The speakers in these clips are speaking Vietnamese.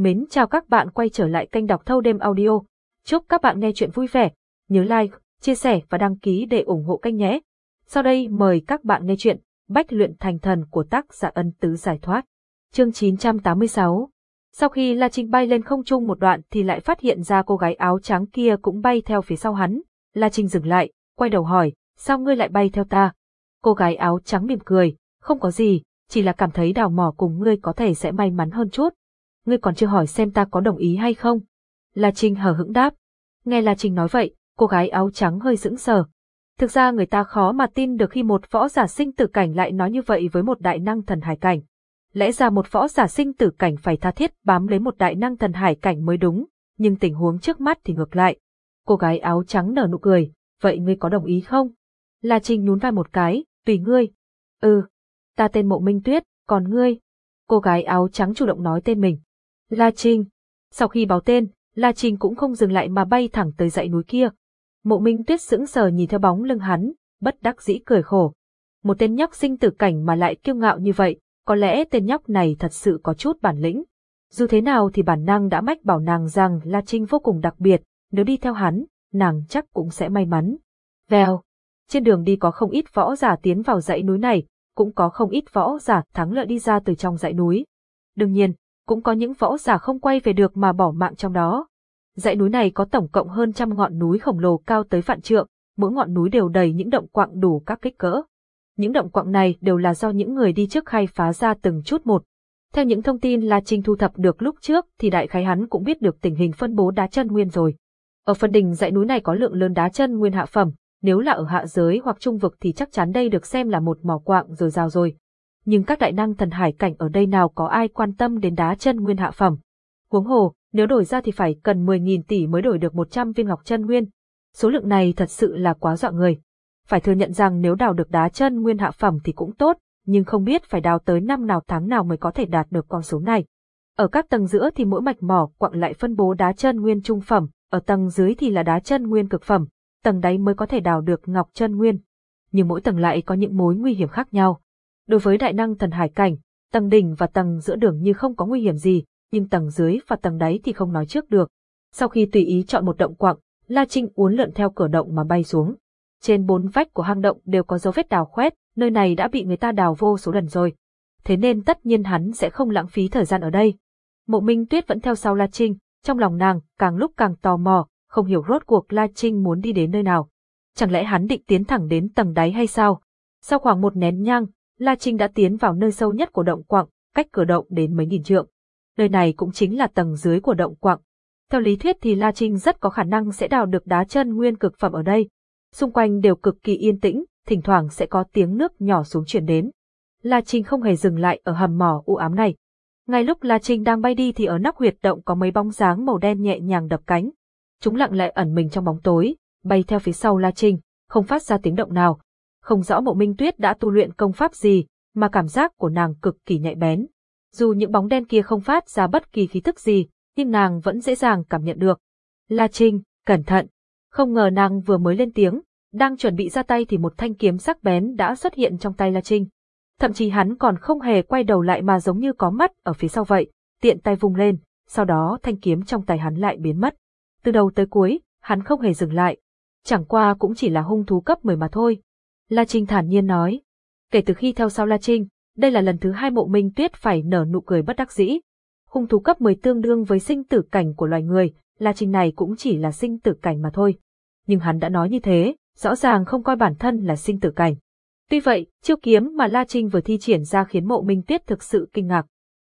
Mến chào các bạn quay trở lại kênh đọc thâu đêm audio. Chúc các bạn nghe chuyện vui vẻ. Nhớ like, chia sẻ và đăng ký để ủng hộ kênh nhé. Sau đây mời các bạn nghe chuyện Bách luyện thành thần của tác giả ân tứ giải thoát. Chương 986 Sau khi La Trinh bay lên không trung một đoạn thì lại phát hiện ra cô gái áo trắng kia cũng bay theo phía sau hắn. La Trinh dừng lại, quay đầu hỏi, sao ngươi lại bay theo ta? Cô gái áo trắng mỉm cười, không có gì, chỉ là cảm thấy đào mỏ cùng ngươi có thể sẽ may mắn hơn chút. Ngươi còn chưa hỏi xem ta có đồng ý hay không? La Trinh hờ hững đáp. Nghe La Trinh nói vậy, cô gái áo trắng hơi sững sờ. Thực ra người ta khó mà tin được khi một võ giả sinh tử cảnh lại nói như vậy với một đại năng thần hải cảnh. Lẽ ra một võ giả sinh tử cảnh phải tha thiết bám lấy một đại năng thần hải cảnh mới đúng, nhưng tình huống trước mắt thì ngược lại. Cô gái áo trắng nở nụ cười, vậy ngươi có đồng ý không? La Trinh nhún vai một cái, tùy ngươi. Ừ, ta tên Mộ Minh Tuyết, còn ngươi? Cô gái áo trắng chủ động nói tên mình. La Trinh. Sau khi báo tên, La Trinh cũng không dừng lại mà bay thẳng tới dãy núi kia. Mộ Minh Tuyết sững sờ nhìn theo bóng lưng hắn, bất đắc dĩ cười khổ. Một tên nhóc sinh tử cảnh mà lại kiêu ngạo như vậy, có lẽ tên nhóc này thật sự có chút bản lĩnh. Dù thế nào thì bản năng đã mách bảo nàng rằng La Trinh vô cùng đặc biệt, nếu đi theo hắn, nàng chắc cũng sẽ may mắn. Vèo. Trên đường đi có không ít võ giả tiến vào dãy núi này, cũng có không ít võ giả thắng lợi đi ra từ trong dãy núi. Đương nhiên, cũng có những võ giả không quay về được mà bỏ mạng trong đó. Dãy núi này có tổng cộng hơn trăm ngọn núi khổng lồ cao tới vạn trượng, mỗi ngọn núi đều đầy những động quạng đủ các kích cỡ. Những động quạng này đều là do những người đi trước khai phá ra từng chút một. Theo những thông tin La Trinh thu thập được lúc trước thì đại khái hắn cũng biết được tình hình phân bố đá chân nguyên rồi. Ở phần đỉnh dãy núi này có lượng lớn đá chân nguyên hạ phẩm, nếu là ở hạ giới hoặc trung vực thì chắc chắn đây được xem là một mỏ quạng rồi rào rồi. Nhưng các đại năng thần hải cảnh ở đây nào có ai quan tâm đến đá chân nguyên hạ phẩm. Huống hồ, nếu đổi ra thì phải cần 10.000 tỷ mới đổi được 100 viên ngọc chân nguyên. Số lượng này thật sự là quá dọa người. Phải thừa nhận rằng nếu đào được đá chân nguyên hạ phẩm thì cũng tốt, nhưng không biết phải đào tới năm nào tháng nào mới có thể đạt được con số này. Ở các tầng giữa thì mỗi mạch mỏ quặng lại phân bố đá chân nguyên trung phẩm, ở tầng dưới thì là đá chân nguyên cực phẩm, tầng đáy mới có thể đào được ngọc chân nguyên. Nhưng mỗi tầng lại có những mối nguy hiểm khác nhau. Đối với đại năng thần hải cảnh, tầng đỉnh và tầng giữa đường như không có nguy hiểm gì, nhưng tầng dưới và tầng đáy thì không nói trước được. Sau khi tùy ý chọn một động quặng, La Trinh uốn lượn theo cửa động mà bay xuống. Trên bốn vách của hang động đều có dấu vết đào khoét, nơi này đã bị người ta đào vô số lần rồi. Thế nên tất nhiên hắn sẽ không lãng phí thời gian ở đây. Mộ Minh Tuyết vẫn theo sau La Trinh, trong lòng nàng càng lúc càng tò mò, không hiểu rốt cuộc La Trinh muốn đi đến nơi nào. Chẳng lẽ hắn định tiến thẳng đến tầng đáy hay sao? Sau khoảng một nén nhang, La Trinh đã tiến vào nơi sâu nhất của động quặng, cách cửa động đến mấy nghìn trượng. Nơi này cũng chính là tầng dưới của động quặng. Theo lý thuyết thì La Trinh rất có khả năng sẽ đào được đá chân nguyên cực phẩm ở đây. Xung quanh đều cực kỳ yên tĩnh, thỉnh thoảng sẽ có tiếng nước nhỏ xuống chuyển đến. La Trinh không hề dừng lại ở hầm mỏ u ám này. Ngay lúc La Trinh đang bay đi thì ở nóc huyệt động có mấy bóng dáng màu đen nhẹ nhàng đập cánh. Chúng lặng lẽ ẩn mình trong bóng tối, bay theo phía sau La Trinh, không phát ra tiếng động nào. Không rõ mộ minh tuyết đã tu luyện công pháp gì, mà cảm giác của nàng cực kỳ nhạy bén. Dù những bóng đen kia không phát ra bất kỳ khí thức gì, nhưng nàng vẫn dễ dàng cảm nhận được. La Trinh, cẩn thận. Không ngờ nàng vừa mới lên tiếng, đang chuẩn bị ra tay thì một thanh kiếm sắc bén đã xuất hiện trong tay La Trinh. Thậm chí hắn còn không hề quay đầu lại mà giống như có mắt ở phía sau vậy, tiện tay vung lên, sau đó thanh kiếm trong tay hắn lại biến mất. Từ đầu tới cuối, hắn không hề dừng lại. Chẳng qua cũng chỉ là hung thú cấp 10 mà thôi. La Trinh thản nhiên nói. Kể từ khi theo sau La Trinh, đây là lần thứ hai mộ minh tuyết phải nở nụ cười bất đắc dĩ. Hung thú cấp 10 tương đương với sinh tử cảnh của loài người, La Trinh này cũng chỉ là sinh tử cảnh mà thôi. Nhưng hắn đã nói như thế, rõ ràng không coi bản thân là sinh tử cảnh. Tuy vậy, chiêu kiếm mà La Trinh vừa thi triển ra khiến mộ minh tuyết thực sự kinh ngạc.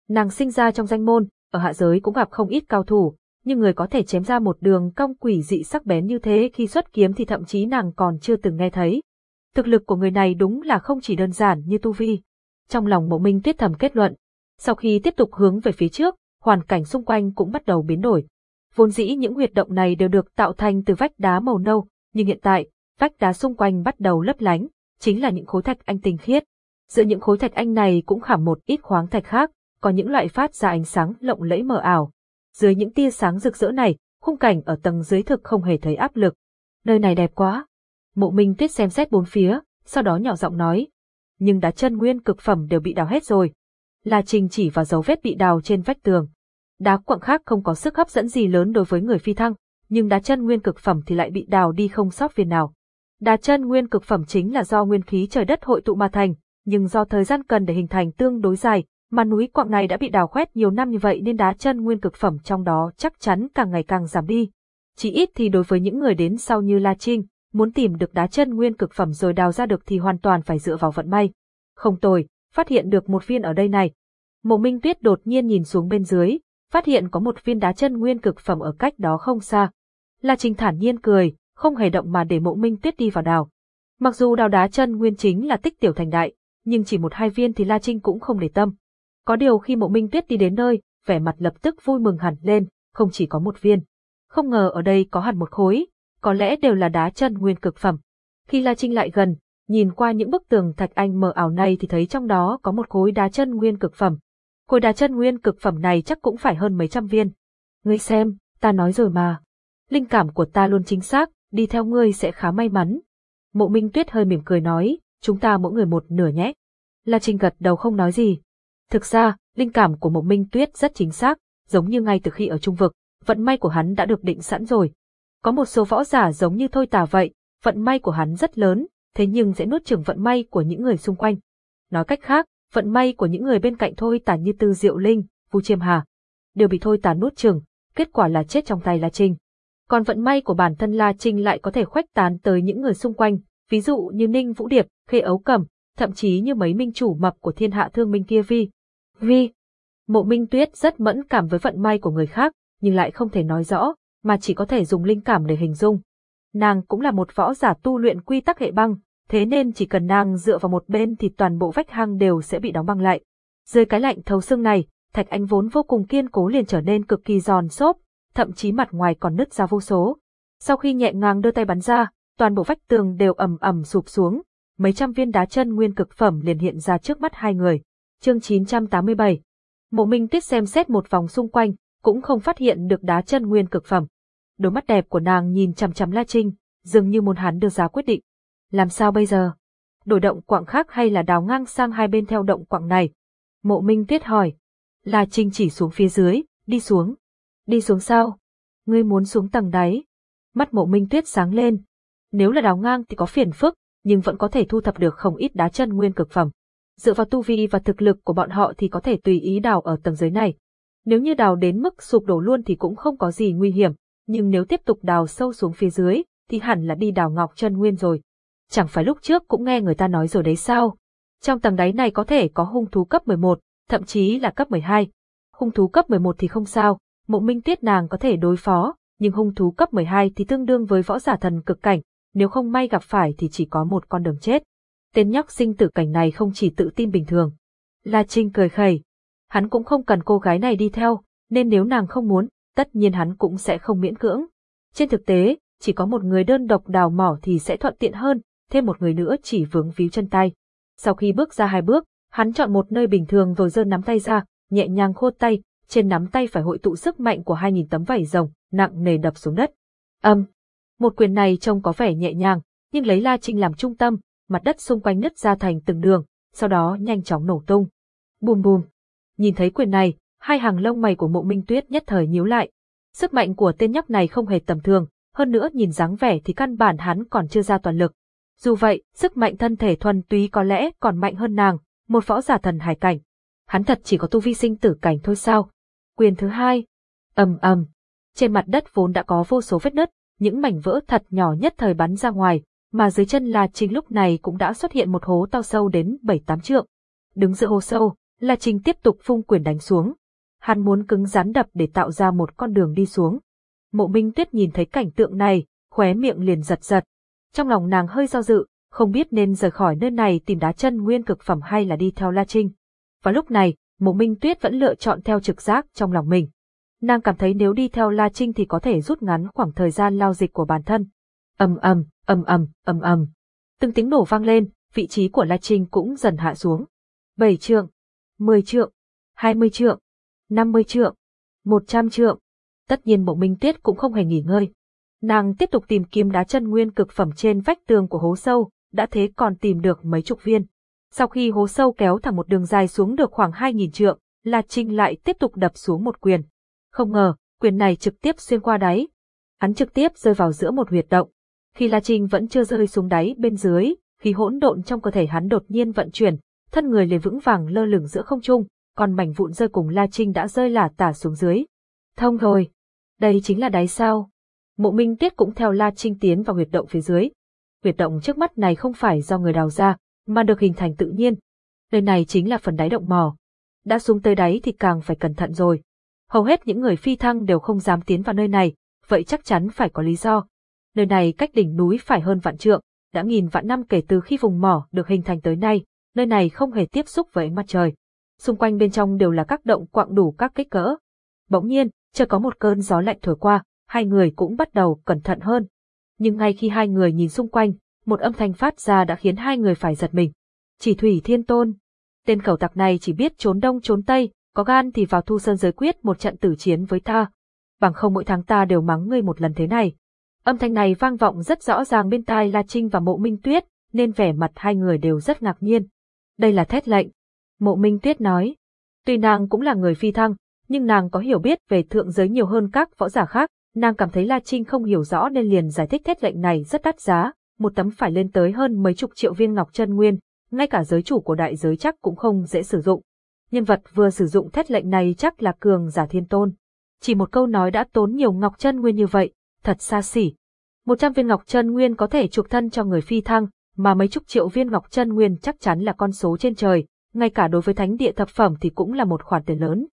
Nàng sinh ra trong danh môn, ở hạ giới cũng gặp không ít cao thủ, nhưng người có thể chém ra một đường cong quỷ dị sắc bén như thế khi xuất kiếm thì thậm chí nàng còn chưa từng nghe thấy. Thực lực của người này đúng là không chỉ đơn giản như tu vi. Trong lòng mộ minh tuyết thầm kết luận, sau khi tiếp tục hướng về phía trước, hoàn cảnh xung quanh cũng bắt đầu biến đổi. Vốn dĩ những huyệt động này đều được tạo thành từ vách đá màu nâu, nhưng hiện tại, vách đá xung quanh bắt đầu lấp lánh, chính là những khối thạch anh tinh khiết. Giữa những khối thạch anh này cũng khảm một ít khoáng thạch khác, có những loại phát ra ánh sáng lộng lẫy mờ ảo, dưới những tia sáng rực rỡ này, khung cảnh ở tầng dưới thực không hề thấy áp lực. Nơi này đẹp quá. Mộ Minh Tuyết xem xét bốn phía, sau đó nhỏ giọng nói. Nhưng đá chân nguyên cực phẩm đều bị đào hết rồi. La Trình chỉ vào dấu vết bị đào trên vách tường. Đá quặng khác không có sức hấp dẫn gì lớn đối với người phi thăng, nhưng đá chân nguyên cực phẩm thì lại bị đào đi không sót viên nào. Đá chân nguyên cực phẩm chính là do nguyên khí trời đất hội tụ mà thành, nhưng do thời gian cần để hình thành tương đối dài, mà núi quặng này đã bị đào khoét nhiều năm như vậy nên đá chân nguyên cực phẩm trong đó chắc chắn càng ngày càng giảm đi. Chỉ ít thì đối với những người đến sau như La Trinh, muốn tìm được đá chân nguyên cực phẩm rồi đào ra được thì hoàn toàn phải dựa vào vận may. Không tồi, phát hiện được một viên ở đây này. Mộ Minh Tuyết đột nhiên nhìn xuống bên dưới, phát hiện có một viên đá chân nguyên cực phẩm ở cách đó không xa. La Trình thản nhiên cười, không hề động mà để Mộ Minh Tuyết đi vào đào. Mặc dù đào đá chân nguyên chính là tích tiểu thành đại, nhưng chỉ một hai viên thì La Trinh cũng không để tâm. Có điều khi Mộ Minh Tuyết đi đến nơi, vẻ mặt lập tức vui mừng hẳn lên, không chỉ có một viên. Không ngờ ở đây có hẳn một khối, có lẽ đều là đá chân nguyên cực phẩm. Khi La Trinh lại gần, nhìn qua những bức tường thạch anh mờ ảo này thì thấy trong đó có một khối đá chân nguyên cực phẩm. Khối đá chân nguyên cực phẩm này chắc cũng phải hơn mấy trăm viên. Ngươi xem, ta nói rồi mà. Linh cảm của ta luôn chính xác, đi theo ngươi sẽ khá may mắn. Mộ Minh Tuyết hơi mỉm cười nói, chúng ta mỗi người một nửa nhé. La Trinh gật đầu không nói gì. Thực ra, linh cảm của Mộ Minh Tuyết rất chính xác, giống như ngay từ khi ở trung vực, vận may của hắn đã được định sẵn rồi. Có một số võ giả giống như thôi tà vậy, vận may của hắn rất lớn, thế nhưng sẽ nuốt chừng vận may của những người xung quanh. Nói cách khác, vận may của những người bên cạnh thôi tà như Tư Diệu Linh, Vu Chiêm Hà, đều bị thôi tà nuốt chừng, kết quả là chết trong tay La Trinh. Còn vận may của bản thân La Trinh lại có thể khuếch tán tới những người xung quanh, ví dụ như Ninh Vũ Điệp, Khê Ấu Cẩm, thậm chí như mấy minh chủ mập của thiên hạ thương minh kia Vi. Vi. Mộ Minh Tuyết rất mẫn cảm với vận may của người khác, nhưng lại không thể nói rõ, mà chỉ có thể dùng linh cảm để hình dung. Nàng cũng là một võ giả tu luyện quy tắc hệ băng, thế nên chỉ cần nàng dựa vào một bên thì toàn bộ vách hang đều sẽ bị đóng băng lại. Dưới cái lạnh thấu xương này, thạch anh vốn vô cùng kiên cố liền trở nên cực kỳ giòn xốp, thậm chí mặt ngoài còn nứt ra vô số. Sau khi nhẹ ngang đưa tay bắn ra, toàn bộ vách tường đều ầm ầm sụp xuống, mấy trăm viên đá chân nguyên cực phẩm liền hiện ra trước mắt hai người. Chương 987 Mộ Minh Tuyết xem xét một vòng xung quanh, cũng không phát hiện được đá chân nguyên cực phẩm. Đôi mắt đẹp của nàng nhìn chằm chằm La Trinh, dường như muốn hắn đưa ra quyết định. Làm sao bây giờ? Đổi động quạng khác hay là đào ngang sang hai bên theo động quạng này? Mộ Minh Tuyết hỏi. La Trinh chỉ xuống phía dưới, đi xuống. Đi xuống sao? Ngươi muốn xuống tầng đáy. Mắt mộ Minh Tuyết sáng lên. Nếu là đào ngang thì có phiền phức, nhưng vẫn có thể thu thập được không ít đá chân nguyên cực phẩm. Dựa vào tu vi và thực lực của bọn họ thì có thể tùy ý đào ở tầng dưới này. Nếu như đào đến mức sụp đổ luôn thì cũng không có gì nguy hiểm, nhưng nếu tiếp tục đào sâu xuống phía dưới, thì hẳn là đi đào ngọc chân nguyên rồi. Chẳng phải lúc trước cũng nghe người ta nói rồi đấy sao? Trong tầng đáy này có thể có hung thú cấp 11, thậm chí là cấp 12. Hung thú cấp 11 thì không sao, mộ minh tiết nàng có thể đối phó, nhưng hung thú cấp 12 thì tương đương với võ giả thần cực cảnh, nếu không may gặp phải thì chỉ có một con đường chết. Tên nhóc sinh tử cảnh này không chỉ tự tin bình thường. La Trinh cười khẩy, hắn cũng không cần cô gái này đi theo, nên nếu nàng không muốn, tất nhiên hắn cũng sẽ không miễn cưỡng. Trên thực tế, chỉ có một người đơn độc đào mỏ thì sẽ thuận tiện hơn, thêm một người nữa chỉ vướng víu chân tay. Sau khi bước ra hai bước, hắn chọn một nơi bình thường rồi giơ nắm tay ra, nhẹ nhàng khô tay, trên nắm tay phải hội tụ sức mạnh của hai nghìn tấm vảy rồng, nặng nề đập xuống đất. Âm. một quyền này trông có vẻ nhẹ nhàng, nhưng lấy La Trinh làm trung tâm, mặt đất xung quanh nứt ra thành từng đường, sau đó nhanh chóng nổ tung. Bùm bùm. Nhìn thấy quyền này, hai hàng lông mày của mộ minh tuyết nhất thời nhíu lại. Sức mạnh của tên nhóc này không hề tầm thường, hơn nữa nhìn dáng vẻ thì căn bản hắn còn chưa ra toàn lực. Dù vậy, sức mạnh thân thể thuần túy có lẽ còn mạnh hơn nàng, một võ giả thần hải cảnh. Hắn thật chỉ có tu vi sinh tử cảnh thôi sao? Quyền thứ hai. ầm ầm. Trên mặt đất vốn đã có vô số vết nứt, những mảnh vỡ thật nhỏ nhất thời bắn ra ngoài, mà dưới chân La Trinh lúc này cũng đã xuất hiện một hố to sâu đến 7-8 trượng. Đứng giữa hố sâu, La Trinh tiếp tục phung quyền đánh xuống. Hắn muốn cứng rắn đập để tạo ra một con đường đi xuống. Mộ Minh Tuyết nhìn thấy cảnh tượng này, khóe miệng liền giật giật. Trong lòng nàng hơi do dự, không biết nên rời khỏi nơi này tìm đá chân nguyên cực phẩm hay là đi theo La Trinh. Và lúc này, Mộ Minh Tuyết vẫn lựa chọn theo trực giác trong lòng mình. Nàng cảm thấy nếu đi theo La Trinh thì có thể rút ngắn khoảng thời gian lao dịch của bản thân. ầm ầm, ầm ầm, ầm ầm. Từng tiếng nổ vang lên, vị trí của La Trinh cũng dần hạ xuống. Bảy trượng, mười trượng, hai mươi trượng, năm mươi trượng, một trăm trượng. Tất nhiên Mộ Minh Tuyết cũng không hề nghỉ ngơi. Nàng tiếp tục tìm kiếm đá chân nguyên cực phẩm trên vách tường của hố sâu, đã thế còn tìm được mấy chục viên. Sau khi hố sâu kéo thẳng một đường dài xuống được khoảng hai nghìn trượng, La Trinh lại tiếp tục đập xuống một quyền. Không ngờ, quyền này trực tiếp xuyên qua đáy. Hắn trực tiếp rơi vào giữa một huyệt động. Khi La Trinh vẫn chưa rơi xuống đáy bên dưới, khi hỗn độn trong cơ thể hắn đột nhiên vận chuyển, thân người liền vững vàng lơ lửng giữa không trung, còn mảnh vụn rơi cùng La Trinh đã rơi lả tả xuống dưới. Thông rồi. Đây chính là đáy sao. Mộ Minh Tiết cũng theo La Trinh tiến vào huyệt động phía dưới. Huyệt động trước mắt này không phải do người đào ra, mà được hình thành tự nhiên. Nơi này chính là phần đáy động mò. Đã xuống tới đáy thì càng phải cẩn thận rồi. Hầu hết những người phi thăng đều không dám tiến vào nơi này, vậy chắc chắn phải có lý do. Nơi này cách đỉnh núi phải hơn vạn trượng, đã nghìn vạn năm kể từ khi vùng mỏ được hình thành tới nay, nơi này không hề tiếp xúc với ánh mặt trời. Xung quanh bên trong đều là các động quạng đủ các kích cỡ. Bỗng nhiên, chưa có một cơn gió lạnh thổi qua, hai người cũng bắt đầu cẩn thận hơn. Nhưng ngay khi hai người nhìn xung quanh, một âm thanh phát ra đã khiến hai người phải giật mình. Chỉ Thủy Thiên Tôn. Tên khẩu tặc này chỉ biết trốn đông trốn tây, có gan thì vào thu sơn giới quyết một trận tử chiến với ta. Bằng không mỗi tháng ta đều mắng ngươi một lần thế này. Âm thanh này vang vọng rất rõ ràng bên tai La Trinh và mộ minh tuyết, nên vẻ mặt hai người đều rất ngạc nhiên. Đây là thét lệnh. Mộ minh tuyết nói. Tuy nàng cũng là người phi thăng, nhưng nàng có hiểu biết về thượng giới nhiều hơn các võ giả khác, nàng cảm thấy La Trinh không hiểu rõ nên liền giải thích thét lệnh này rất đắt giá, một tấm phải lên tới hơn mấy chục triệu viên ngọc chân nguyên, ngay cả giới chủ của đại giới chắc cũng không dễ sử dụng. Nhân vật vừa sử dụng thét lệnh này chắc là cường giả thiên tôn. Chỉ một câu nói đã tốn nhiều ngọc chân nguyên như vậy, thật xa xỉ. Một trăm viên ngọc chân nguyên có thể chuộc thân cho người phi thăng, mà mấy chục triệu viên ngọc chân nguyên chắc chắn là con số trên trời, ngay cả đối với thánh địa thập phẩm thì cũng là một khoản tiền lớn.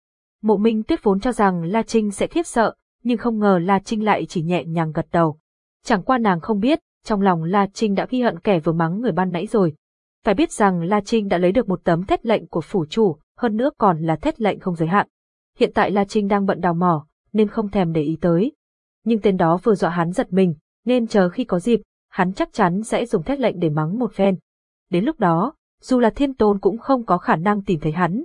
Mộ Minh Tuyết vốn cho rằng La Trinh sẽ khiếp sợ, nhưng không ngờ La Trinh lại chỉ nhẹ nhàng gật đầu. Chẳng qua nàng không biết, trong lòng La Trinh đã ghi hận kẻ vừa mắng người ban nãy rồi. Phải biết rằng La Trinh đã lấy được một tấm thét lệnh của phủ chủ, hơn nữa còn là thét lệnh không giới hạn. Hiện tại La Trinh đang bận đào mỏ, nên không thèm để ý tới. Nhưng tên đó vừa dọa hắn giật mình, nên chờ khi có dịp, hắn chắc chắn sẽ dùng thét lệnh để mắng một phen. Đến lúc đó, dù là thiên tôn cũng không có khả năng tìm thấy hắn.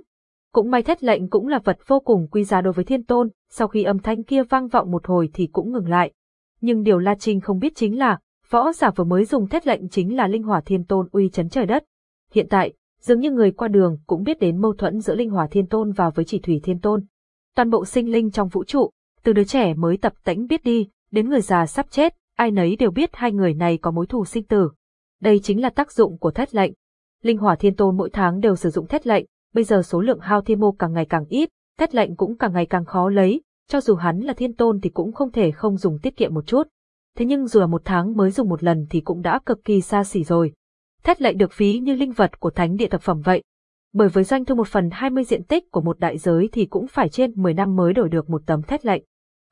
Cũng may thét lệnh cũng là vật vô cùng quý giá đối với thiên tôn, sau khi âm thanh kia vang vọng một hồi thì cũng ngừng lại. Nhưng điều La Trinh không biết chính là, võ giả vừa mới dùng thét lệnh chính là linh hỏa thiên tôn uy chấn trời đất. Hiện tại, dường như người qua đường cũng biết đến mâu thuẫn giữa linh hỏa thiên tôn và với chỉ thủy thiên tôn. Toàn bộ sinh linh trong vũ trụ, từ đứa trẻ mới tập tễnh biết đi, đến người già sắp chết, ai nấy đều biết hai người này có mối thù sinh tử. Đây chính là tác dụng của thét lệnh. Linh hỏa thiên tôn mỗi tháng đều sử dụng thét lệnh, bây giờ số lượng hao thiên mô càng ngày càng ít, thét lệnh cũng càng ngày càng khó lấy, cho dù hắn là thiên tôn thì cũng không thể không dùng tiết kiệm một chút. Thế nhưng dù là một tháng mới dùng một lần thì cũng đã cực kỳ xa xỉ rồi. Thét lệnh được phí như linh vật của thánh địa thập phẩm vậy. Bởi với doanh thu một phần 20 diện tích của một đại giới thì cũng phải trên 10 năm mới đổi được một tấm thét lệnh.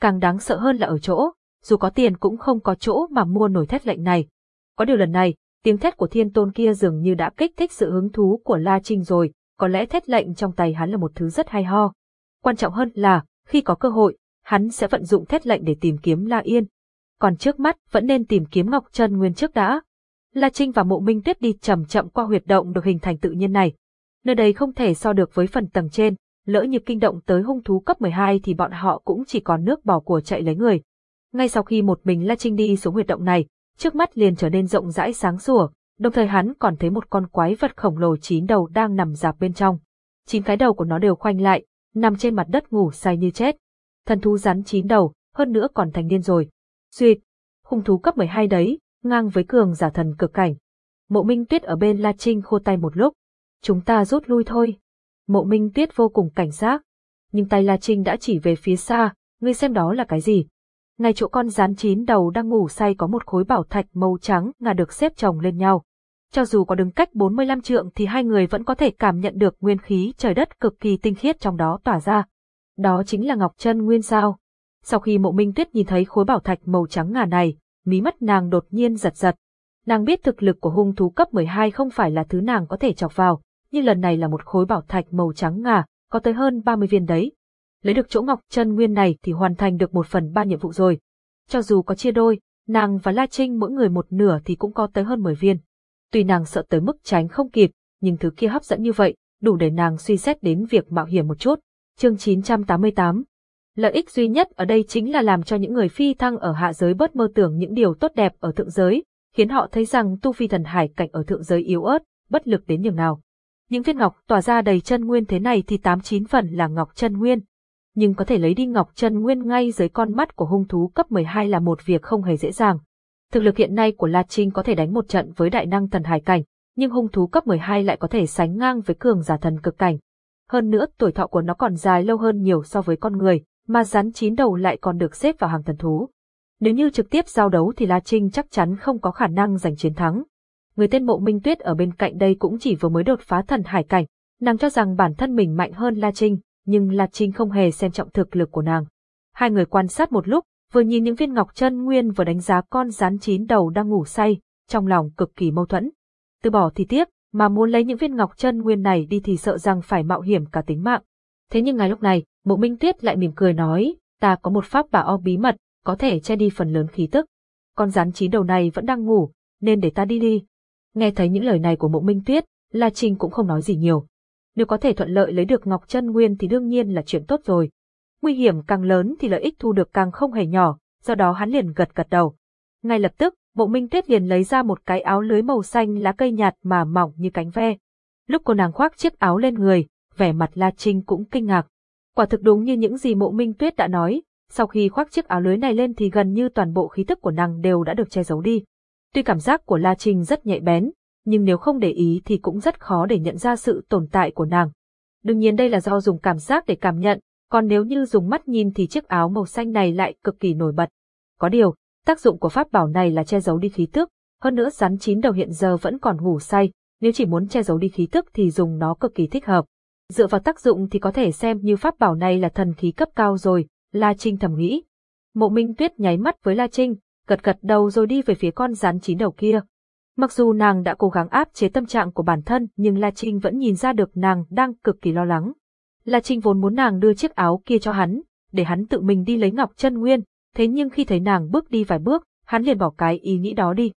Càng đáng sợ hơn là ở chỗ, dù có tiền cũng không có chỗ mà mua nổi thét lệnh này. Có điều lần này, tiếng thét của thiên tôn kia dường như đã kích thích sự hứng thú của La Trinh rồi, có lẽ thét lệnh trong tay hắn là một thứ rất hay ho. Quan trọng hơn là, khi có cơ hội, hắn sẽ vận dụng thét lệnh để tìm kiếm La Yên. Còn trước mắt vẫn nên tìm kiếm Ngọc Trân Nguyên trước đã. La Trinh và Mộ Minh Tuyết đi chậm chậm qua huyệt động được hình thành tự nhiên này. Nơi đây không thể so được với phần tầng trên, lỡ như kinh động tới hung thú cấp 12 thì bọn họ cũng chỉ còn nước bỏ của chạy lấy người. Ngay sau khi một mình La Trinh đi xuống huyệt động này, trước mắt liền trở nên rộng rãi sáng sủa, đồng thời hắn còn thấy một con quái vật khổng lồ chín đầu đang nằm dạp bên trong. Chín cái đầu của nó đều khoanh lại, nằm trên mặt đất ngủ say như chết. Thần thú rắn chín đầu, hơn nữa còn thành niên rồi. Duyệt, hung thú cấp 12 đấy, ngang với cường giả thần cực cảnh. Mộ Minh Tuyết ở bên La Trinh khô tay một lúc. Chúng ta rút lui thôi. Mộ Minh Tuyết vô cùng cảnh giác. Nhưng tay La Trinh đã chỉ về phía xa, ngươi xem đó là cái gì. Ngay chỗ con rán chín đầu đang ngủ say có một khối bảo thạch màu trắng ngà được xếp chồng lên nhau. Cho dù có đứng cách 45 trượng thì hai người vẫn có thể cảm nhận được nguyên khí trời đất cực kỳ tinh khiết trong đó tỏa ra. Đó chính là Ngọc Chân Nguyên sao. Sau khi mộ minh tuyết nhìn thấy khối bảo thạch màu trắng ngà này, mí mắt nàng đột nhiên giật giật. Nàng biết thực lực của hung thú cấp 12 không phải là thứ nàng có thể chọc vào, nhưng lần này là một khối bảo thạch màu trắng ngà, có tới hơn 30 viên đấy. Lấy được chỗ ngọc chân nguyên này thì hoàn thành được một phần ba nhiệm vụ rồi. Cho dù có chia đôi, nàng và La Trinh mỗi người một nửa thì cũng có tới hơn 10 viên. Tuy nàng sợ tới mức tránh không kịp, nhưng thứ kia hấp dẫn như vậy, đủ để nàng suy xét đến việc mạo hiểm một chút. Chương 988 Lợi ích duy nhất ở đây chính là làm cho những người phi thăng ở hạ giới bớt mơ tưởng những điều tốt đẹp ở thượng giới, khiến họ thấy rằng tu phi thần hải cảnh ở thượng giới yếu ớt, bất lực đến nhường nào. Những viên ngọc tỏa ra đầy chân nguyên thế này thì tám chín phần là ngọc chân nguyên nhưng có thể lấy đi Ngọc Chân Nguyên ngay dưới con mắt của hung thú cấp 12 là một việc không hề dễ dàng. Thực lực hiện nay của La Trinh có thể đánh một trận với đại năng thần hải cảnh, nhưng hung thú cấp 12 lại có thể sánh ngang với cường giả thần cực cảnh. Hơn nữa, tuổi thọ của nó còn dài lâu hơn nhiều so với con người, mà rắn chín đầu lại còn được xếp vào hàng thần thú. Nếu như trực tiếp giao đấu thì La Trinh chắc chắn không có khả năng giành chiến thắng. Người tên Mộ Minh Tuyết ở bên cạnh đây cũng chỉ vừa mới đột phá thần hải cảnh, nàng cho rằng bản thân mình mạnh hơn La Trinh, nhưng La Trinh không hề xem trọng thực lực của nàng. Hai người quan sát một lúc, vừa nhìn những viên ngọc chân nguyên vừa đánh giá con rắn chín đầu đang ngủ say, trong lòng cực kỳ mâu thuẫn. Từ bỏ thì tiếc, mà muốn lấy những viên ngọc chân nguyên này đi thì sợ rằng phải mạo hiểm cả tính mạng. Thế nhưng ngay lúc này, Mộ Minh Tuyết lại mỉm cười nói, ta có một pháp bảo bí mật, có thể che đi phần lớn khí tức. Con rắn chín đầu này vẫn đang ngủ, nên để ta đi đi. Nghe thấy những lời này của Mộ Minh Tuyết, La Trinh cũng không nói gì nhiều. Nếu có thể thuận lợi lấy được Ngọc Chân Nguyên thì đương nhiên là chuyện tốt rồi. Nguy hiểm càng lớn thì lợi ích thu được càng không hề nhỏ, do đó hắn liền gật gật đầu. Ngay lập tức, Mộ Minh Tuyết liền lấy ra một cái áo lưới màu xanh lá cây nhạt mà mỏng như cánh ve. Lúc cô nàng khoác chiếc áo lên người, vẻ mặt La Trinh cũng kinh ngạc. Quả thực đúng như những gì Mộ Minh Tuyết đã nói, sau khi khoác chiếc áo lưới này lên thì gần như toàn bộ khí tức của nàng đều đã được che giấu đi. Tuy cảm giác của La Trinh rất nhạy bén, nhưng nếu không để ý thì cũng rất khó để nhận ra sự tồn tại của nàng. Đương nhiên đây là do dùng cảm giác để cảm nhận, còn nếu như dùng mắt nhìn thì chiếc áo màu xanh này lại cực kỳ nổi bật. Có điều, tác dụng của pháp bảo này là che giấu đi khí tức, hơn nữa rắn chín đầu hiện giờ vẫn còn ngủ say, nếu chỉ muốn che giấu đi khí tức thì dùng nó cực kỳ thích hợp. Dựa vào tác dụng thì có thể xem như pháp bảo này là thần khí cấp cao rồi, La Trinh thầm nghĩ. Mộ Minh Tuyết nháy mắt với La Trinh, gật gật đầu rồi đi về phía con rắn chín đầu kia. Mặc dù nàng đã cố gắng áp chế tâm trạng của bản thân nhưng La Trinh vẫn nhìn ra được nàng đang cực kỳ lo lắng. La Trinh vốn muốn nàng đưa chiếc áo kia cho hắn, để hắn tự mình đi lấy ngọc chân nguyên, thế nhưng khi thấy nàng bước đi vài bước, hắn liền bỏ cái ý nghĩ đó đi.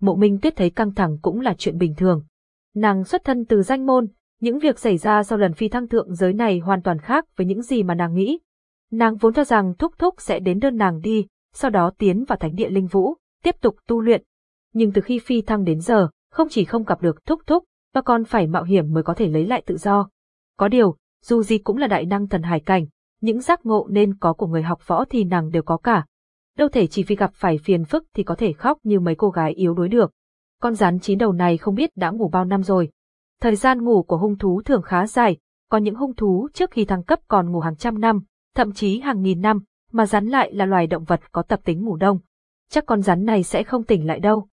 Mộ Minh Tuyết thấy căng thẳng cũng là chuyện bình thường. Nàng xuất thân từ danh môn, những việc xảy ra sau lần phi thăng thượng giới này hoàn toàn khác với những gì mà nàng nghĩ. Nàng vốn cho rằng Thúc Thúc sẽ đến đơn nàng đi, sau đó tiến vào thánh địa linh vũ, tiếp tục tu luyện. Nhưng từ khi phi thăng đến giờ, không chỉ không gặp được Thúc Thúc, mà còn phải mạo hiểm mới có thể lấy lại tự do. Có điều, dù gì cũng là đại năng thần hải cảnh, những giác ngộ nên có của người học võ thì nàng đều có cả. Đâu thể chỉ vì gặp phải phiền phức thì có thể khóc như mấy cô gái yếu đuối được. Con rắn chín đầu này không biết đã ngủ bao năm rồi. Thời gian ngủ của hung thú thường khá dài, có những hung thú trước khi thăng cấp còn ngủ hàng trăm năm, thậm chí hàng nghìn năm, mà rắn lại là loài động vật có tập tính ngủ đông. Chắc con rắn này sẽ không tỉnh lại đâu.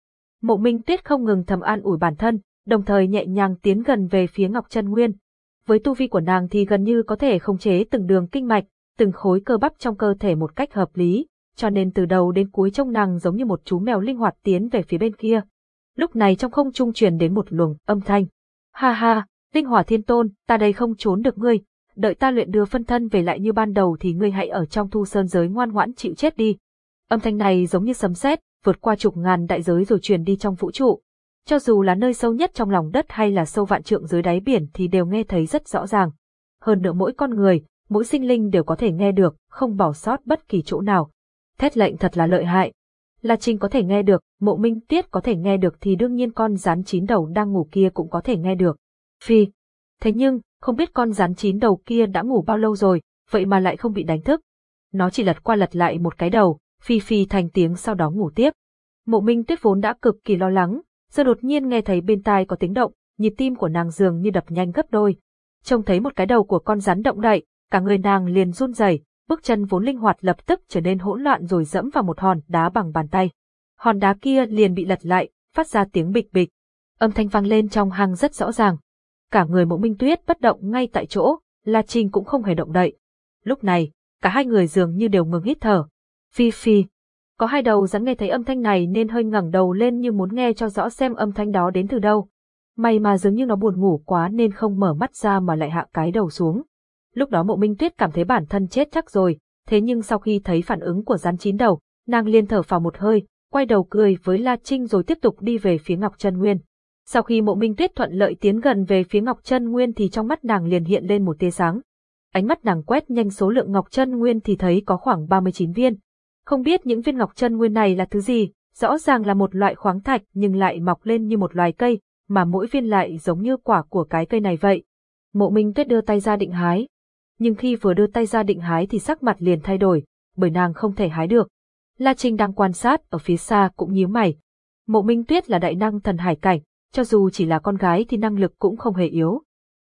Mộ Minh Tuyết không ngừng thầm an ủi bản thân, đồng thời nhẹ nhàng tiến gần về phía Ngọc Chân Nguyên. Với tu vi của nàng thì gần như có thể khống chế từng đường kinh mạch, từng khối cơ bắp trong cơ thể một cách hợp lý, cho nên từ đầu đến cuối trông nàng giống như một chú mèo linh hoạt tiến về phía bên kia. Lúc này trong không trung truyền đến một luồng âm thanh. Ha ha, Linh Hỏa Thiên Tôn, ta đây không trốn được ngươi, đợi ta luyện đưa phân thân về lại như ban đầu thì ngươi hãy ở trong thu sơn giới ngoan ngoãn chịu chết đi. Âm thanh này giống như sấm sét, vượt qua chục ngàn đại giới rồi truyền đi trong vũ trụ. Cho dù là nơi sâu nhất trong lòng đất hay là sâu vạn trượng dưới đáy biển thì đều nghe thấy rất rõ ràng. Hơn nữa mỗi con người, mỗi sinh linh đều có thể nghe được, không bỏ sót bất kỳ chỗ nào. Thét lệnh thật là lợi hại. La Trinh có thể nghe được, mộ minh tiết có thể nghe được thì đương nhiên con rắn chín đầu đang ngủ kia cũng có thể nghe được. Phi. Thế nhưng, không biết con rắn chín đầu kia đã ngủ bao lâu rồi, vậy mà lại không bị đánh thức. Nó chỉ lật qua lật lại một cái đầu, phi phi thành tiếng sau đó ngủ tiếp. Mộ Minh Tuyết vốn đã cực kỳ lo lắng, giờ đột nhiên nghe thấy bên tai có tiếng động, nhịp tim của nàng dường như đập nhanh gấp đôi. Trông thấy một cái đầu của con rắn động đậy, cả người nàng liền run rẩy, bước chân vốn linh hoạt lập tức trở nên hỗn loạn rồi dẫm vào một hòn đá bằng bàn tay. Hòn đá kia liền bị lật lại, phát ra tiếng bịch bịch. Âm thanh vang lên trong hang rất rõ ràng, cả người mộ minh tuyết bất động ngay tại chỗ, La Trinh cũng không hề động đậy. Lúc này, cả hai người dường như đều ngừng hít thở. Phi phi. Có hai đầu rắn nghe thấy âm thanh này nên hơi ngẩng đầu lên như muốn nghe cho rõ xem âm thanh đó đến từ đâu. May mà dường như nó buồn ngủ quá nên không mở mắt ra mà lại hạ cái đầu xuống. Lúc đó mộ minh tuyết cảm thấy bản thân chết chắc rồi, thế nhưng sau khi thấy phản ứng của rắn chín đầu, nàng liên thở vào một hơi, quay đầu cười với La Trinh rồi tiếp tục đi về phía Ngọc Trân Nguyên. Sau khi mộ minh tuyết thuận lợi tiến gần về phía Ngọc Trân Nguyên thì trong mắt nàng liền hiện lên một tia sáng. Ánh mắt nàng quét nhanh số lượng Ngọc Trân Nguyên thì thấy có khoảng 39 viên. Không biết những viên Ngọc chân Nguyên này là thứ gì, rõ ràng là một loại khoáng thạch nhưng lại mọc lên như một loài cây, mà mỗi viên lại giống như quả của cái cây này vậy. Mộ minh tuyết đưa tay ra định hái. nhưng khi vừa đưa tay ra định hái thì sắc mặt liền thay đổi, bởi nàng không thể hái được. La Trinh đang quan sát ở phía xa cũng nhíu mày. Mộ Minh Tuyết là đại năng thần hải cảnh, cho dù chỉ là con gái thì năng lực cũng không hề yếu.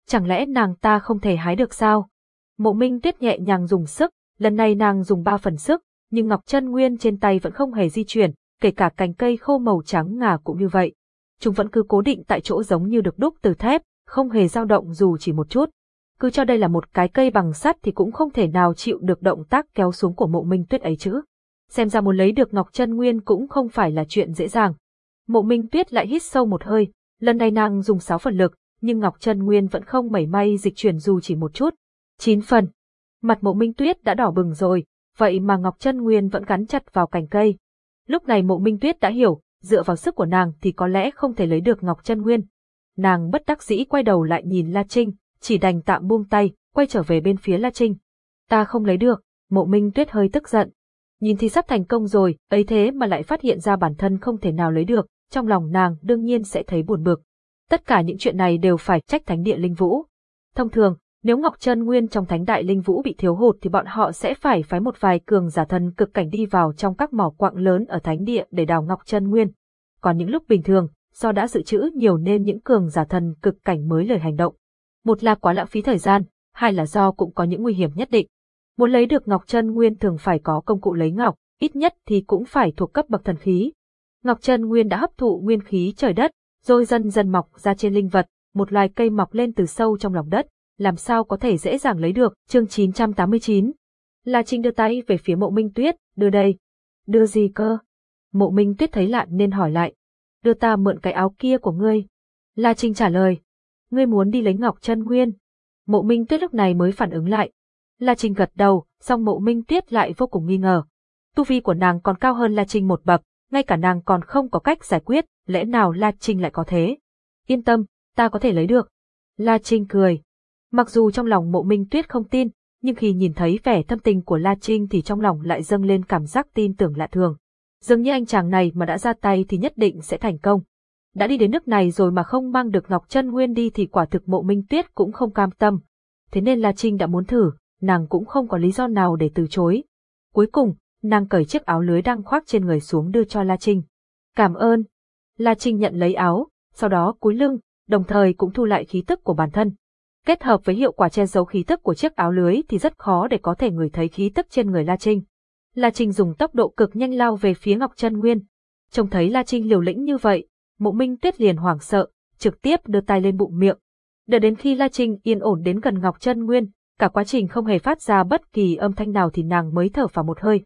Chẳng lẽ nàng ta không thể hái được sao? Mộ Minh Tuyết nhẹ nhàng dùng sức, lần này nàng dùng ba phần sức, nhưng Ngọc Chân Nguyên trên tay vẫn không hề di chuyển, kể cả cành cây khô màu trắng ngà cũng như vậy. Chúng vẫn cứ cố định tại chỗ giống như được đúc từ thép, không hề dao động dù chỉ một chút. Cứ cho đây là một cái cây bằng sắt thì cũng không thể nào chịu được động tác kéo xuống của mộ minh tuyết ấy chứ. Xem ra muốn lấy được Ngọc Chân Nguyên cũng không phải là chuyện dễ dàng. Mộ minh tuyết lại hít sâu một hơi, lần này nàng dùng sáu phần lực, nhưng Ngọc Chân Nguyên vẫn không mảy may dịch chuyển dù chỉ một chút. Chín phần. Mặt mộ minh tuyết đã đỏ bừng rồi, vậy mà Ngọc Chân Nguyên vẫn gắn chặt vào cành cây. Lúc này mộ minh tuyết đã hiểu, dựa vào sức của nàng thì có lẽ không thể lấy được Ngọc Chân Nguyên. Nàng bất đắc dĩ quay đầu lại nhìn La Trinh, chỉ đành tạm buông tay, quay trở về bên phía La Trinh. Ta không lấy được, mộ minh tuyết hơi tức giận. Nhìn thì sắp thành công rồi, ấy thế mà lại phát hiện ra bản thân không thể nào lấy được, trong lòng nàng đương nhiên sẽ thấy buồn bực. Tất cả những chuyện này đều phải trách thánh địa linh vũ. Thông thường, nếu Ngọc Trân Nguyên trong thánh đại linh vũ bị thiếu hụt thì bọn họ sẽ phải phái một vài cường giả thần cực cảnh đi vào trong các mỏ quạng lớn ở thánh địa để đào Ngọc Trân Nguyên. Còn những lúc bình thường, do đã dự trữ nhiều nên những cường giả thần cực cảnh mới lời hành động. Một là quá lãng phí thời gian, hai là do cũng có những nguy hiểm nhất định. Muốn lấy được Ngọc Trân Nguyên thường phải có công cụ lấy ngọc, ít nhất thì cũng phải thuộc cấp bậc thần khí. Ngọc Trân Nguyên đã hấp thụ nguyên khí trời đất, rồi dần dần mọc ra trên linh vật, một loài cây mọc lên từ sâu trong lòng đất, làm sao có thể dễ dàng lấy được, chương 989. La Trinh đưa tay về phía mộ minh tuyết, đưa đây. Đưa gì cơ? Mộ minh tuyết thấy lạ nên hỏi lại. Đưa ta mượn cái áo kia của ngươi. La Trinh trả lời. Ngươi muốn đi lấy ngọc chân nguyên. Mộ minh tuyết lúc này mới phản ứng lại. La Trinh gật đầu, song mộ minh tuyết lại vô cùng nghi ngờ. Tu vi của nàng còn cao hơn La Trinh một bậc, ngay cả nàng còn không có cách giải quyết, lẽ nào La Trinh lại có thế? Yên tâm, ta có thể lấy được. La Trinh cười, Mặc dù trong lòng mộ minh tuyết không tin, nhưng khi nhìn thấy vẻ thâm tình của La Trinh thì trong lòng lại dâng lên cảm giác tin tưởng lạ thường. Dường như anh chàng này mà đã ra tay thì nhất định sẽ thành công. Đã đi đến nước này rồi mà không mang được Ngọc Chân Nguyên đi thì quả thực mộ minh tuyết cũng không cam tâm. Thế nên La Trinh đã muốn thử, nàng cũng không có lý do nào để từ chối. Cuối cùng, nàng cởi chiếc áo lưới đang khoác trên người xuống đưa cho La Trinh. Cảm ơn. La Trinh nhận lấy áo, sau đó cúi lưng, đồng thời cũng thu lại khí tức của bản thân, Kết hợp với hiệu quả che giấu khí tức của chiếc áo lưới thì rất khó để có thể người thấy khí tức trên người La Trinh. La Trinh dùng tốc độ cực nhanh lao về phía Ngọc Trân Nguyên. Trông thấy La Trinh liều lĩnh như vậy, mộ minh tuyết liền hoảng sợ, trực tiếp đưa tay lên bụng miệng. Đợi đến khi La Trinh yên ổn đến gần Ngọc Trân Nguyên, cả quá trình không hề phát ra bất kỳ âm thanh nào thì nàng mới thở vào một hơi.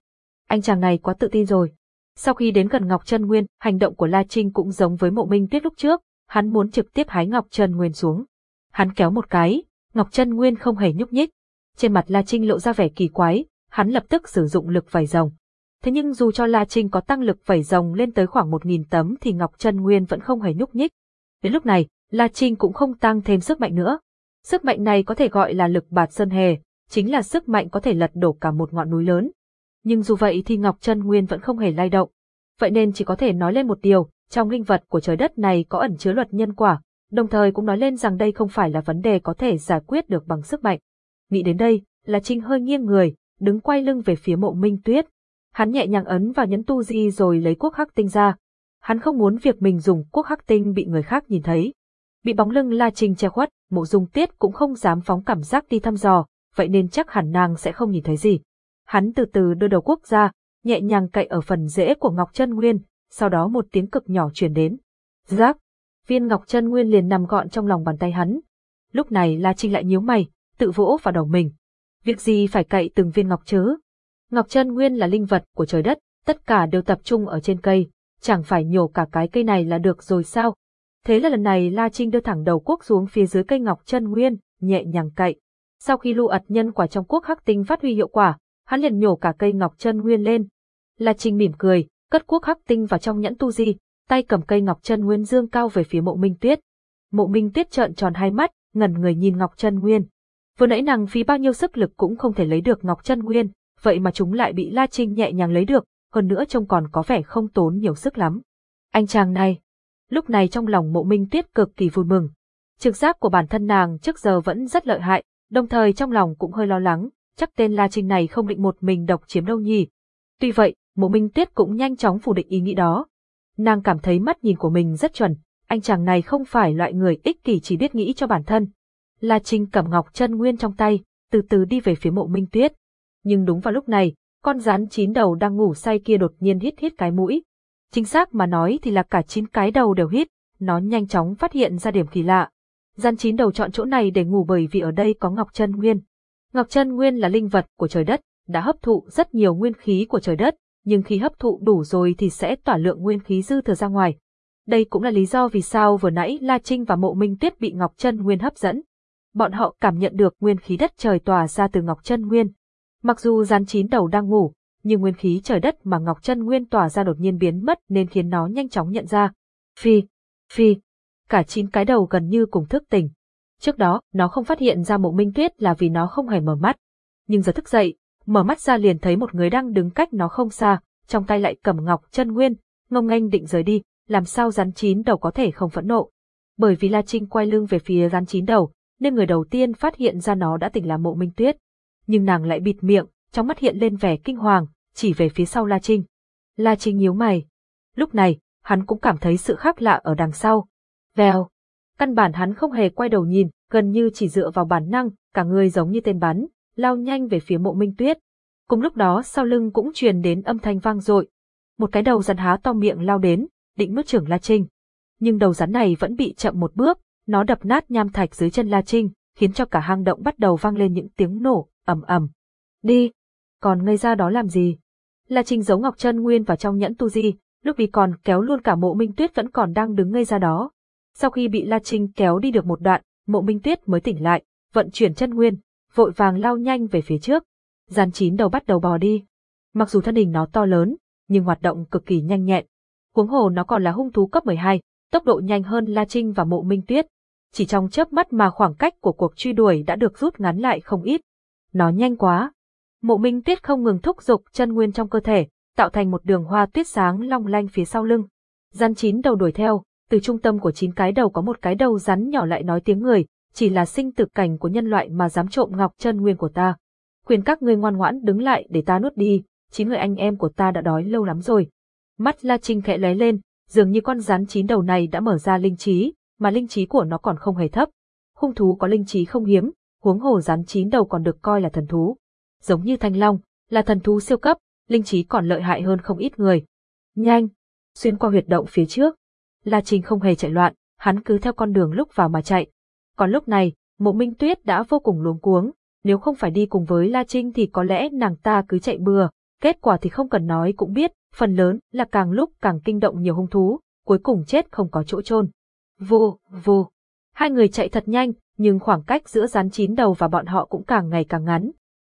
Anh chàng này quá tự tin rồi. Sau khi đến gần Ngọc Trân Nguyên, hành động của La Trinh cũng giống với mộ minh tuyết lúc trước, hắn muốn trực tiếp hái Ngọc Trân Nguyên xuống. Hắn kéo một cái, Ngọc Chân Nguyên không hề nhúc nhích. Trên mặt La Trinh lộ ra vẻ kỳ quái, hắn lập tức sử dụng lực vảy rồng. Thế nhưng dù cho La Trinh có tăng lực vảy rồng lên tới khoảng một nghìn tấm thì Ngọc Chân Nguyên vẫn không hề nhúc nhích. Đến lúc này, La Trinh cũng không tăng thêm sức mạnh nữa. Sức mạnh này có thể gọi là lực bạt sơn hề, chính là sức mạnh có thể lật đổ cả một ngọn núi lớn. Nhưng dù vậy thì Ngọc Chân Nguyên vẫn không hề lay động. Vậy nên chỉ có thể nói lên một điều, trong linh vật của trời đất này có ẩn chứa luật nhân quả, đồng thời cũng nói lên rằng đây không phải là vấn đề có thể giải quyết được bằng sức mạnh. Nghĩ đến đây, là Trinh hơi nghiêng người, đứng quay lưng về phía mộ minh tuyết. Hắn nhẹ nhàng ấn vào nhẫn tu di rồi lấy quốc hắc tinh ra. Hắn không muốn việc mình dùng quốc hắc tinh bị người khác nhìn thấy. Bị bóng lưng La Trinh che khuất, mộ dung tiết cũng không dám phóng cảm giác đi thăm dò, vậy nên chắc hẳn nàng sẽ không nhìn thấy gì. Hắn từ từ đưa đầu quốc ra, nhẹ nhàng cậy ở phần rễ của Ngọc Chân Nguyên, sau đó một tiếng cực nhỏ truyền đến. giác viên ngọc chân nguyên liền nằm gọn trong lòng bàn tay hắn. Lúc này La Trinh lại nhíu mày, tự vỗ vào đầu mình. Việc gì phải cậy từng viên ngọc chứ? Ngọc chân nguyên là linh vật của trời đất, tất cả đều tập trung ở trên cây, chẳng phải nhổ cả cái cây này là được rồi sao? Thế là lần này La Trinh đưa thẳng đầu quốc xuống phía dưới cây ngọc chân nguyên, nhẹ nhàng cậy. Sau khi lưu ật nhân quả trong quốc hắc tinh phát huy hiệu quả, hắn liền nhổ cả cây ngọc chân nguyên lên. La Trinh mỉm cười, cất quốc hắc tinh vào trong nhẫn tu di, tay cầm cây ngọc chân nguyên dương cao về phía mộ minh tuyết. Mộ minh tuyết trợn tròn hai mắt, ngẩn người nhìn ngọc chân nguyên. Vừa nãy nàng phí bao nhiêu sức lực cũng không thể lấy được ngọc chân nguyên, vậy mà chúng lại bị La Trinh nhẹ nhàng lấy được, hơn nữa trông còn có vẻ không tốn nhiều sức lắm. Anh chàng này, lúc này trong lòng mộ minh tuyết cực kỳ vui mừng. Trực giác của bản thân nàng trước giờ vẫn rất lợi hại, đồng thời trong lòng cũng hơi lo lắng, chắc tên La Trinh này không định một mình độc chiếm đâu nhỉ. Tuy vậy, mộ minh tuyết cũng nhanh chóng phủ định ý nghĩ đó. Nàng cảm thấy mắt nhìn của mình rất chuẩn, anh chàng này không phải loại người ích kỷ chỉ biết nghĩ cho bản thân. La Trinh cầm ngọc chân nguyên trong tay, từ từ đi về phía mộ minh tuyết. Nhưng đúng vào lúc này, con rắn chín đầu đang ngủ say kia đột nhiên hít hít cái mũi. Chính xác mà nói thì là cả chín cái đầu đều hít, nó nhanh chóng phát hiện ra điểm kỳ lạ. Rắn chín đầu chọn chỗ này để ngủ bởi vì ở đây có ngọc chân nguyên. Ngọc chân nguyên là linh vật của trời đất, đã hấp thụ rất nhiều nguyên khí của trời đất, nhưng khi hấp thụ đủ rồi thì sẽ tỏa lượng nguyên khí dư thừa ra ngoài. Đây cũng là lý do vì sao vừa nãy La Trinh và Mộ Minh Tuyết bị Ngọc Chân Nguyên hấp dẫn. Bọn họ cảm nhận được nguyên khí đất trời tỏa ra từ Ngọc Chân Nguyên. Mặc dù rắn chín đầu đang ngủ, nhưng nguyên khí trời đất mà Ngọc Chân Nguyên tỏa ra đột nhiên biến mất nên khiến nó nhanh chóng nhận ra. Phi, phi, cả chín cái đầu gần như cùng thức tỉnh. Trước đó, nó không phát hiện ra Mộ Minh Tuyết là vì nó không hề mở mắt. Nhưng giờ thức dậy, mở mắt ra liền thấy một người đang đứng cách nó không xa, trong tay lại cầm ngọc chân nguyên, ngông nghênh định rời đi, làm sao rắn chín đầu có thể không phẫn nộ. Bởi vì La Trinh quay lưng về phía rắn chín đầu, nên người đầu tiên phát hiện ra nó đã tỉnh là mộ minh tuyết. Nhưng nàng lại bịt miệng, trong mắt hiện lên vẻ kinh hoàng, chỉ về phía sau La Trinh. La Trinh nhíu mày. Lúc này, hắn cũng cảm thấy sự khác lạ ở đằng sau. Vèo. Căn bản hắn không hề quay đầu nhìn, gần như chỉ dựa vào bản năng, cả người giống như tên bắn, lao nhanh về phía mộ minh tuyết. Cùng lúc đó sau lưng cũng truyền đến âm thanh vang dội. Một cái đầu rắn há to miệng lao đến, định nuốt trưởng La Trinh. Nhưng đầu rắn này vẫn bị chậm một bước, nó đập nát nham thạch dưới chân La Trinh, khiến cho cả hang động bắt đầu vang lên những tiếng nổ, ầm ầm. Đi! Còn ngây ra đó làm gì? La Trinh giấu Ngọc Chân Nguyên vào trong nhẫn tu di, lúc vì còn kéo luôn cả mộ minh tuyết vẫn còn đang đứng ngây ra đó. Sau khi bị La Trinh kéo đi được một đoạn, mộ minh tuyết mới tỉnh lại, vận chuyển chân nguyên, vội vàng lao nhanh về phía trước. Gian chín đầu bắt đầu bò đi. Mặc dù thân hình nó to lớn, nhưng hoạt động cực kỳ nhanh nhẹn. Huống hồ nó còn là hung thú cấp 12, tốc độ nhanh hơn La Trinh và Mộ Minh Tuyết. Chỉ trong chớp mắt mà khoảng cách của cuộc truy đuổi đã được rút ngắn lại không ít. Nó nhanh quá. Mộ Minh Tuyết không ngừng thúc giục chân nguyên trong cơ thể, tạo thành một đường hoa tuyết sáng long lanh phía sau lưng. Gian chín đầu đuổi theo, từ trung tâm của chín cái đầu có một cái đầu rắn nhỏ lại nói tiếng người, chỉ là sinh tử cảnh của nhân loại mà dám trộm ngọc chân nguyên của ta. Khuyên các ngươi ngoan ngoãn đứng lại để ta nuốt đi, chín người anh em của ta đã đói lâu lắm rồi. Mắt La Trinh khẽ lóe lên, dường như con rắn chín đầu này đã mở ra linh trí, mà linh trí của nó còn không hề thấp. Hung thú có linh trí không hiếm, huống hồ rắn chín đầu còn được coi là thần thú. Giống như thanh long, là thần thú siêu cấp, linh trí còn lợi hại hơn không ít người. Nhanh, xuyên qua huyệt động phía trước. La Trinh không hề chạy loạn, hắn cứ theo con đường lúc vào mà chạy. Còn lúc này, mộ minh tuyết đã vô cùng luống cuống, nếu không phải đi cùng với La Trinh thì có lẽ nàng ta cứ chạy bừa, kết quả thì không cần nói cũng biết, phần lớn là càng lúc càng kinh động nhiều hung thú, cuối cùng chết không có chỗ chôn. Vô, vô. Hai người chạy thật nhanh, nhưng khoảng cách giữa rắn chín đầu và bọn họ cũng càng ngày càng ngắn.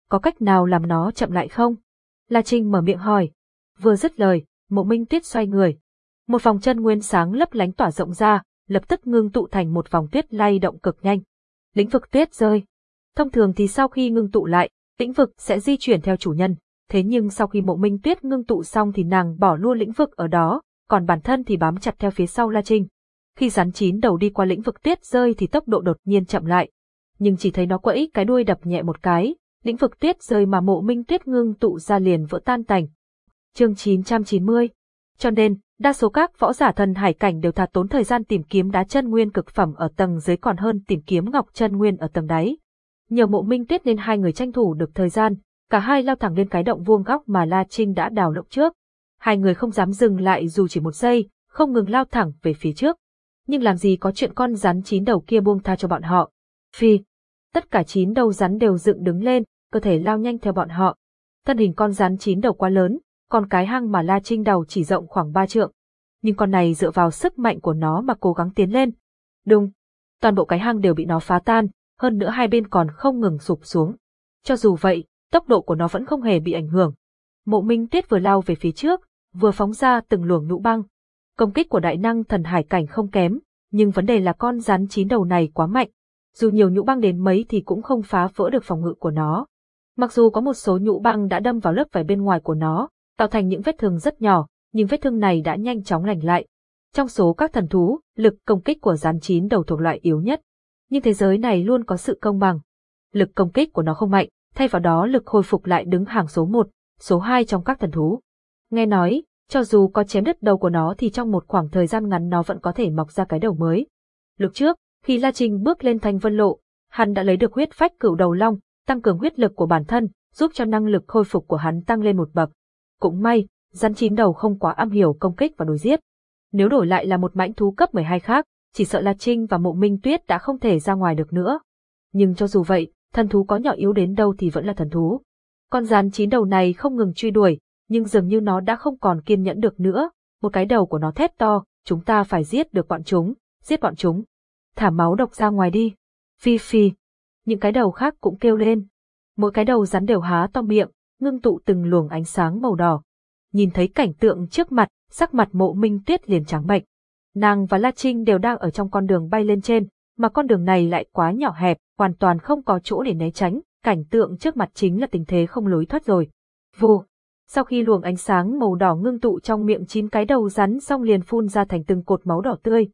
Có cách nào làm nó chậm lại không? La Trinh mở miệng hỏi. Vừa dứt lời, mộ minh tuyết xoay người. Một vòng chân nguyên sáng lấp lánh tỏa rộng ra, lập tức ngưng tụ thành một vòng tuyết lay động cực nhanh. Lĩnh vực tuyết rơi. Thông thường thì sau khi ngưng tụ lại, lĩnh vực sẽ di chuyển theo chủ nhân, thế nhưng sau khi mộ minh tuyết ngưng tụ xong thì nàng bỏ luôn lĩnh vực ở đó, còn bản thân thì bám chặt theo phía sau La Trinh. Khi rắn chín đầu đi qua lĩnh vực tuyết rơi thì tốc độ đột nhiên chậm lại, nhưng chỉ thấy nó quẫy cái đuôi đập nhẹ một cái, lĩnh vực tuyết rơi mà mộ minh tuyết ngưng tụ ra liền vỡ tan tành. Chương 990 Cho nên, đa số các võ giả thần hải cảnh đều thà tốn thời gian tìm kiếm đá chân nguyên cực phẩm ở tầng dưới còn hơn tìm kiếm ngọc chân nguyên ở tầng đáy. Nhờ mộ minh tuyết nên hai người tranh thủ được thời gian, cả hai lao thẳng lên cái động vuông góc mà La Trinh đã đào lộng trước. Hai người không dám dừng lại dù chỉ một giây, không ngừng lao thẳng về phía trước. Nhưng làm gì có chuyện con rắn chín đầu kia buông tha cho bọn họ. Phi. Tất cả chín đầu rắn đều dựng đứng lên, cơ thể lao nhanh theo bọn họ. Thân hình con rắn chín đầu quá lớn, còn cái hang mà La Trinh đầu chỉ rộng khoảng ba trượng. Nhưng con này dựa vào sức mạnh của nó mà cố gắng tiến lên. đúng, Toàn bộ cái hang đều bị nó phá tan, hơn nữa hai bên còn không ngừng sụp xuống. Cho dù vậy, tốc độ của nó vẫn không hề bị ảnh hưởng. Mộ Minh Tuyết vừa lao về phía trước, vừa phóng ra từng luồng nhũ băng. Công kích của đại năng thần hải cảnh không kém, nhưng vấn đề là con rắn chín đầu này quá mạnh. Dù nhiều nhũ băng đến mấy thì cũng không phá vỡ được phòng ngự của nó. Mặc dù có một số nhũ băng đã đâm vào lớp vải bên ngoài của nó, tạo thành những vết thương rất nhỏ, nhưng vết thương này đã nhanh chóng lành lại. Trong số các thần thú, lực công kích của rắn chín đầu thuộc loại yếu nhất. Nhưng thế giới này luôn có sự công bằng. lực công kích của nó không mạnh, thay vào đó lực hồi phục lại đứng hàng số 1, số 2 trong các thần thú. Nghe nói, cho dù có chém đứt đầu của nó thì trong một khoảng thời gian ngắn nó vẫn có thể mọc ra cái đầu mới. Lúc trước, khi La Trinh bước lên thanh vân lộ, hắn đã lấy được huyết phách cửu đầu long, tăng cường huyết lực của bản thân, giúp cho năng lực khôi phục của hắn tăng lên một bậc. Cũng may, rắn chín đầu không quá am hiểu công kích và đối giết. Nếu đổi lại là một mãnh thú cấp 12 khác, chỉ sợ La Trinh và Mộ Minh Tuyết đã không thể ra ngoài được nữa. Nhưng cho dù vậy, thần thú có nhỏ yếu đến đâu thì vẫn là thần thú. Con rắn chín đầu này không ngừng truy đuổi, nhưng dường như nó đã không còn kiên nhẫn được nữa, một cái đầu của nó thét to, chúng ta phải giết được bọn chúng, giết bọn chúng. Thả máu độc ra ngoài đi. Phi phi. Những cái đầu khác cũng kêu lên. Mỗi cái đầu rắn đều há to miệng, ngưng tụ từng luồng ánh sáng màu đỏ. Nhìn thấy cảnh tượng trước mặt, sắc mặt mộ minh tuyết liền trắng bệch. Nàng và La Trinh đều đang ở trong con đường bay lên trên, mà con đường này lại quá nhỏ hẹp, hoàn toàn không có chỗ để né tránh, cảnh tượng trước mặt chính là tình thế không lối thoát rồi. Vô! sau khi luồng ánh sáng màu đỏ ngưng tụ trong miệng chín cái đầu rắn xong liền phun ra thành từng cột máu đỏ tươi.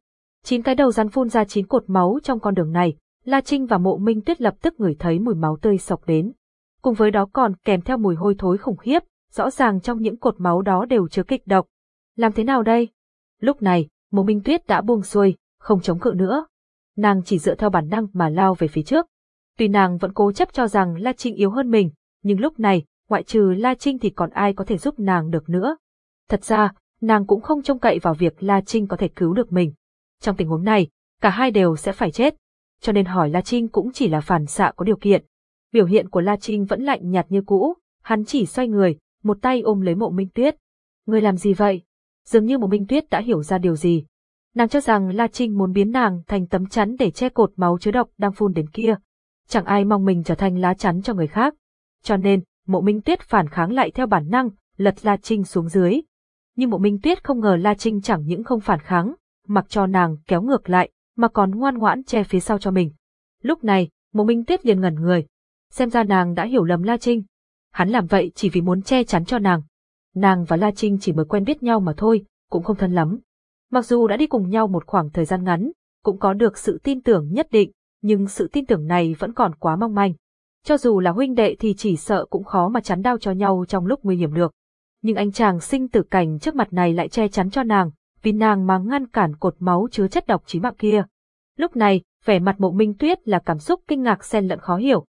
Chín cái đầu rắn phun ra chín cột máu trong con đường này, La Trinh và Mộ Minh Tuyết lập tức ngửi thấy mùi máu tươi sộc đến. Cùng với đó còn kèm theo mùi hôi thối khủng khiếp, rõ ràng trong những cột máu đó đều chứa kịch độc. Làm thế nào đây? Lúc này, Mộ Minh Tuyết đã buông xuôi, không chống cự nữa. Nàng chỉ dựa theo bản năng mà lao về phía trước. Tuy nàng vẫn cố chấp cho rằng La Trinh yếu hơn mình, nhưng lúc này, ngoại trừ La Trinh thì còn ai có thể giúp nàng được nữa. Thật ra, nàng cũng không trông cậy vào việc La Trinh có thể cứu được mình. Trong tình huống này, cả hai đều sẽ phải chết. Cho nên hỏi La Trinh cũng chỉ là phản xạ có điều kiện. Biểu hiện của La Trinh vẫn lạnh nhạt như cũ, hắn chỉ xoay người, một tay ôm lấy mộ minh tuyết. Người làm gì vậy? Dường như mộ minh tuyết đã hiểu ra điều gì. Nàng cho rằng La Trinh muốn biến nàng thành tấm chắn để che cột máu chứa độc đang phun đến kia. Chẳng ai mong mình trở thành lá chắn cho người khác. Cho nên, mộ minh tuyết phản kháng lại theo bản năng, lật La Trinh xuống dưới. Nhưng mộ minh tuyết không ngờ La Trinh chẳng những không phản kháng, mặc cho nàng kéo ngược lại, mà còn ngoan ngoãn che phía sau cho mình. Lúc này, mộ minh tuyết liền ngẩn người. Xem ra nàng đã hiểu lầm La Trinh. Hắn làm vậy chỉ vì muốn che chắn cho nàng. Nàng và La Trinh chỉ mới quen biết nhau mà thôi, cũng không thân lắm. Mặc dù đã đi cùng nhau một khoảng thời gian ngắn, cũng có được sự tin tưởng nhất định, nhưng sự tin tưởng này vẫn còn quá mong manh. Cho dù là huynh đệ thì chỉ sợ cũng khó mà chắn đau cho nhau trong lúc nguy hiểm được. Nhưng anh chàng sinh tử cảnh trước mặt này lại che chắn cho nàng, vì nàng mà ngăn cản cột máu chứa chất độc chí mạng kia. Lúc này, vẻ mặt mộ minh tuyết là cảm xúc kinh ngạc xen lẫn khó hiểu.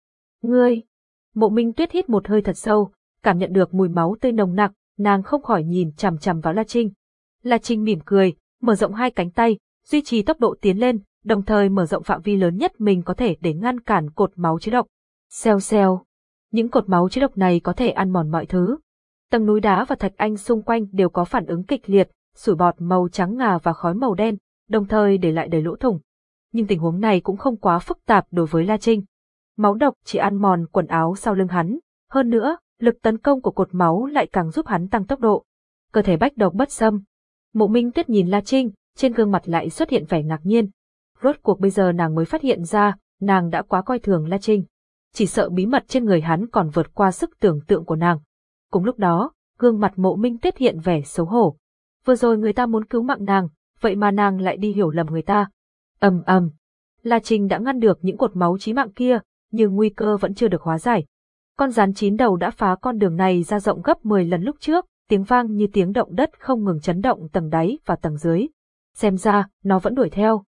Ngươi! Mộ minh tuyết hít một hơi thật sâu, cảm nhận được mùi máu tươi nồng nặc, nàng không khỏi nhìn chằm chằm vào La Trinh. La Trinh mỉm cười, mở rộng hai cánh tay, duy trì tốc độ tiến lên, đồng thời mở rộng phạm vi lớn nhất mình có thể để ngăn cản cột máu chứa độc. Xeo xeo. Những cột máu chứa độc này có thể ăn mòn mọi thứ. Tầng núi đá và thạch anh xung quanh đều có phản ứng kịch liệt, sủi bọt màu trắng ngà và khói màu đen, đồng thời để lại đầy lỗ thủng. Nhưng tình huống này cũng không quá phức tạp đối với La Trinh. Máu độc chỉ ăn mòn quần áo sau lưng hắn. Hơn nữa, lực tấn công của cột máu lại càng giúp hắn tăng tốc độ. Cơ thể bách độc bất xâm. Mộ Minh Tuyết nhìn La Trinh, trên gương mặt lại xuất hiện vẻ ngạc nhiên. Rốt cuộc bây giờ nàng mới phát hiện ra, nàng đã quá coi thường La Trinh chỉ sợ bí mật trên người hắn còn vượt qua sức tưởng tượng của nàng. Cùng lúc đó, gương mặt mộ minh Tuyết hiện vẻ xấu hổ. Vừa rồi người ta muốn cứu mạng nàng, vậy mà nàng lại đi hiểu lầm người ta. ầm ầm, La Trinh đã ngăn được những cột máu chí mạng kia, nhưng nguy cơ vẫn chưa được hóa giải. Con rắn chín đầu đã phá con đường này ra rộng gấp 10 lần lúc trước, tiếng vang như tiếng động đất không ngừng chấn động tầng đáy và tầng dưới. Xem ra, nó vẫn đuổi theo.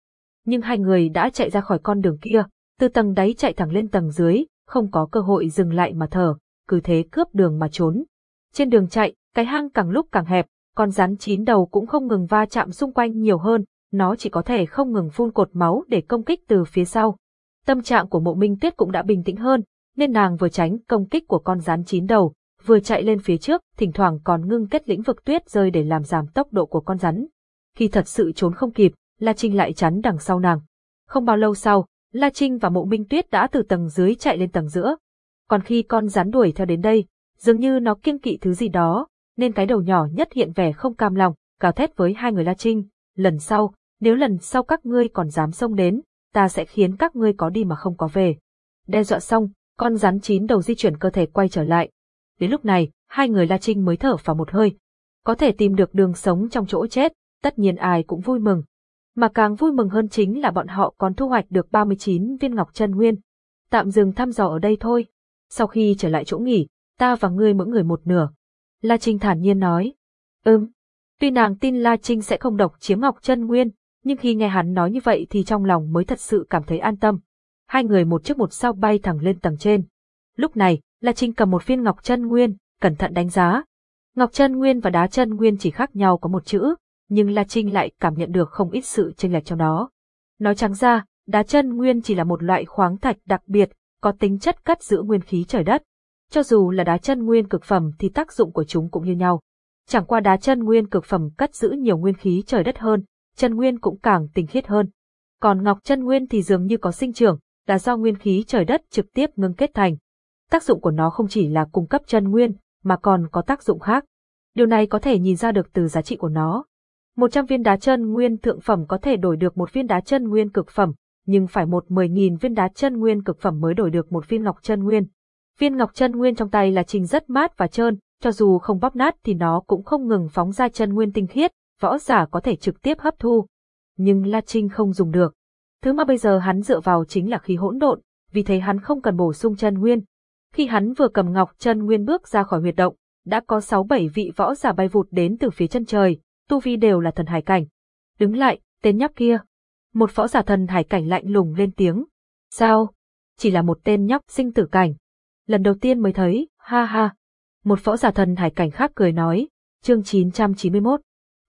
Nhưng hai người đã chạy ra khỏi con đường kia, từ tầng đáy chạy thẳng lên tầng dưới, không có cơ hội dừng lại mà thở, cứ thế cướp đường mà trốn. Trên đường chạy, cái hang càng lúc càng hẹp, con rắn chín đầu cũng không ngừng va chạm xung quanh nhiều hơn, nó chỉ có thể không ngừng phun cột máu để công kích từ phía sau. Tâm trạng của mộ minh tuyết cũng đã bình tĩnh hơn, nên nàng vừa tránh công kích của con rắn chín đầu, vừa chạy lên phía trước, thỉnh thoảng còn ngưng kết lĩnh vực tuyết rơi để làm giảm tốc độ của con rắn. Khi thật sự trốn không kịp, La Trinh lại chắn đằng sau nàng. Không bao lâu sau, La Trinh và Mộ Minh Tuyết đã từ tầng dưới chạy lên tầng giữa. Còn khi con rắn đuổi theo đến đây, dường như nó kiêng kỵ thứ gì đó, nên cái đầu nhỏ nhất hiện vẻ không cam lòng, cào thét với hai người La Trinh. Lần sau, nếu lần sau các ngươi còn dám xông đến, ta sẽ khiến các ngươi có đi mà không có về. Đe dọa xong, con rắn chín đầu di chuyển cơ thể quay trở lại. Đến lúc này, hai người La Trinh mới thở vào một hơi. Có thể tìm được đường sống trong chỗ chết, tất nhiên ai cũng vui mừng. Mà càng vui mừng hơn chính là bọn họ còn thu hoạch được 39 viên ngọc chân nguyên. tạm dừng thăm dò ở đây thôi. Sau khi trở lại chỗ nghỉ, ta và ngươi mỗi người một nửa. La Trinh thản nhiên nói. Ừm. Tuy nàng tin La Trinh sẽ không độc chiếm Ngọc Chân Nguyên, nhưng khi nghe hắn nói như vậy thì trong lòng mới thật sự cảm thấy an tâm. Hai người một trước một sau bay thẳng lên tầng trên. Lúc này, La Trinh cầm một viên Ngọc Chân Nguyên, cẩn thận đánh giá. Ngọc Chân Nguyên và đá chân nguyên chỉ khác nhau có một chữ, nhưng La Trinh lại cảm nhận được không ít sự chênh lệch trong đó. Nói trắng ra, đá chân nguyên chỉ là một loại khoáng thạch đặc biệt, có tính chất cắt giữ nguyên khí trời đất. Cho dù là đá chân nguyên cực phẩm thì tác dụng của chúng cũng như nhau. Chẳng qua đá chân nguyên cực phẩm cắt giữ nhiều nguyên khí trời đất hơn, chân nguyên cũng càng tinh khiết hơn. Còn ngọc chân nguyên thì dường như có sinh trưởng, là do nguyên khí trời đất trực tiếp ngưng kết thành. Tác dụng của nó không chỉ là cung cấp chân nguyên, mà còn có tác dụng khác. Điều này có thể nhìn ra được từ giá trị của nó. 100 viên đá chân nguyên thượng phẩm có thể đổi được một viên đá chân nguyên cực phẩm, nhưng phải một 10.000 viên đá chân nguyên cực phẩm mới đổi được một viên ngọc chân nguyên. Viên ngọc chân nguyên trong tay là trình rất mát và trơn, cho dù không bóp nát thì nó cũng không ngừng phóng ra chân nguyên tinh khiết, võ giả có thể trực tiếp hấp thu. Nhưng La Trinh không dùng được. Thứ mà bây giờ hắn dựa vào chính là khí hỗn độn, vì thế hắn không cần bổ sung chân nguyên. Khi hắn vừa cầm ngọc chân nguyên bước ra khỏi huyệt động, đã có 6-7 vị võ giả bay vụt đến từ phía chân trời, tu vi đều là thần hải cảnh. Đứng lại, tên nhóc kia. Một võ giả thần hải cảnh lạnh lùng lên tiếng. Sao? Chỉ là một tên nhóc sinh tử cảnh. Lần đầu tiên mới thấy, ha ha. Một võ giả thần hải cảnh khác cười nói, chương 991.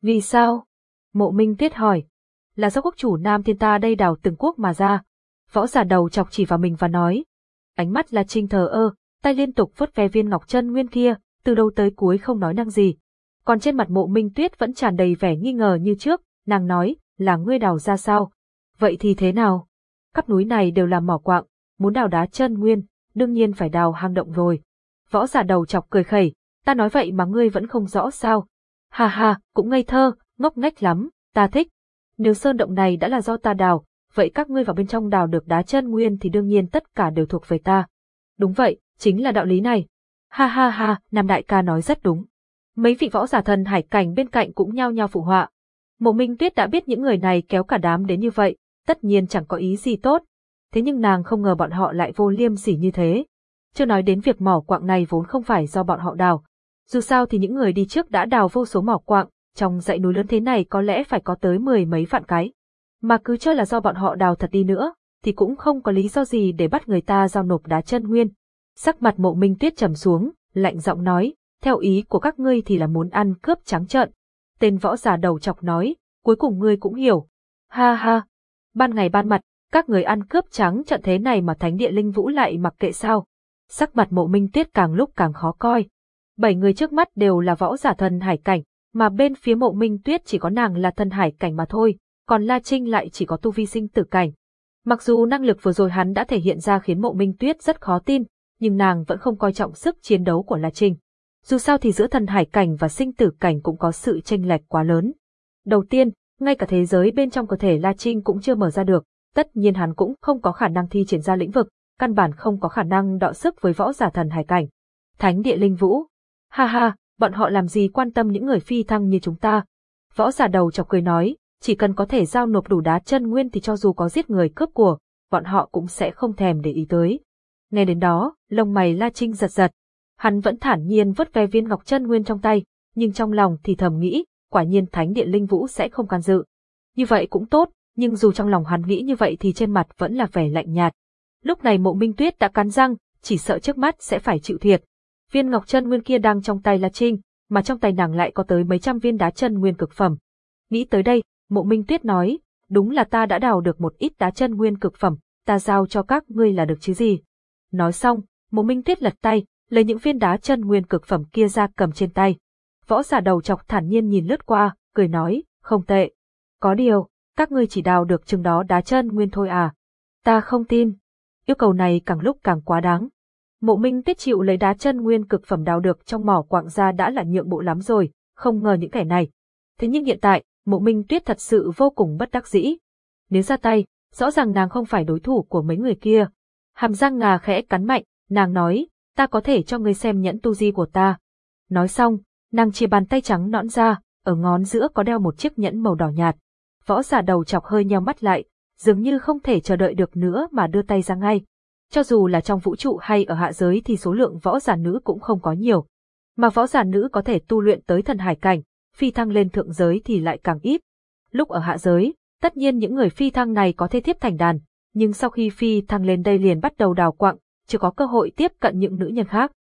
Vì sao? Mộ Minh Tiết hỏi. Là do quốc chủ Nam Thiên ta đây đào từng quốc mà ra. Võ giả đầu chọc chỉ vào mình và nói. Ánh mắt là trinh thờ ơ, tay liên tục vớt ve viên ngọc chân nguyên kia, từ đầu tới cuối không nói năng gì. Còn trên mặt mộ Minh Tuyết vẫn tràn đầy vẻ nghi ngờ như trước, nàng nói, là ngươi đào ra sao? Vậy thì thế nào? Các núi này đều là mỏ quạng, muốn đào đá chân nguyên, đương nhiên phải đào hang động rồi. Võ giả đầu chọc cười khẩy, ta nói vậy mà ngươi vẫn không rõ sao. Hà hà, cũng ngây thơ, ngốc nghếch lắm, ta thích. Nếu sơn động này đã là do ta đào, vậy các ngươi vào bên trong đào được đá chân nguyên thì đương nhiên tất cả đều thuộc về ta. Đúng vậy, chính là đạo lý này. Ha ha ha, Nam Đại ca nói rất đúng. Mấy vị võ giả thần hải cảnh bên cạnh cũng nhao nhao phụ họa. Mộ Minh Tuyết đã biết những người này kéo cả đám đến như vậy, tất nhiên chẳng có ý gì tốt. Thế nhưng nàng không ngờ bọn họ lại vô liêm sỉ như thế. Chưa nói đến việc mỏ quạng này vốn không phải do bọn họ đào. Dù sao thì những người đi trước đã đào vô số mỏ quạng, trong dãy núi lớn thế này có lẽ phải có tới mười mấy vạn cái. Mà cứ cho là do bọn họ đào thật đi nữa, thì cũng không có lý do gì để bắt người ta giao nộp đá chân nguyên. Sắc mặt mộ minh tuyết trầm xuống, lạnh giọng nói, theo ý của các ngươi thì là muốn ăn cướp trắng trợn. Tên võ giả đầu chọc nói, cuối cùng ngươi cũng hiểu. Ha ha, ban ngày ban mặt, các người ăn cướp trắng trợn thế này mà thánh địa linh vũ lại mặc kệ sao. Sắc mặt mộ minh tuyết càng lúc càng khó coi. Bảy người trước mắt đều là võ giả thần hải cảnh, mà bên phía mộ minh tuyết chỉ có nàng là thần hải cảnh mà thôi, còn La Trinh lại chỉ có tu vi sinh tử cảnh. Mặc dù năng lực vừa rồi hắn đã thể hiện ra khiến mộ minh tuyết rất khó tin, nhưng nàng vẫn không coi trọng sức chiến đấu của La Trinh. Dù sao thì giữa thần hải cảnh và sinh tử cảnh cũng có sự chênh lệch quá lớn. Đầu tiên, ngay cả thế giới bên trong cơ thể La Trinh cũng chưa mở ra được, tất nhiên hắn cũng không có khả năng thi triển ra lĩnh vực, căn bản không có khả năng đọ sức với võ giả thần hải cảnh. Thánh địa linh vũ. Ha ha, bọn họ làm gì quan tâm những người phi thăng như chúng ta. Võ giả đầu chọc cười nói, chỉ cần có thể giao nộp đủ đá chân nguyên thì cho dù có giết người cướp của, bọn họ cũng sẽ không thèm để ý tới. Nghe đến đó, lông mày La Trinh giật giật. Hắn vẫn thản nhiên vứt ve viên ngọc chân nguyên trong tay, nhưng trong lòng thì thầm nghĩ, quả nhiên thánh điện linh vũ sẽ không can dự. Như vậy cũng tốt, nhưng dù trong lòng hắn nghĩ như vậy thì trên mặt vẫn là vẻ lạnh nhạt. Lúc này mộ minh tuyết đã cắn răng, chỉ sợ trước mắt sẽ phải chịu thiệt. Viên ngọc chân nguyên kia đang trong tay La Trinh, mà trong tay nàng lại có tới mấy trăm viên đá chân nguyên cực phẩm. Nghĩ tới đây, mộ minh tuyết nói, đúng là ta đã đào được một ít đá chân nguyên cực phẩm, ta giao cho các ngươi là được chứ gì. Nói xong, Mộ Minh Tuyết lật tay, lấy những viên đá chân nguyên cực phẩm kia ra cầm trên tay. Võ giả đầu chọc thản nhiên nhìn lướt qua, cười nói, không tệ. Có điều, các ngươi chỉ đào được chừng đó đá chân nguyên thôi à. Ta không tin. Yêu cầu này càng lúc càng quá đáng. Mộ Minh Tuyết chịu lấy đá chân nguyên cực phẩm đào được trong mỏ quặng ra đã là nhượng bộ lắm rồi, không ngờ những kẻ này. Thế nhưng hiện tại, Mộ Minh Tuyết thật sự vô cùng bất đắc dĩ. Nếu ra tay, rõ ràng nàng không phải đối thủ của mấy người kia, Hàm răng ngà khẽ cắn mạnh, nàng nói, ta có thể cho ngươi xem nhẫn tu di của ta. Nói xong, nàng chia bàn tay trắng nõn ra, ở ngón giữa có đeo một chiếc nhẫn màu đỏ nhạt. Võ giả đầu chọc hơi nheo mắt lại, dường như không thể chờ đợi được nữa mà đưa tay ra ngay. Cho dù là trong vũ trụ hay ở hạ giới thì số lượng võ giả nữ cũng không có nhiều. Mà võ giả nữ có thể tu luyện tới thần hải cảnh, phi thăng lên thượng giới thì lại càng ít. Lúc ở hạ giới, tất nhiên những người phi thăng này có thể tiếp thành đàn, nhưng sau khi phi thăng lên đây liền bắt đầu đào quặng, chưa có cơ hội tiếp cận những nữ nhân khác.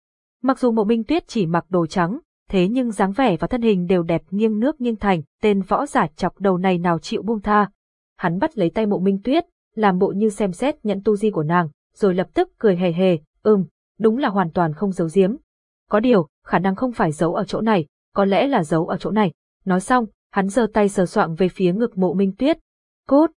Mặc dù mộ minh tuyết chỉ mặc đồ trắng, thế nhưng dáng vẻ và thân hình đều đẹp nghiêng nước nghiêng thành, tên võ giả chọc đầu này nào chịu buông tha. Hắn bắt lấy tay mộ minh tuyết, làm bộ như xem xét nhận tu di của nàng, rồi lập tức cười hề hề, ừm, đúng là hoàn toàn không giấu giếm. Có điều, khả năng không phải giấu ở chỗ này, có lẽ là giấu ở chỗ này. Nói xong, hắn giơ tay sờ soạng về phía ngực mộ minh tuyết. Cốt!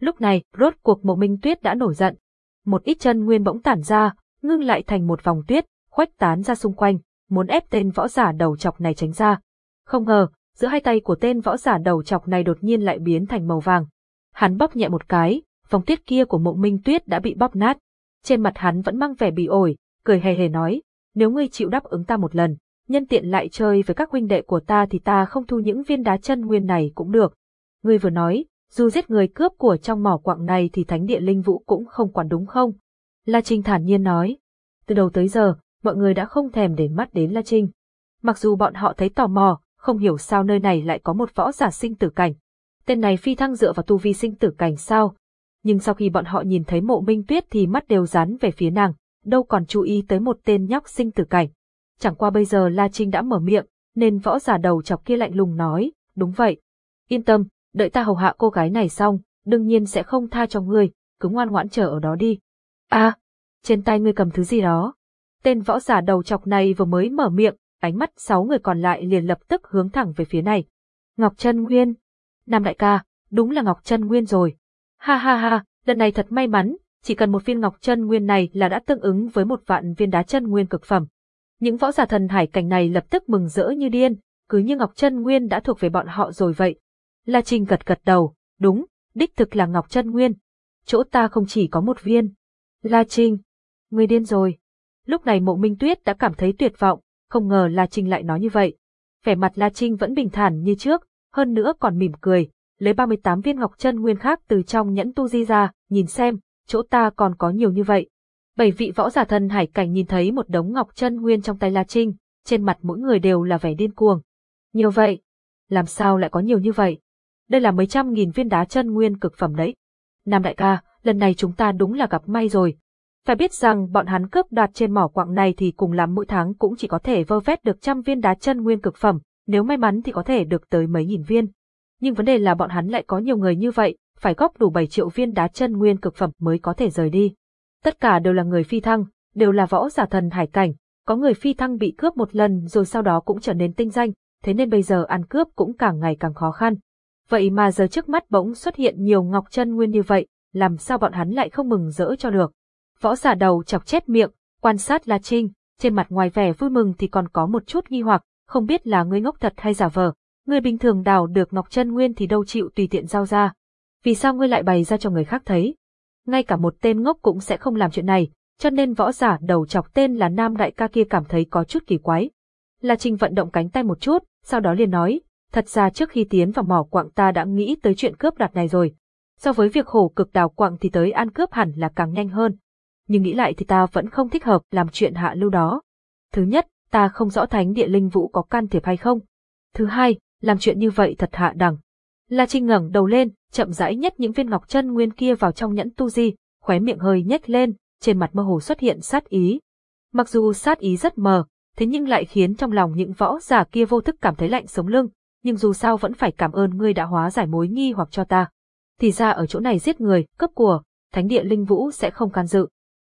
Lúc này, rốt cuộc mộ minh tuyết đã nổi giận. Một ít chân nguyên bỗng tản ra, ngưng lại thành một vòng tuyết, khuếch tán ra xung quanh, muốn ép tên võ giả đầu chọc này tránh ra. Không ngờ, giữa hai tay của tên võ giả đầu chọc này đột nhiên lại biến thành màu vàng. Hắn bóp nhẹ một cái, vòng tuyết kia của mộ minh tuyết đã bị bóp nát. Trên mặt hắn vẫn mang vẻ bị ổi, cười hề hề nói, nếu ngươi chịu đáp ứng ta một lần, nhân tiện lại chơi với các huynh đệ của ta thì ta không thu những viên đá chân nguyên này cũng được. Ngươi vừa nói, dù giết người cướp của trong mỏ quạng này thì thánh địa linh vũ cũng không quản đúng không? La Trinh thản nhiên nói. Từ đầu tới giờ, mọi người đã không thèm để mắt đến La Trinh. Mặc dù bọn họ thấy tò mò, không hiểu sao nơi này lại có một võ giả sinh tử cảnh. Tên này phi thăng dựa vào tu vi sinh tử cảnh sao? Nhưng sau khi bọn họ nhìn thấy mộ minh tuyết thì mắt đều dán về phía nàng, đâu còn chú ý tới một tên nhóc sinh tử cảnh. Chẳng qua bây giờ La Trinh đã mở miệng, nên võ giả đầu chọc kia lạnh lùng nói, đúng vậy. Yên tâm, đợi ta hầu hạ cô gái này xong, đương nhiên sẽ không tha cho ngươi, cứ ngoan ngoãn chờ ở đó đi. À, trên tay ngươi cầm thứ gì đó. Tên võ giả đầu chọc này vừa mới mở miệng, ánh mắt sáu người còn lại liền lập tức hướng thẳng về phía này. Ngọc Trân Nguyên. Nam đại ca, đúng là Ngọc Trân Nguyên rồi. Ha ha ha, lần này thật may mắn, chỉ cần một viên Ngọc chân Nguyên này là đã tương ứng với một vạn viên đá chân nguyên cực phẩm. Những võ giả thần hải cảnh này lập tức mừng rỡ như điên, cứ như Ngọc chân Nguyên đã thuộc về bọn họ rồi vậy. La Trinh gật gật đầu, đúng, đích thực là Ngọc chân Nguyên. Chỗ ta không chỉ có một viên. La Trinh, người điên rồi. Lúc này mộ minh tuyết đã cảm thấy tuyệt vọng, không ngờ La Trinh lại nói như vậy. Vẻ mặt La Trinh vẫn bình thản như trước, hơn nữa còn mỉm cười, lấy 38 viên ngọc chân nguyên khác từ trong nhẫn tu di ra, nhìn xem, chỗ ta còn có nhiều như vậy. Bảy vị võ giả thân hải cảnh nhìn thấy một đống ngọc chân nguyên trong tay La Trinh, trên mặt mỗi người đều là vẻ điên cuồng. Nhiều vậy? Làm sao lại có nhiều như vậy? Đây là mấy trăm nghìn viên đá chân nguyên cực phẩm đấy. Nam đại ca, lần này chúng ta đúng là gặp may rồi, phải biết rằng bọn hắn cướp đoạt trên mỏ quặng này thì cùng lắm mỗi tháng cũng chỉ có thể vơ vét được trăm viên đá chân nguyên cực phẩm, nếu may mắn thì có thể được tới mấy nghìn viên. Nhưng vấn đề là bọn hắn lại có nhiều người như vậy, phải góp đủ 7 triệu viên đá chân nguyên cực phẩm mới có thể rời đi. Tất cả đều là người phi thăng, đều là võ giả thần hải cảnh, có người phi thăng bị cướp một lần rồi sau đó cũng trở nên tinh danh, thế nên bây giờ ăn cướp cũng càng ngày càng khó khăn. Vậy mà giờ trước mắt bỗng xuất hiện nhiều ngọc chân nguyên như vậy, làm sao bọn hắn lại không mừng rỡ cho được. Võ giả đầu chọc chết miệng, quan sát La Trinh, trên mặt ngoài vẻ vui mừng thì còn có một chút nghi hoặc, không biết là ngươi ngốc thật hay giả vờ. Người bình thường đào được Ngọc Chân Nguyên thì đâu chịu tùy tiện giao ra. Vì sao ngươi lại bày ra cho người khác thấy? Ngay cả một tên ngốc cũng sẽ không làm chuyện này, cho nên võ giả đầu chọc tên là Nam Đại ca kia cảm thấy có chút kỳ quái. La Trinh vận động cánh tay một chút, sau đó liền nói, thật ra trước khi tiến vào mỏ quặng ta đã nghĩ tới chuyện cướp đoạt này rồi. So với việc hổ cực đào quặng thì tới ăn cướp hẳn là càng nhanh hơn nhưng nghĩ lại thì ta vẫn không thích hợp làm chuyện hạ lưu đó. Thứ nhất, ta không rõ thánh địa linh vũ có can thiệp hay không. Thứ hai, làm chuyện như vậy thật hạ đẳng. La Trinh ngẩng đầu lên, chậm rãi nhét những viên ngọc chân nguyên kia vào trong nhẫn tu di, khóe miệng hơi nhếch lên, trên mặt mơ hồ xuất hiện sát ý. Mặc dù sát ý rất mờ, thế nhưng lại khiến trong lòng những võ giả kia vô thức cảm thấy lạnh sống lưng, nhưng dù sao vẫn phải cảm ơn ngươi đã hóa giải mối nghi hoặc cho ta. Thì ra ở chỗ này giết người, cướp của, thánh địa linh vũ sẽ không can dự.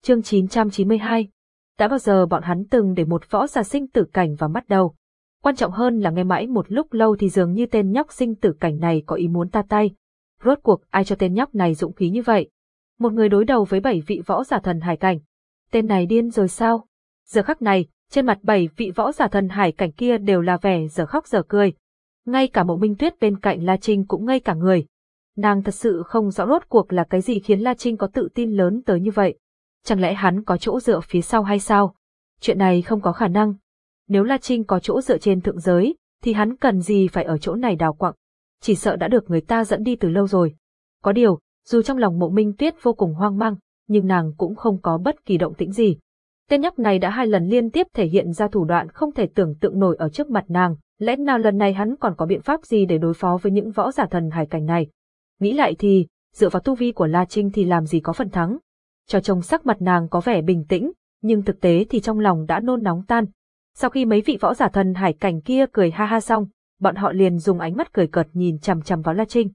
Chương 992 Đã bao giờ bọn hắn từng để một võ giả sinh tử cảnh vào mắt đầu. Quan trọng hơn là nghe mãi một lúc lâu thì dường như tên nhóc sinh tử cảnh này có ý muốn ta tay. Rốt cuộc ai cho tên nhóc này dũng khí như vậy? Một người đối đầu với bảy vị võ giả thần hải cảnh. Tên này điên rồi sao? Giờ khắc này, trên mặt bảy vị võ giả thần hải cảnh kia đều là vẻ giờ khóc giờ cười. Ngay cả mộ minh tuyết bên cạnh La Trinh cũng ngây cả người. Nàng thật sự không rõ rốt cuộc là cái gì khiến La Trinh có tự tin lớn tới như vậy. Chẳng lẽ hắn có chỗ dựa phía sau hay sao? Chuyện này không có khả năng. Nếu La Trinh có chỗ dựa trên thượng giới, thì hắn cần gì phải ở chỗ này đào quặng. Chỉ sợ đã được người ta dẫn đi từ lâu rồi. Có điều, dù trong lòng mộ minh tuyết vô cùng hoang mang, nhưng nàng cũng không có bất kỳ động tĩnh gì. Tên nhóc này đã hai lần liên tiếp thể hiện ra thủ đoạn không thể tưởng tượng nổi ở trước mặt nàng, lẽ nào lần này hắn còn có biện pháp gì để đối phó với những võ giả thần hải cảnh này. Nghĩ lại thì, dựa vào tu vi của La Trinh thì làm gì có phần thắng. Cho trông sắc mặt nàng có vẻ bình tĩnh, nhưng thực tế thì trong lòng đã nôn nóng tan. Sau khi mấy vị võ giả thần hải cảnh kia cười ha ha xong, bọn họ liền dùng ánh mắt cười cợt nhìn chằm chằm vào La Trinh.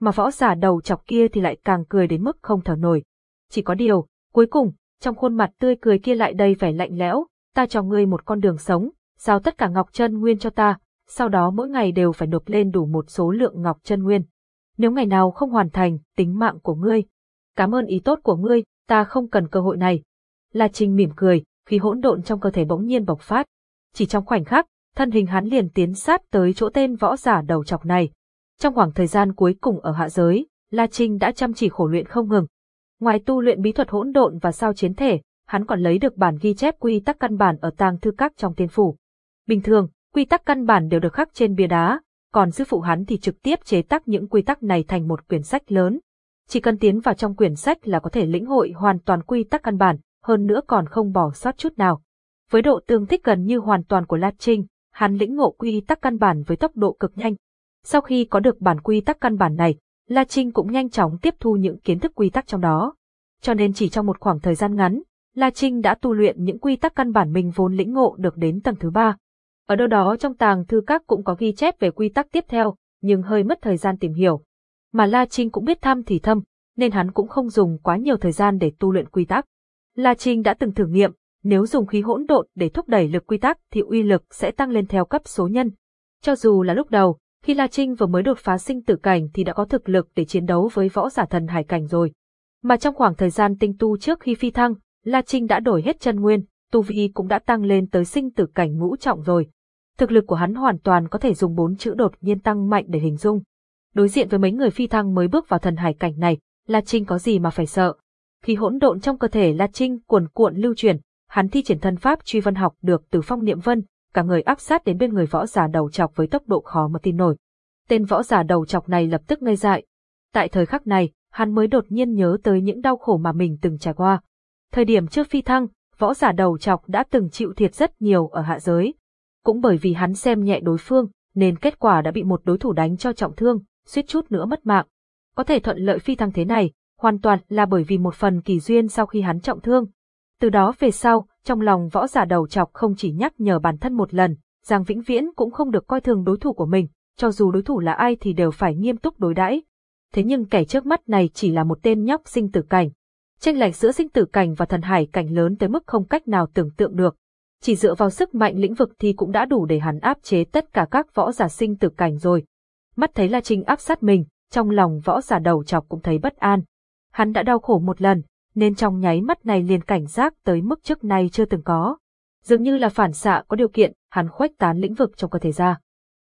Mà võ giả đầu chọc kia thì lại càng cười đến mức không thở nổi. Chỉ có điều, cuối cùng, trong khuôn mặt tươi cười kia lại đầy vẻ lạnh lẽo, ta cho ngươi một con đường sống, giao tất cả ngọc chân nguyên cho ta, sau đó mỗi ngày đều phải nộp lên đủ một số lượng ngọc chân nguyên. Nếu ngày nào không hoàn thành, tính mạng của ngươi. Cảm ơn ý tốt của ngươi, ta không cần cơ hội này. La Trinh mỉm cười, khi hỗn độn trong cơ thể bỗng nhiên bộc phát. Chỉ trong khoảnh khắc, thân hình hắn liền tiến sát tới chỗ tên võ giả đầu chọc này. Trong khoảng thời gian cuối cùng ở hạ giới, La Trinh đã chăm chỉ khổ luyện không ngừng. Ngoài tu luyện bí thuật hỗn độn và sao chiến thể, hắn còn lấy được bản ghi chép quy tắc căn bản ở tàng thư các trong tiên phủ. Bình thường, quy tắc căn bản đều được khắc trên bia đá, còn sư phụ hắn thì trực tiếp chế tác những quy tắc này thành một quyển sách lớn. Chỉ cần tiến vào trong quyển sách là có thể lĩnh hội hoàn toàn quy tắc căn bản, hơn nữa còn không bỏ sót chút nào. Với độ tương thích gần như hoàn toàn của La Trinh, hắn lĩnh ngộ quy tắc căn bản với tốc độ cực nhanh. Sau khi có được bản quy tắc căn bản này, La Trinh cũng nhanh chóng tiếp thu những kiến thức quy tắc trong đó. Cho nên chỉ trong một khoảng thời gian ngắn, La Trinh đã tu luyện những quy tắc căn bản mình vốn lĩnh ngộ được đến tầng thứ ba. Ở đâu đó trong tàng thư các cũng có ghi chép về quy tắc tiếp theo, nhưng hơi mất thời gian tìm hiểu. Mà La Trinh cũng biết thăm thì thâm, nên hắn cũng không dùng quá nhiều thời gian để tu luyện quy tắc. La Trinh đã từng thử nghiệm, nếu dùng khí hỗn độn để thúc đẩy lực quy tắc thì uy lực sẽ tăng lên theo cấp số nhân. Cho dù là lúc đầu, khi La Trinh vừa mới đột phá sinh tử cảnh thì đã có thực lực để chiến đấu với võ giả thần hải cảnh rồi. Mà trong khoảng thời gian tinh tu trước khi phi thăng, La Trinh đã đổi hết chân nguyên, tu vi cũng đã tăng lên tới sinh tử cảnh ngũ trọng rồi. Thực lực của hắn hoàn toàn có thể dùng bốn chữ đột nhiên tăng mạnh để hình dung. Đối diện với mấy người phi thăng mới bước vào thần hải cảnh này, La Trinh có gì mà phải sợ. Khi hỗn độn trong cơ thể La Trinh cuồn cuộn lưu truyền, hắn thi triển thân pháp truy vân học được từ phong niệm vân, cả người áp sát đến bên người võ giả đầu chọc với tốc độ khó mà tin nổi. Tên võ giả đầu chọc này lập tức ngây dại. Tại thời khắc này, hắn mới đột nhiên nhớ tới những đau khổ mà mình từng trải qua. Thời điểm trước phi thăng, võ giả đầu chọc đã từng chịu thiệt rất nhiều ở hạ giới. Cũng bởi vì hắn xem nhẹ đối phương, nên kết quả đã bị một đối thủ đánh cho trọng thương, suýt chút nữa mất mạng. Có thể thuận lợi phi thăng thế này, hoàn toàn là bởi vì một phần kỳ duyên sau khi hắn trọng thương. Từ đó về sau, trong lòng võ giả đầu chọc không chỉ nhắc nhở bản thân một lần, Giang Vĩnh Viễn cũng không được coi thường đối thủ của mình, cho dù đối thủ là ai thì đều phải nghiêm túc đối đãi. Thế nhưng kẻ trước mắt này chỉ là một tên nhóc sinh tử cảnh. Tranh lệch giữa sinh tử cảnh và thần hải cảnh lớn tới mức không cách nào tưởng tượng được. Chỉ dựa vào sức mạnh lĩnh vực thì cũng đã đủ để hắn áp chế tất cả các võ giả sinh tử cảnh rồi. Mắt thấy La Trinh áp sát mình, trong lòng võ giả đầu chọc cũng thấy bất an. Hắn đã đau khổ một lần, nên trong nháy mắt này liền cảnh giác tới mức trước nay chưa từng có. Dường như là phản xạ có điều kiện, hắn khuếch tán lĩnh vực trong cơ thể ra.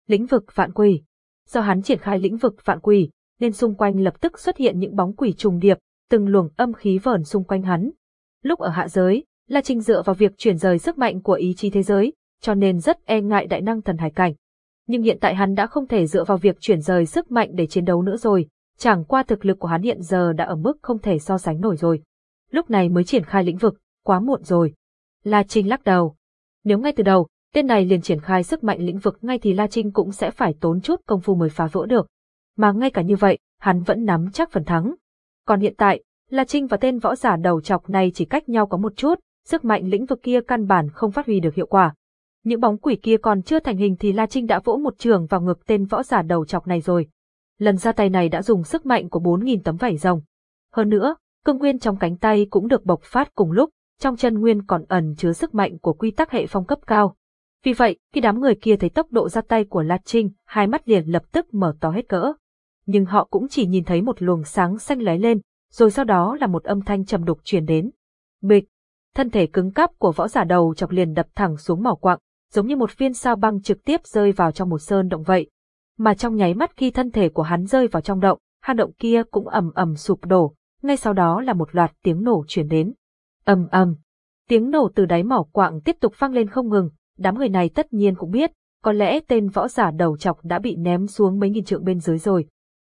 Lĩnh vực vạn quỷ. Do hắn triển khai lĩnh vực vạn quỷ, nên xung quanh lập tức xuất hiện những bóng quỷ trùng điệp, từng luồng âm khí vờn xung quanh hắn. Lúc ở hạ giới, La Trinh dựa vào việc chuyển rời sức mạnh của ý chí thế giới, cho nên rất e ngại đại năng thần hải cảnh. Nhưng hiện tại hắn đã không thể dựa vào việc chuyển rời sức mạnh để chiến đấu nữa rồi, chẳng qua thực lực của hắn hiện giờ đã ở mức không thể so sánh nổi rồi. Lúc này mới triển khai lĩnh vực, quá muộn rồi. La Trinh lắc đầu. Nếu ngay từ đầu, tên này liền triển khai sức mạnh lĩnh vực ngay thì La Trinh cũng sẽ phải tốn chút công phu mới phá vỡ được. Mà ngay cả như vậy, hắn vẫn nắm chắc phần thắng. Còn hiện tại, La Trinh và tên võ giả đầu chọc này chỉ cách nhau có một chút, sức mạnh lĩnh vực kia căn bản không phát huy được hiệu quả. Những bóng quỷ kia còn chưa thành hình thì La Trinh đã vỗ một trường vào ngực tên võ giả đầu chọc này rồi. Lần ra tay này đã dùng sức mạnh của 4.000 tấm vảy rồng. Hơn nữa, cương nguyên trong cánh tay cũng được bộc phát cùng lúc, trong chân nguyên còn ẩn chứa sức mạnh của quy tắc hệ phong cấp cao. Vì vậy, khi đám người kia thấy tốc độ ra tay của La Trinh, hai mắt liền lập tức mở to hết cỡ. Nhưng họ cũng chỉ nhìn thấy một luồng sáng xanh lóe lên, rồi sau đó là một âm thanh trầm đục truyền đến. Bịch! Thân thể cứng cáp của võ giả đầu chọc liền đập thẳng xuống mỏ quặng, giống như một viên sao băng trực tiếp rơi vào trong một sơn động vậy. Mà trong nháy mắt khi thân thể của hắn rơi vào trong động, hang động kia cũng ầm ầm sụp đổ, ngay sau đó là một loạt tiếng nổ truyền đến. ầm ầm, tiếng nổ từ đáy mỏ quạng tiếp tục vang lên không ngừng, đám người này tất nhiên cũng biết, có lẽ tên võ giả đầu chọc đã bị ném xuống mấy nghìn trượng bên dưới rồi.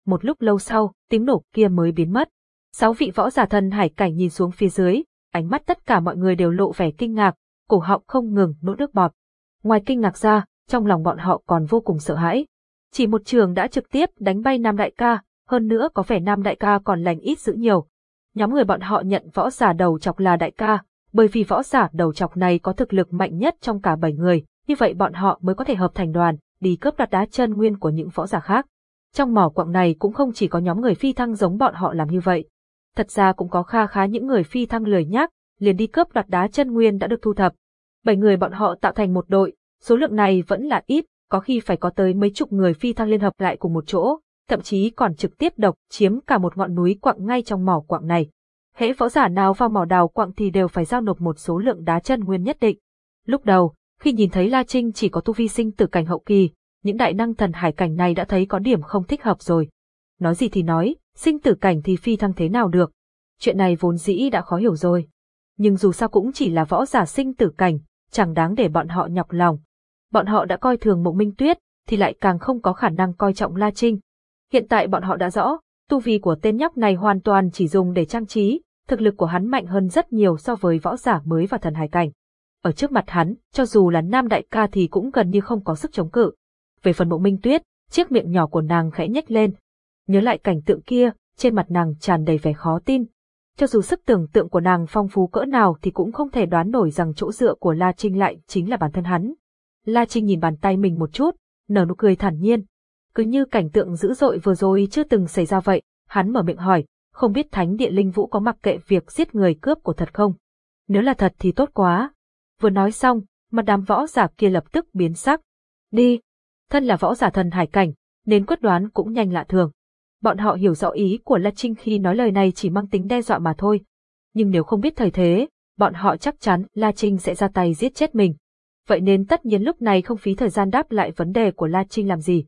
Một lúc lâu sau, tiếng nổ kia mới biến mất. Sáu vị võ giả thần hải cảnh nhìn xuống phía dưới, ánh mắt tất cả mọi người đều lộ vẻ kinh ngạc, cổ họng không ngừng nỗ nước bọt. Ngoài kinh ngạc ra, trong lòng bọn họ còn vô cùng sợ hãi. Chỉ một trường đã trực tiếp đánh bay Nam Đại ca, hơn nữa có vẻ Nam Đại ca còn lành ít dữ nhiều. Nhóm người bọn họ nhận võ giả đầu chọc là Đại ca, bởi vì võ giả đầu chọc này có thực lực mạnh nhất trong cả bảy người, như vậy bọn họ mới có thể hợp thành đoàn, đi cướp đoạt đá chân nguyên của những võ giả khác. Trong mỏ quặng này cũng không chỉ có nhóm người phi thăng giống bọn họ làm như vậy. Thật ra cũng có kha khá những người phi thăng lười nhác, liền đi cướp đoạt đá chân nguyên đã được thu thập. Bảy người bọn họ tạo thành một đội, số lượng này vẫn là ít, có khi phải có tới mấy chục người phi thăng liên hợp lại cùng một chỗ, thậm chí còn trực tiếp độc chiếm cả một ngọn núi quặng ngay trong mỏ quặng này. Hễ võ giả nào vào mỏ đào quặng thì đều phải giao nộp một số lượng đá chân nguyên nhất định. Lúc đầu, khi nhìn thấy La Trinh chỉ có tu vi sinh tử cảnh hậu kỳ, những đại năng thần hải cảnh này đã thấy có điểm không thích hợp rồi. Nói gì thì nói, sinh tử cảnh thì phi thăng thế nào được. Chuyện này vốn dĩ đã khó hiểu rồi. Nhưng dù sao cũng chỉ là võ giả sinh tử cảnh, chẳng đáng để bọn họ nhọc lòng. Bọn họ đã coi thường Mộ minh tuyết, thì lại càng không có khả năng coi trọng La Trinh. Hiện tại bọn họ đã rõ, tu vi của tên nhóc này hoàn toàn chỉ dùng để trang trí, thực lực của hắn mạnh hơn rất nhiều so với võ giả mới và thần hải cảnh. Ở trước mặt hắn, cho dù là nam đại ca thì cũng gần như không có sức chống cự. Về phần mộ minh tuyết, chiếc miệng nhỏ của nàng khẽ nhếch lên. Nhớ lại cảnh tượng kia, trên mặt nàng tràn đầy vẻ khó tin. Cho dù sức tưởng tượng của nàng phong phú cỡ nào thì cũng không thể đoán nổi rằng chỗ dựa của La Trinh lại chính là bản thân hắn. La Trinh nhìn bàn tay mình một chút, nở nụ cười thản nhiên. Cứ như cảnh tượng dữ dội vừa rồi chưa từng xảy ra vậy, hắn mở miệng hỏi, không biết thánh địa linh vũ có mặc kệ việc giết người cướp của thật không? Nếu là thật thì tốt quá. Vừa nói xong, mặt đám võ giả kia lập tức biến sắc. Đi! Thân là võ giả thần hải cảnh, nên quyết đoán cũng nhanh lạ thường. Bọn họ hiểu rõ ý của La Trinh khi nói lời này chỉ mang tính đe dọa mà thôi. Nhưng nếu không biết thời thế, bọn họ chắc chắn La Trinh sẽ ra tay giết chết mình. Vậy nên tất nhiên lúc này không phí thời gian đáp lại vấn đề của La Trinh làm gì.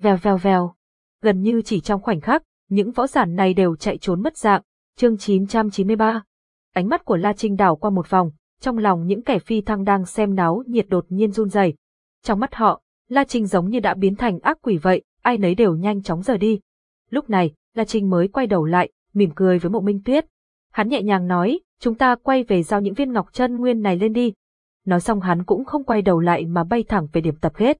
Vèo vèo vèo. Gần như chỉ trong khoảnh khắc, những võ giả này đều chạy trốn mất dạng. Chương 993 Ánh mắt của La Trinh đảo qua một vòng, trong lòng những kẻ phi thăng đang xem náo nhiệt đột nhiên run rẩy. Trong mắt họ, La Trinh giống như đã biến thành ác quỷ vậy, ai nấy đều nhanh chóng rời đi. Lúc này, La Trinh mới quay đầu lại, mỉm cười với mộ minh tuyết. Hắn nhẹ nhàng nói, chúng ta quay về giao những viên ngọc chân nguyên này lên đi. Nói xong hắn cũng không quay đầu lại mà bay thẳng về điểm tập kết.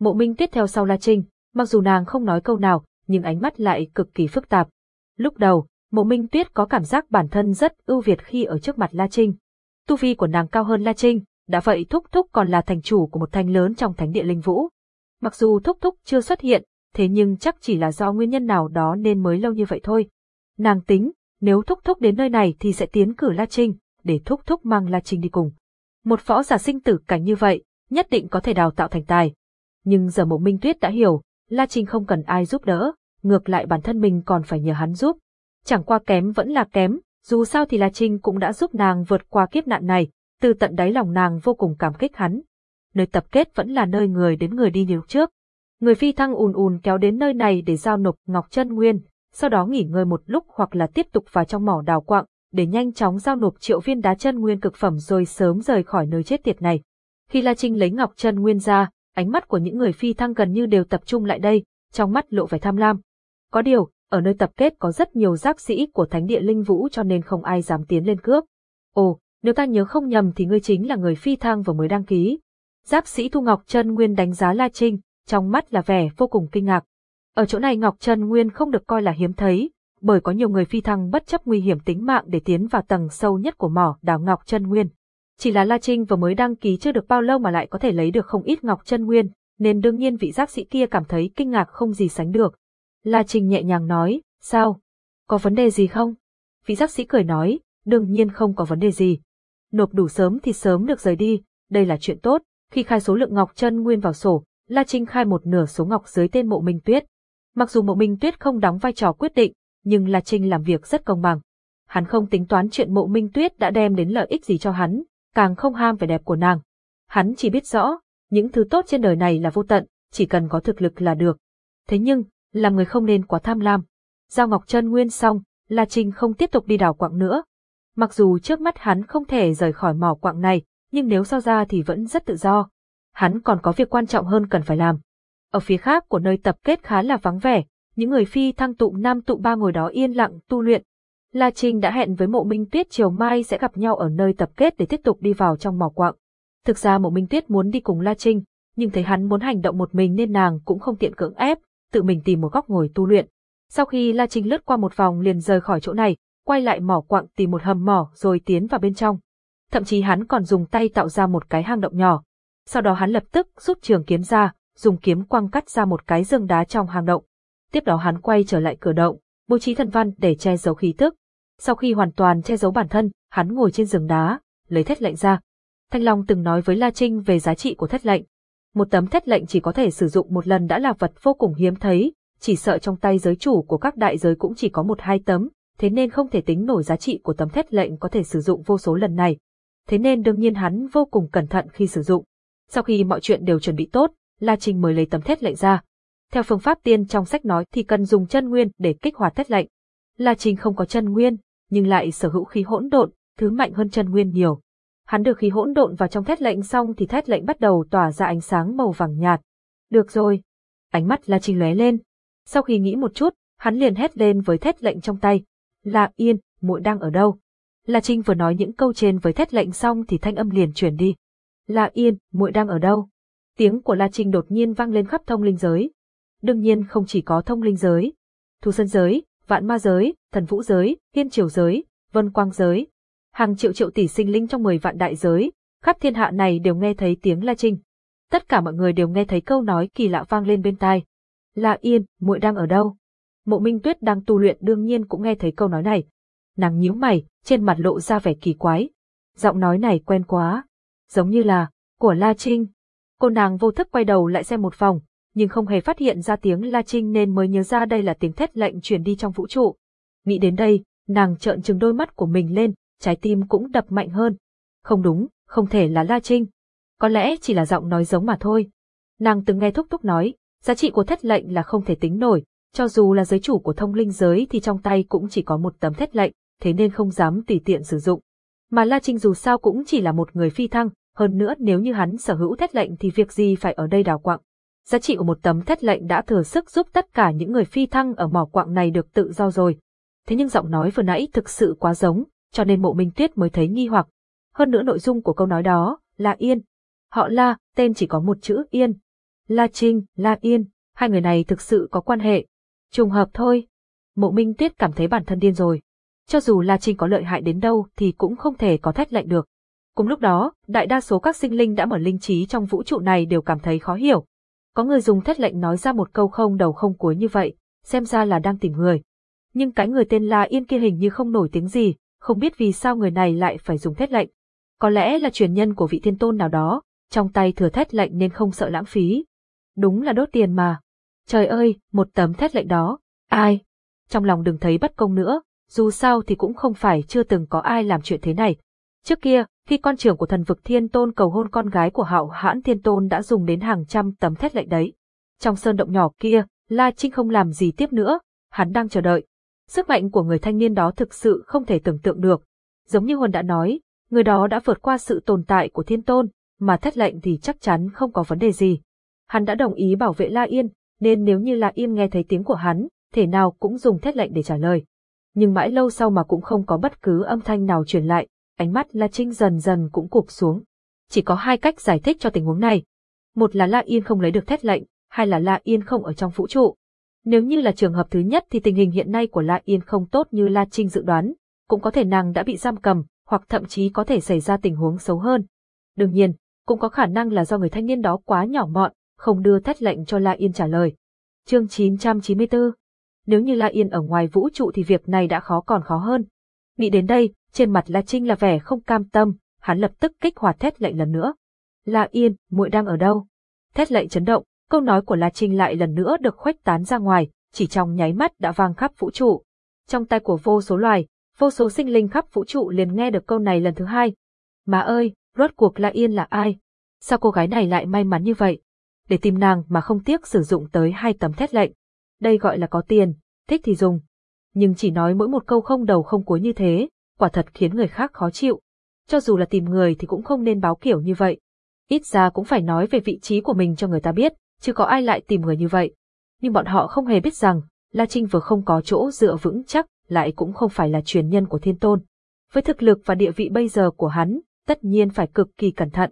Mộ minh tuyết theo sau La Trinh, mặc dù nàng không nói câu nào, nhưng ánh mắt lại cực kỳ phức tạp. Lúc đầu, mộ minh tuyết có cảm giác bản thân rất ưu việt khi ở trước mặt La Trinh. Tu vi của nàng cao hơn La Trinh, đã vậy Thúc Thúc còn là thành chủ của một thành lớn trong thánh địa linh vũ. Mặc dù Thúc Thúc chưa xuất hiện, thế nhưng chắc chỉ là do nguyên nhân nào đó nên mới lâu như vậy thôi. Nàng tính, nếu Thúc Thúc đến nơi này thì sẽ tiến cử La Trinh, để Thúc Thúc mang La Trinh đi cùng. Một võ giả sinh tử cảnh như vậy, nhất định có thể đào tạo thành tài. Nhưng giờ mộ minh tuyết đã hiểu, La Trinh không cần ai giúp đỡ, ngược lại bản thân mình còn phải nhờ hắn giúp. Chẳng qua kém vẫn là kém, dù sao thì La Trinh cũng đã giúp nàng vượt qua kiếp nạn này, từ tận đáy lòng nàng vô cùng cảm kích hắn. Nơi tập kết vẫn là nơi người đến người đi nhiều trước. Người phi thăng ùn ùn kéo đến nơi này để giao nộp Ngọc Chân Nguyên, sau đó nghỉ ngơi một lúc hoặc là tiếp tục vào trong mỏ đào quạng, để nhanh chóng giao nộp triệu viên đá chân nguyên cực phẩm rồi sớm rời khỏi nơi chết tiệt này. Khi La Trinh lấy Ngọc Chân Nguyên ra, ánh mắt của những người phi thăng gần như đều tập trung lại đây, trong mắt lộ vẻ tham lam. Có điều, ở nơi tập kết có rất nhiều giáp sĩ của Thánh địa Linh Vũ cho nên không ai dám tiến lên cướp. Ồ, nếu ta nhớ không nhầm thì ngươi chính là người phi thăng vừa mới đăng ký. Giáp sĩ Thu Ngọc Trân Nguyên đánh giá La Trinh, trong mắt là vẻ vô cùng kinh ngạc. Ở chỗ này Ngọc Trân Nguyên không được coi là hiếm thấy, bởi có nhiều người phi thăng bất chấp nguy hiểm tính mạng để tiến vào tầng sâu nhất của mỏ đào Ngọc Trân Nguyên. Chỉ là La Trinh vừa mới đăng ký chưa được bao lâu mà lại có thể lấy được không ít Ngọc chân Nguyên, nên đương nhiên vị giáp sĩ kia cảm thấy kinh ngạc không gì sánh được. La Trinh nhẹ nhàng nói, sao? Có vấn đề gì không? Vị giáp sĩ cười nói, đương nhiên không có vấn đề gì. Nộp đủ sớm thì sớm được rời đi, đây là chuyện tốt. Khi khai số lượng ngọc chân nguyên vào sổ, La Trinh khai một nửa số ngọc dưới tên mộ Minh Tuyết. Mặc dù mộ Minh Tuyết không đóng vai trò quyết định, nhưng La Trinh làm việc rất công bằng. Hắn không tính toán chuyện mộ Minh Tuyết đã đem đến lợi ích gì cho hắn, càng không ham vẻ đẹp của nàng. Hắn chỉ biết rõ, những thứ tốt trên đời này là vô tận, chỉ cần có thực lực là được. Thế nhưng, làm người không nên quá tham lam. Giao Ngọc Trân Nguyên xong, La Trinh không tiếp tục đi đào quạng nữa. Mặc dù trước mắt hắn không thể rời khỏi mỏ quạng này, nhưng nếu sao ra thì vẫn rất tự do. Hắn còn có việc quan trọng hơn cần phải làm. Ở phía khác của nơi tập kết khá là vắng vẻ, những người phi thăng tụ nam tụ ba ngồi đó yên lặng tu luyện. La Trinh đã hẹn với mộ Minh Tuyết chiều mai sẽ gặp nhau ở nơi tập kết để tiếp tục đi vào trong mỏ quạng. Thực ra mộ Minh Tuyết muốn đi cùng La Trinh, nhưng thấy hắn muốn hành động một mình nên nàng cũng không tiện cưỡng ép, tự mình tìm một góc ngồi tu luyện. Sau khi La Trinh lướt qua một vòng liền rời khỏi chỗ này, quay lại mỏ quặng tìm một hầm mỏ rồi tiến vào bên trong. Thậm chí hắn còn dùng tay tạo ra một cái hang động nhỏ. Sau đó hắn lập tức rút trường kiếm ra, dùng kiếm quăng cắt ra một cái dương đá trong hang động. Tiếp đó hắn quay trở lại cửa động, bố trí thần văn để che giấu khí tức. Sau khi hoàn toàn che giấu bản thân, hắn ngồi trên giường đá, lấy thét lệnh ra. Thanh Long từng nói với La Trinh về giá trị của thét lệnh. Một tấm thét lệnh chỉ có thể sử dụng một lần đã là vật vô cùng hiếm thấy, chỉ sợ trong tay giới chủ của các đại giới cũng chỉ có một hai tấm, thế nên không thể tính nổi giá trị của tấm thét lệnh có thể sử dụng vô số lần này. Thế nên đương nhiên hắn vô cùng cẩn thận khi sử dụng. Sau khi mọi chuyện đều chuẩn bị tốt, La Trinh mới lấy tấm thét lệnh ra. Theo phương pháp tiên trong sách nói thì cần dùng chân nguyên để kích hoạt thét lệnh. La Trinh không có chân nguyên, nhưng lại sở hữu khí hỗn độn, thứ mạnh hơn chân nguyên nhiều. Hắn được khí hỗn độn vào trong thét lệnh xong thì thét lệnh bắt đầu tỏa ra ánh sáng màu vàng nhạt. Được rồi. Ánh mắt La Trinh lóe lên. Sau khi nghĩ một chút, hắn liền hét lên với thét lệnh trong tay. La Yên, muội đang ở đâu? La Trinh vừa nói những câu trên với thét lệnh xong thì thanh âm liền chuyển đi. La Yên, muội đang ở đâu? Tiếng của La Trinh đột nhiên vang lên khắp thông linh giới. Đương nhiên không chỉ có thông linh giới. Thu sân giới, vạn ma giới, thần vũ giới, thiên triều giới, vân quang giới. Hàng triệu triệu tỷ sinh linh trong mười vạn đại giới, khắp thiên hạ này đều nghe thấy tiếng La Trinh. Tất cả mọi người đều nghe thấy câu nói kỳ lạ vang lên bên tai. La Yên, muội đang ở đâu? Mộ Minh Tuyết đang tu luyện đương nhiên cũng nghe thấy câu nói này. Nàng nhíu mày, trên mặt lộ ra vẻ kỳ quái. Giọng nói này quen quá. Giống như là, của La Trinh. Cô nàng vô thức quay đầu lại xem một vòng, nhưng không hề phát hiện ra tiếng La Trinh nên mới nhớ ra đây là tiếng thét lệnh truyền đi trong vũ trụ. Nghĩ đến đây, nàng trợn trừng đôi mắt của mình lên, trái tim cũng đập mạnh hơn. Không đúng, không thể là La Trinh. Có lẽ chỉ là giọng nói giống mà thôi. Nàng từng nghe Thúc Thúc nói, giá trị của thét lệnh là không thể tính nổi, cho dù là giới chủ của thông linh giới thì trong tay cũng chỉ có một tấm thét lệnh, thế nên không dám tùy tiện sử dụng. Mà La Trinh dù sao cũng chỉ là một người phi thăng, hơn nữa nếu như hắn sở hữu thét lệnh thì việc gì phải ở đây đào quạng. Giá trị của một tấm thét lệnh đã thừa sức giúp tất cả những người phi thăng ở mỏ quạng này được tự do rồi. Thế nhưng giọng nói vừa nãy thực sự quá giống, cho nên mộ minh tuyết mới thấy nghi hoặc. Hơn nữa nội dung của câu nói đó, là Yên. Họ La, tên chỉ có một chữ Yên. La Trinh, La Yên, hai người này thực sự có quan hệ. Trùng hợp thôi. Mộ minh tuyết cảm thấy bản thân điên rồi. Cho dù La Trinh có lợi hại đến đâu thì cũng không thể có thét lệnh được. Cùng lúc đó, đại đa số các sinh linh đã mở linh trí trong vũ trụ này đều cảm thấy khó hiểu. Có người dùng thét lệnh nói ra một câu không đầu không cuối như vậy, xem ra là đang tìm người. Nhưng cái người tên La Yên kia hình như không nổi tiếng gì, không biết vì sao người này lại phải dùng thét lệnh. Có lẽ là truyền nhân của vị thiên tôn nào đó, trong tay thừa thét lệnh nên không sợ lãng phí. Đúng là đốt tiền mà. Trời ơi, một tấm thét lệnh đó. Ai? Trong lòng đừng thấy bất công nữa, dù sao thì cũng không phải chưa từng có ai làm chuyện thế này. Trước kia, khi con trưởng của thần vực thiên tôn cầu hôn con gái của hạo hãn thiên tôn đã dùng đến hàng trăm tấm thét lệnh đấy. Trong sơn động nhỏ kia, La Trinh không làm gì tiếp nữa, hắn đang chờ đợi. Sức mạnh của người thanh niên đó thực sự không thể tưởng tượng được. Giống như Huân đã nói, người đó đã vượt qua sự tồn tại của thiên tôn, mà thét lệnh thì chắc chắn không có vấn đề gì. Hắn đã đồng ý bảo vệ La Yên, nên nếu như La Yên nghe thấy tiếng của hắn, thể nào cũng dùng thét lệnh để trả lời. Nhưng mãi lâu sau mà cũng không có bất cứ âm thanh nào truyền lại, ánh mắt La Trinh dần dần cũng cụp xuống. Chỉ có hai cách giải thích cho tình huống này. Một là La Yên không lấy được thét lệnh, hai là La Yên không ở trong vũ trụ. Nếu như là trường hợp thứ nhất thì tình hình hiện nay của La Yên không tốt như La Trinh dự đoán, cũng có thể nàng đã bị giam cầm, hoặc thậm chí có thể xảy ra tình huống xấu hơn. Đương nhiên, cũng có khả năng là do người thanh niên đó quá nhỏ mọn, không đưa thét lệnh cho La Yên trả lời. Chương 994 Nếu như La Yên ở ngoài vũ trụ thì việc này đã khó còn khó hơn. Nghĩ đến đây, trên mặt La Trinh là vẻ không cam tâm, hắn lập tức kích hoạt thét lệnh lần nữa. La Yên, muội đang ở đâu? Thét lệnh chấn động, câu nói của La Trinh lại lần nữa được khuếch tán ra ngoài, chỉ trong nháy mắt đã vang khắp vũ trụ. Trong tay của vô số loài, vô số sinh linh khắp vũ trụ liền nghe được câu này lần thứ hai. Má ơi, rốt cuộc La Yên là ai? Sao cô gái này lại may mắn như vậy? Để tìm nàng mà không tiếc sử dụng tới hai tấm thét lệnh. Đây gọi là có tiền, thích thì dùng. Nhưng chỉ nói mỗi một câu không đầu không cuối như thế, quả thật khiến người khác khó chịu. Cho dù là tìm người thì cũng không nên báo kiểu như vậy. Ít ra cũng phải nói về vị trí của mình cho người ta biết, chứ có ai lại tìm người như vậy. Nhưng bọn họ không hề biết rằng, La Trinh vừa không có chỗ dựa vững chắc, lại cũng không phải là truyền nhân của thiên tôn. Với thực lực và địa vị bây giờ của hắn, tất nhiên phải cực kỳ cẩn thận.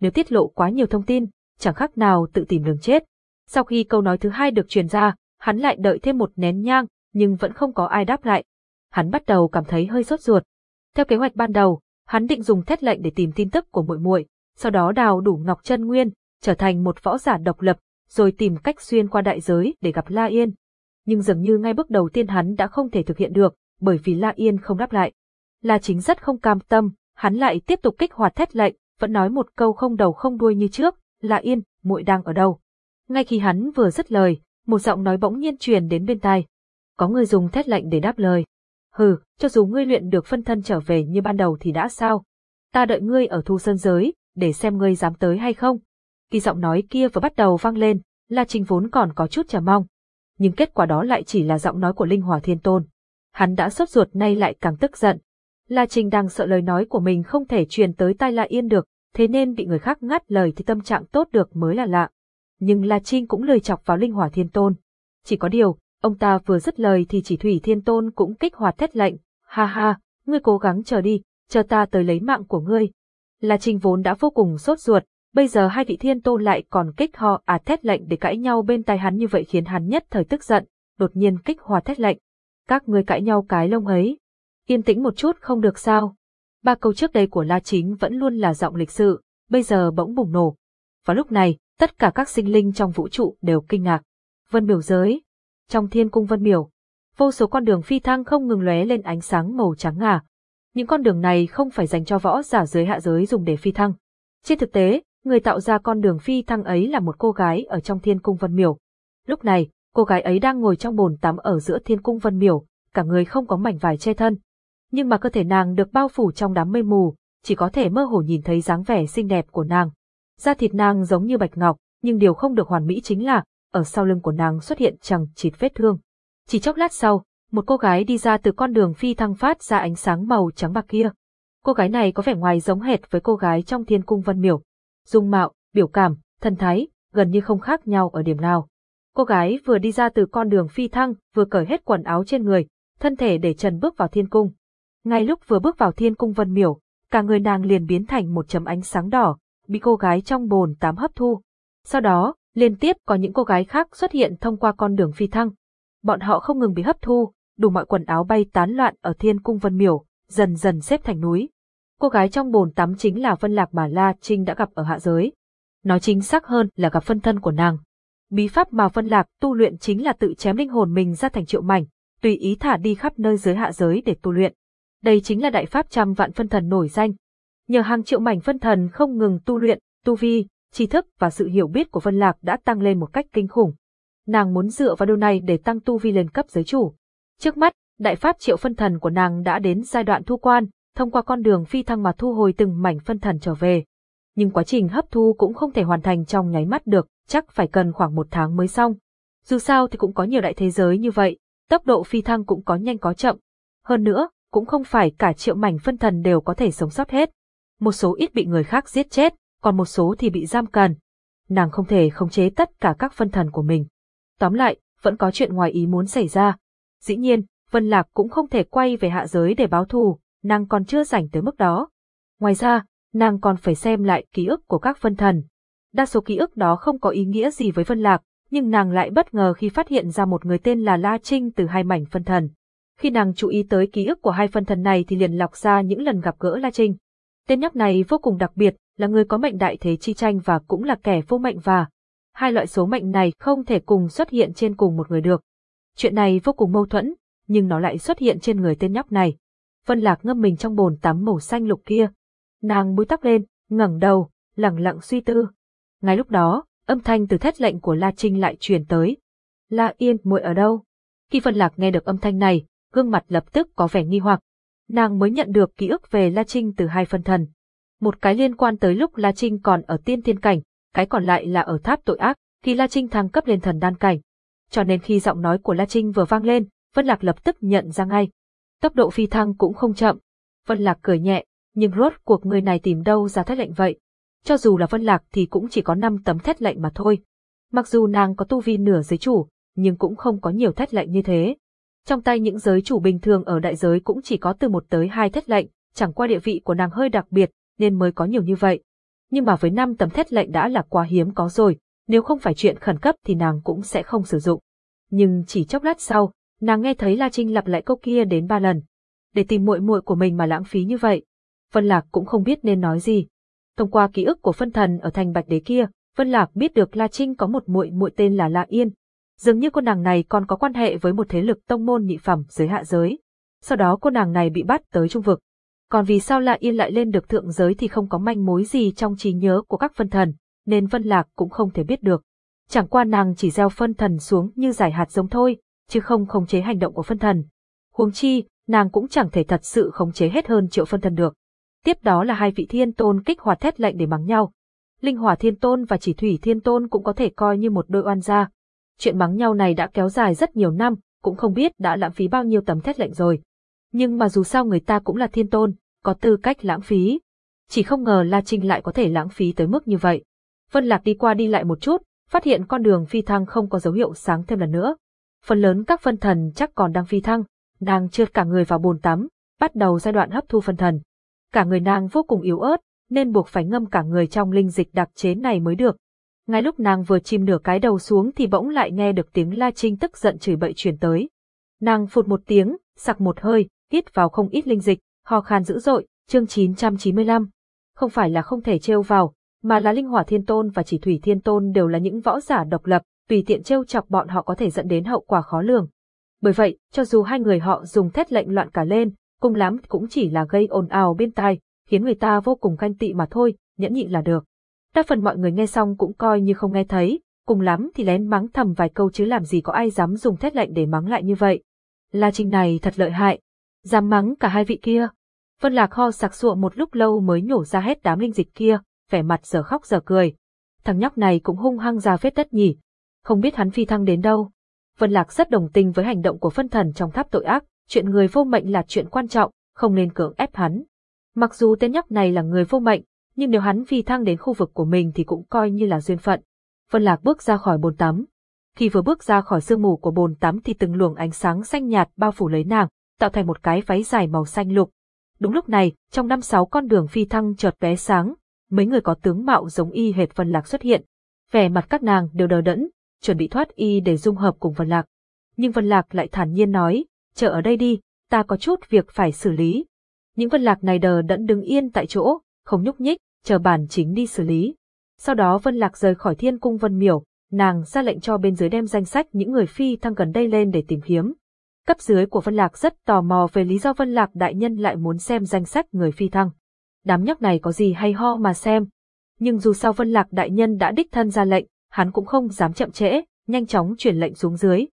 Nếu tiết lộ quá nhiều thông tin, chẳng khác nào tự tìm đường chết. Sau khi câu nói thứ hai được truyền ra, hắn lại đợi thêm một nén nhang, nhưng vẫn không có ai đáp lại. Hắn bắt đầu cảm thấy hơi sốt ruột. Theo kế hoạch ban đầu, hắn định dùng thét lệnh để tìm tin tức của muội muội, sau đó đào đủ ngọc chân nguyên, trở thành một võ giả độc lập, rồi tìm cách xuyên qua đại giới để gặp La Yên. Nhưng dường như ngay bước đầu tiên hắn đã không thể thực hiện được, bởi vì La Yên không đáp lại. La Chính rất không cam tâm, hắn lại tiếp tục kích hoạt thét lệnh, vẫn nói một câu không đầu không đuôi như trước, La Yên, muội đang ở đâu? Ngay khi hắn vừa dứt lời, một giọng nói bỗng nhiên truyền đến bên tai. Có người dùng thét lệnh để đáp lời. Hừ, cho dù ngươi luyện được phân thân trở về như ban đầu thì đã sao? Ta đợi ngươi ở thu sơn giới, để xem ngươi dám tới hay không. Khi giọng nói kia vừa bắt đầu vang lên, La Trinh vốn còn có chút chờ mong. Nhưng kết quả đó lại chỉ là giọng nói của Linh Hòa Thiên Tôn. Hắn đã sốt ruột nay lại càng tức giận. La Trinh đang sợ lời nói của mình không thể truyền tới tai La Yên được, thế nên bị người khác ngắt lời thì tâm trạng tốt được mới là lạ. Nhưng La Trinh cũng lời chọc vào Linh Hỏa Thiên Tôn. Chỉ có điều, ông ta vừa dứt lời thì chỉ Thủy Thiên Tôn cũng kích hoạt thét lệnh. Ha ha, ngươi cố gắng chờ đi, chờ ta tới lấy mạng của ngươi. La Trinh vốn đã vô cùng sốt ruột, bây giờ hai vị thiên tôn lại còn kích họ à thét lệnh để cãi nhau bên tai hắn như vậy khiến hắn nhất thời tức giận, đột nhiên kích hoạt thét lệnh. Các ngươi cãi nhau cái lông ấy. Yên tĩnh một chút không được sao. Ba câu trước đây của La Chính vẫn luôn là giọng lịch sự, bây giờ bỗng bùng nổ. Và lúc này, tất cả các sinh linh trong vũ trụ đều kinh ngạc. Vân biểu giới. Trong thiên cung vân miểu, vô số con đường phi thăng không ngừng lóe lên ánh sáng màu trắng ngà. Những con đường này không phải dành cho võ giả dưới hạ giới dùng để phi thăng. Trên thực tế, người tạo ra con đường phi thăng ấy là một cô gái ở trong thiên cung vân miểu. Lúc này, cô gái ấy đang ngồi trong bồn tắm ở giữa thiên cung vân miểu, cả người không có mảnh vải che thân. Nhưng mà cơ thể nàng được bao phủ trong đám mây mù, chỉ có thể mơ hồ nhìn thấy dáng vẻ xinh đẹp của nàng. Da thịt nàng giống như bạch ngọc, nhưng điều không được hoàn mỹ chính là, ở sau lưng của nàng xuất hiện chẳng chịt vết thương. Chỉ chốc lát sau, một cô gái đi ra từ con đường phi thăng phát ra ánh sáng màu trắng bạc kia. Cô gái này có vẻ ngoài giống hệt với cô gái trong thiên cung vân miểu. Dung mạo, biểu cảm, thần thái, gần như không khác nhau ở điểm nào. Cô gái vừa đi ra từ con đường phi thăng, vừa cởi hết quần áo trên người, thân thể để trần bước vào thiên cung. Ngay lúc vừa bước vào thiên cung vân miểu, cả người nàng liền biến thành một chấm ánh sáng đỏ, bị cô gái trong bồn tám hấp thu. Sau đó, liên tiếp có những cô gái khác xuất hiện thông qua con đường phi thăng. Bọn họ không ngừng bị hấp thu, đủ mọi quần áo bay tán loạn ở thiên cung vân miểu, dần dần xếp thành núi. Cô gái trong bồn tắm chính là Vân Lạc mà La Trinh đã gặp ở hạ giới. Nói chính xác hơn là gặp phân thân của nàng. Bí pháp mà Vân Lạc tu luyện chính là tự chém linh hồn mình ra thành triệu mảnh, tùy ý thả đi khắp nơi dưới hạ giới để tu luyện. Đây chính là đại pháp trăm vạn phân thần nổi danh. Nhờ hàng triệu mảnh phân thần không ngừng tu luyện, tu vi, tri thức và sự hiểu biết của Vân Lạc đã tăng lên một cách kinh khủng. Nàng muốn dựa vào điều này để tăng tu vi lên cấp giới chủ. Trước mắt, đại pháp triệu phân thần của nàng đã đến giai đoạn thu quan, thông qua con đường phi thăng mà thu hồi từng mảnh phân thần trở về. Nhưng quá trình hấp thu cũng không thể hoàn thành trong nháy mắt được, chắc phải cần khoảng một tháng mới xong. Dù sao thì cũng có nhiều đại thế giới như vậy, tốc độ phi thăng cũng có nhanh có chậm. Hơn nữa, cũng không phải cả triệu mảnh phân thần đều có thể sống sót hết. Một số ít bị người khác giết chết, còn một số thì bị giam cần. Nàng không thể khống chế tất cả các phân thần của mình. Tóm lại, vẫn có chuyện ngoài ý muốn xảy ra. Dĩ nhiên, Vân Lạc cũng không thể quay về hạ giới để báo thù, nàng còn chưa rảnh tới mức đó. Ngoài ra, nàng còn phải xem lại ký ức của các phân thần. Đa số ký ức đó không có ý nghĩa gì với Vân Lạc, nhưng nàng lại bất ngờ khi phát hiện ra một người tên là La Trinh từ hai mảnh phân thần. Khi nàng chú ý tới ký ức của hai phân thần này thì liền lọc ra những lần gặp gỡ La Trinh. Tên nhóc này vô cùng đặc biệt, là người có mệnh đại thế chi tranh và cũng là kẻ vô mệnh và hai loại số mệnh này không thể cùng xuất hiện trên cùng một người được. Chuyện này vô cùng mâu thuẫn, nhưng nó lại xuất hiện trên người tên nhóc này. Vân Lạc ngâm mình trong bồn tắm màu xanh lục kia. Nàng búi tóc lên, ngẩng đầu, lặng lặng suy tư. Ngay lúc đó, âm thanh từ thét lệnh của La Trinh lại truyền tới. La Yên muội ở đâu? Khi Vân Lạc nghe được âm thanh này, gương mặt lập tức có vẻ nghi hoặc. Nàng mới nhận được ký ức về La Trinh từ hai phân thần. Một cái liên quan tới lúc La Trinh còn ở tiên thiên cảnh, cái còn lại là ở tháp tội ác, khi La Trinh thăng cấp lên thần đan cảnh. Cho nên khi giọng nói của La Trinh vừa vang lên, Vân Lạc lập tức nhận ra ngay. Tốc độ phi thăng cũng không chậm. Vân Lạc cười nhẹ, nhưng rốt cuộc người này tìm đâu ra thét lệnh vậy? Cho dù là Vân Lạc thì cũng chỉ có 5 tấm thét lệnh mà thôi. Mặc dù nàng có tu vi nửa giới chủ, nhưng cũng không có nhiều thét lệnh như thế. Trong tay những giới chủ bình thường ở đại giới cũng chỉ có từ một tới hai thét lệnh, chẳng qua địa vị của nàng hơi đặc biệt, nên mới có nhiều như vậy. Nhưng mà với năm tấm thét lệnh đã là quá hiếm có rồi, nếu không phải chuyện khẩn cấp thì nàng cũng sẽ không sử dụng. Nhưng chỉ chốc lát sau, nàng nghe thấy La Trinh lặp lại câu kia đến ba lần. Để tìm muội muội của mình mà lãng phí như vậy. Vân Lạc cũng không biết nên nói gì. Thông qua ký ức của phân thần ở thành Bạch Đế kia, Vân Lạc biết được La Trinh có một muội muội tên là La Yên. Dường như cô nàng này còn có quan hệ với một thế lực tông môn nhị phẩm dưới hạ giới. Sau đó cô nàng này bị bắt tới trung vực. Còn vì sao La Yên lại lên được thượng giới thì không có manh mối gì trong trí nhớ của các phân thần, nên Vân Lạc cũng không thể biết được. Chẳng qua nàng chỉ gieo phân thần xuống như giải hạt giống thôi, chứ không khống chế hành động của phân thần. Huống chi, nàng cũng chẳng thể thật sự khống chế hết hơn triệu phân thần được. Tiếp đó là hai vị thiên tôn kích hoạt thét lệnh để mắng nhau. Linh hỏa thiên tôn và chỉ thủy thiên tôn cũng có thể coi như một đôi oan gia. Chuyện mắng nhau này đã kéo dài rất nhiều năm, cũng không biết đã lãng phí bao nhiêu tấm thét lệnh rồi. Nhưng mà dù sao người ta cũng là thiên tôn, có tư cách lãng phí. Chỉ không ngờ La Trinh lại có thể lãng phí tới mức như vậy. Vân Lạc đi qua đi lại một chút, phát hiện con đường phi thăng không có dấu hiệu sáng thêm lần nữa. Phần lớn các phân thần chắc còn đang phi thăng, nàng trượt cả người vào bồn tắm, bắt đầu giai đoạn hấp thu phân thần. Cả người nàng vô cùng yếu ớt, nên buộc phải ngâm cả người trong linh dịch đặc chế này mới được. Ngay lúc nàng vừa chìm nửa cái đầu xuống thì bỗng lại nghe được tiếng La Trinh tức giận chửi bậy truyền tới. Nàng phụt một tiếng, sặc một hơi, hít vào không ít linh dịch, ho khan dữ dội, chương 995. Không phải là không thể trêu vào, mà là Linh Hỏa Thiên Tôn và Chỉ Thủy Thiên Tôn đều là những võ giả độc lập, tùy tiện trêu chọc bọn họ có thể dẫn đến hậu quả khó lường. Bởi vậy, cho dù hai người họ dùng thét lệnh loạn cả lên, cùng lắm cũng chỉ là gây ồn ào bên tai, khiến người ta vô cùng ganh tị mà thôi, nhẫn nhịn là được. Đa phần mọi người nghe xong cũng coi như không nghe thấy, cùng lắm thì lén mắng thầm vài câu chứ làm gì có ai dám dùng thét lệnh để mắng lại như vậy. La Trinh này thật lợi hại, dám mắng cả hai vị kia. Vân Lạc ho sặc sụa một lúc lâu mới nhổ ra hết đám linh dịch kia, vẻ mặt giờ khóc giờ cười. Thằng nhóc này cũng hung hăng ra vết đất nhỉ. Không biết hắn phi thăng đến đâu. Vân Lạc rất đồng tình với hành động của phân thần trong tháp tội ác, chuyện người vô mệnh là chuyện quan trọng, không nên cưỡng ép hắn. Mặc dù tên nhóc này là người vô mệnh, nhưng nếu hắn phi thăng đến khu vực của mình thì cũng coi như là duyên phận. Vân Lạc bước ra khỏi bồn tắm. Khi vừa bước ra khỏi sương mù của bồn tắm thì từng luồng ánh sáng xanh nhạt bao phủ lấy nàng, tạo thành một cái váy dài màu xanh lục. Đúng lúc này, trong năm sáu con đường phi thăng chợt vé sáng, mấy người có tướng mạo giống y hệt Vân Lạc xuất hiện. Vẻ mặt các nàng đều đờ đẫn, chuẩn bị thoát y để dung hợp cùng Vân Lạc. Nhưng Vân Lạc lại thản nhiên nói, chờ ở đây đi, ta có chút việc phải xử lý. Những Vân Lạc này đờ đẫn đứng yên tại chỗ, không nhúc nhích, chờ bản chính đi xử lý. Sau đó Vân Lạc rời khỏi thiên cung Vân Miểu, nàng ra lệnh cho bên dưới đem danh sách những người phi thăng gần đây lên để tìm kiếm. Cấp dưới của Vân Lạc rất tò mò về lý do Vân Lạc đại nhân lại muốn xem danh sách người phi thăng đám nhóc này có gì hay ho mà xem. Nhưng dù sao Vân Lạc đại nhân đã đích thân ra lệnh, hắn cũng không dám chậm trễ, nhanh chóng chuyển lệnh xuống dưới.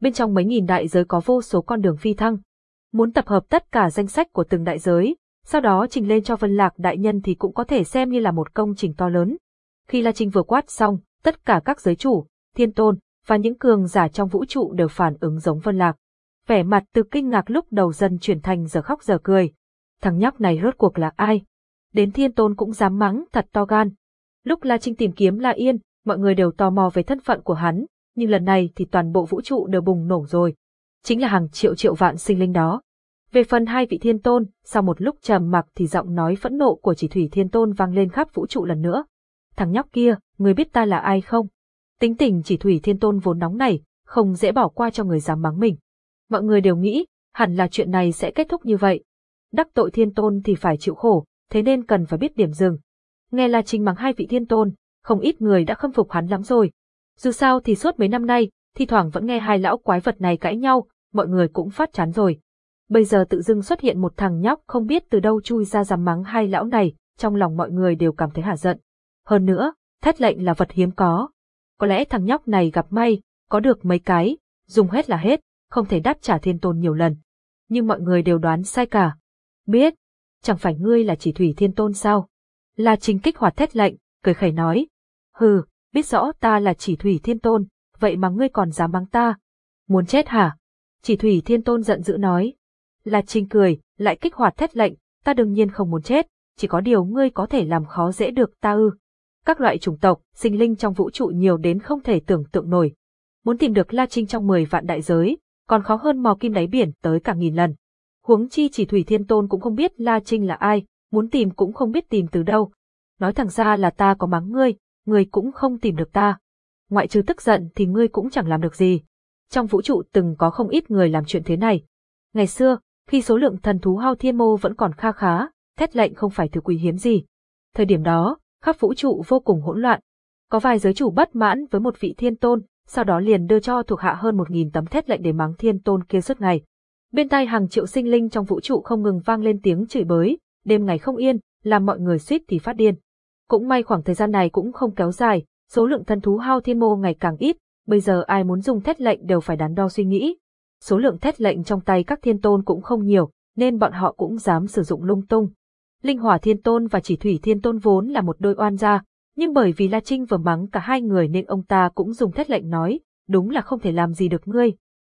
Bên trong mấy nghìn đại giới có vô số con đường phi thăng. Muốn tập hợp tất cả danh sách của từng đại giới, sau đó trình lên cho Vân Lạc đại nhân thì cũng có thể xem như là một công trình to lớn. Khi La Trinh vừa quát xong, tất cả các giới chủ, thiên tôn, và những cường giả trong vũ trụ đều phản ứng giống Vân Lạc. Vẻ mặt từ kinh ngạc lúc đầu dần chuyển thành giờ khóc giờ cười. Thằng nhóc này rốt cuộc là ai? đến thiên tôn cũng dám mắng thật to gan. Lúc La Trinh tìm kiếm La Yên, mọi người đều tò mò về thân phận của hắn, nhưng lần này thì toàn bộ vũ trụ đều bùng nổ rồi. Chính là hàng triệu triệu vạn sinh linh đó. Về phần hai vị thiên tôn, sau một lúc trầm mặc thì giọng nói phẫn nộ của chỉ thủy thiên tôn vang lên khắp vũ trụ lần nữa. Thằng nhóc kia, người biết ta là ai không? Tính tình chỉ thủy thiên tôn vốn nóng này, không dễ bỏ qua cho người dám mắng mình. Mọi người đều nghĩ, hẳn là chuyện này sẽ kết thúc như vậy. Đắc tội thiên tôn thì phải chịu khổ, thế nên cần phải biết điểm dừng. Nghe là trình mắng hai vị thiên tôn, không ít người đã khâm phục hắn lắm rồi. Dù sao thì suốt mấy năm nay, thi thoảng vẫn nghe hai lão quái vật này cãi nhau, mọi người cũng phát chán rồi. Bây giờ tự dưng xuất hiện một thằng nhóc không biết từ đâu chui ra dám mắng hai lão này, trong lòng mọi người đều cảm thấy hả giận. Hơn nữa, thét lệnh là vật hiếm có. Có lẽ thằng nhóc này gặp may, có được mấy cái, dùng hết là hết, không thể đáp trả thiên tôn nhiều lần. Nhưng mọi người đều đoán sai cả. Biết, chẳng phải ngươi là chỉ thủy thiên tôn sao? La Trinh kích hoạt thét lệnh, cười khẩy nói. Hừ, biết rõ ta là chỉ thủy thiên tôn, vậy mà ngươi còn dám mắng ta. Muốn chết hả? Chỉ thủy thiên tôn giận dữ nói. La Trinh cười, lại kích hoạt thét lệnh, ta đương nhiên không muốn chết, chỉ có điều ngươi có thể làm khó dễ được ta ư. Các loại chủng tộc, sinh linh trong vũ trụ nhiều đến không thể tưởng tượng nổi. Muốn tìm được La Trinh trong 10 vạn đại giới, còn khó hơn mò kim đáy biển tới cả nghìn lần. Huống chi chỉ Thủy Thiên Tôn cũng không biết La Trinh là ai, muốn tìm cũng không biết tìm từ đâu. Nói thẳng ra là ta có mắng ngươi, ngươi cũng không tìm được ta. Ngoại trừ tức giận thì ngươi cũng chẳng làm được gì. Trong vũ trụ từng có không ít người làm chuyện thế này. Ngày xưa, khi số lượng thần thú hao thiên mô vẫn còn kha khá, thét lệnh không phải thứ quý hiếm gì. Thời điểm đó, khắp vũ trụ vô cùng hỗn loạn. Có vài giới chủ bất mãn với một vị thiên tôn, sau đó liền đưa cho thuộc hạ hơn một nghìn tấm thét lệnh để mắng thiên tôn kia suốt ngày. Bên tai hàng triệu sinh linh trong vũ trụ không ngừng vang lên tiếng chửi bới, đêm ngày không yên, làm mọi người suýt thì phát điên. Cũng may khoảng thời gian này cũng không kéo dài, số lượng thần thú hao thiên mô ngày càng ít, bây giờ ai muốn dùng thét lệnh đều phải đắn đo suy nghĩ. Số lượng thét lệnh trong tay các thiên tôn cũng không nhiều, nên bọn họ cũng dám sử dụng lung tung. Linh Hỏa Thiên Tôn và Chỉ Thủy Thiên Tôn vốn là một đôi oan gia, nhưng bởi vì La Trinh vừa mắng cả hai người nên ông ta cũng dùng thét lệnh nói, đúng là không thể làm gì được ngươi.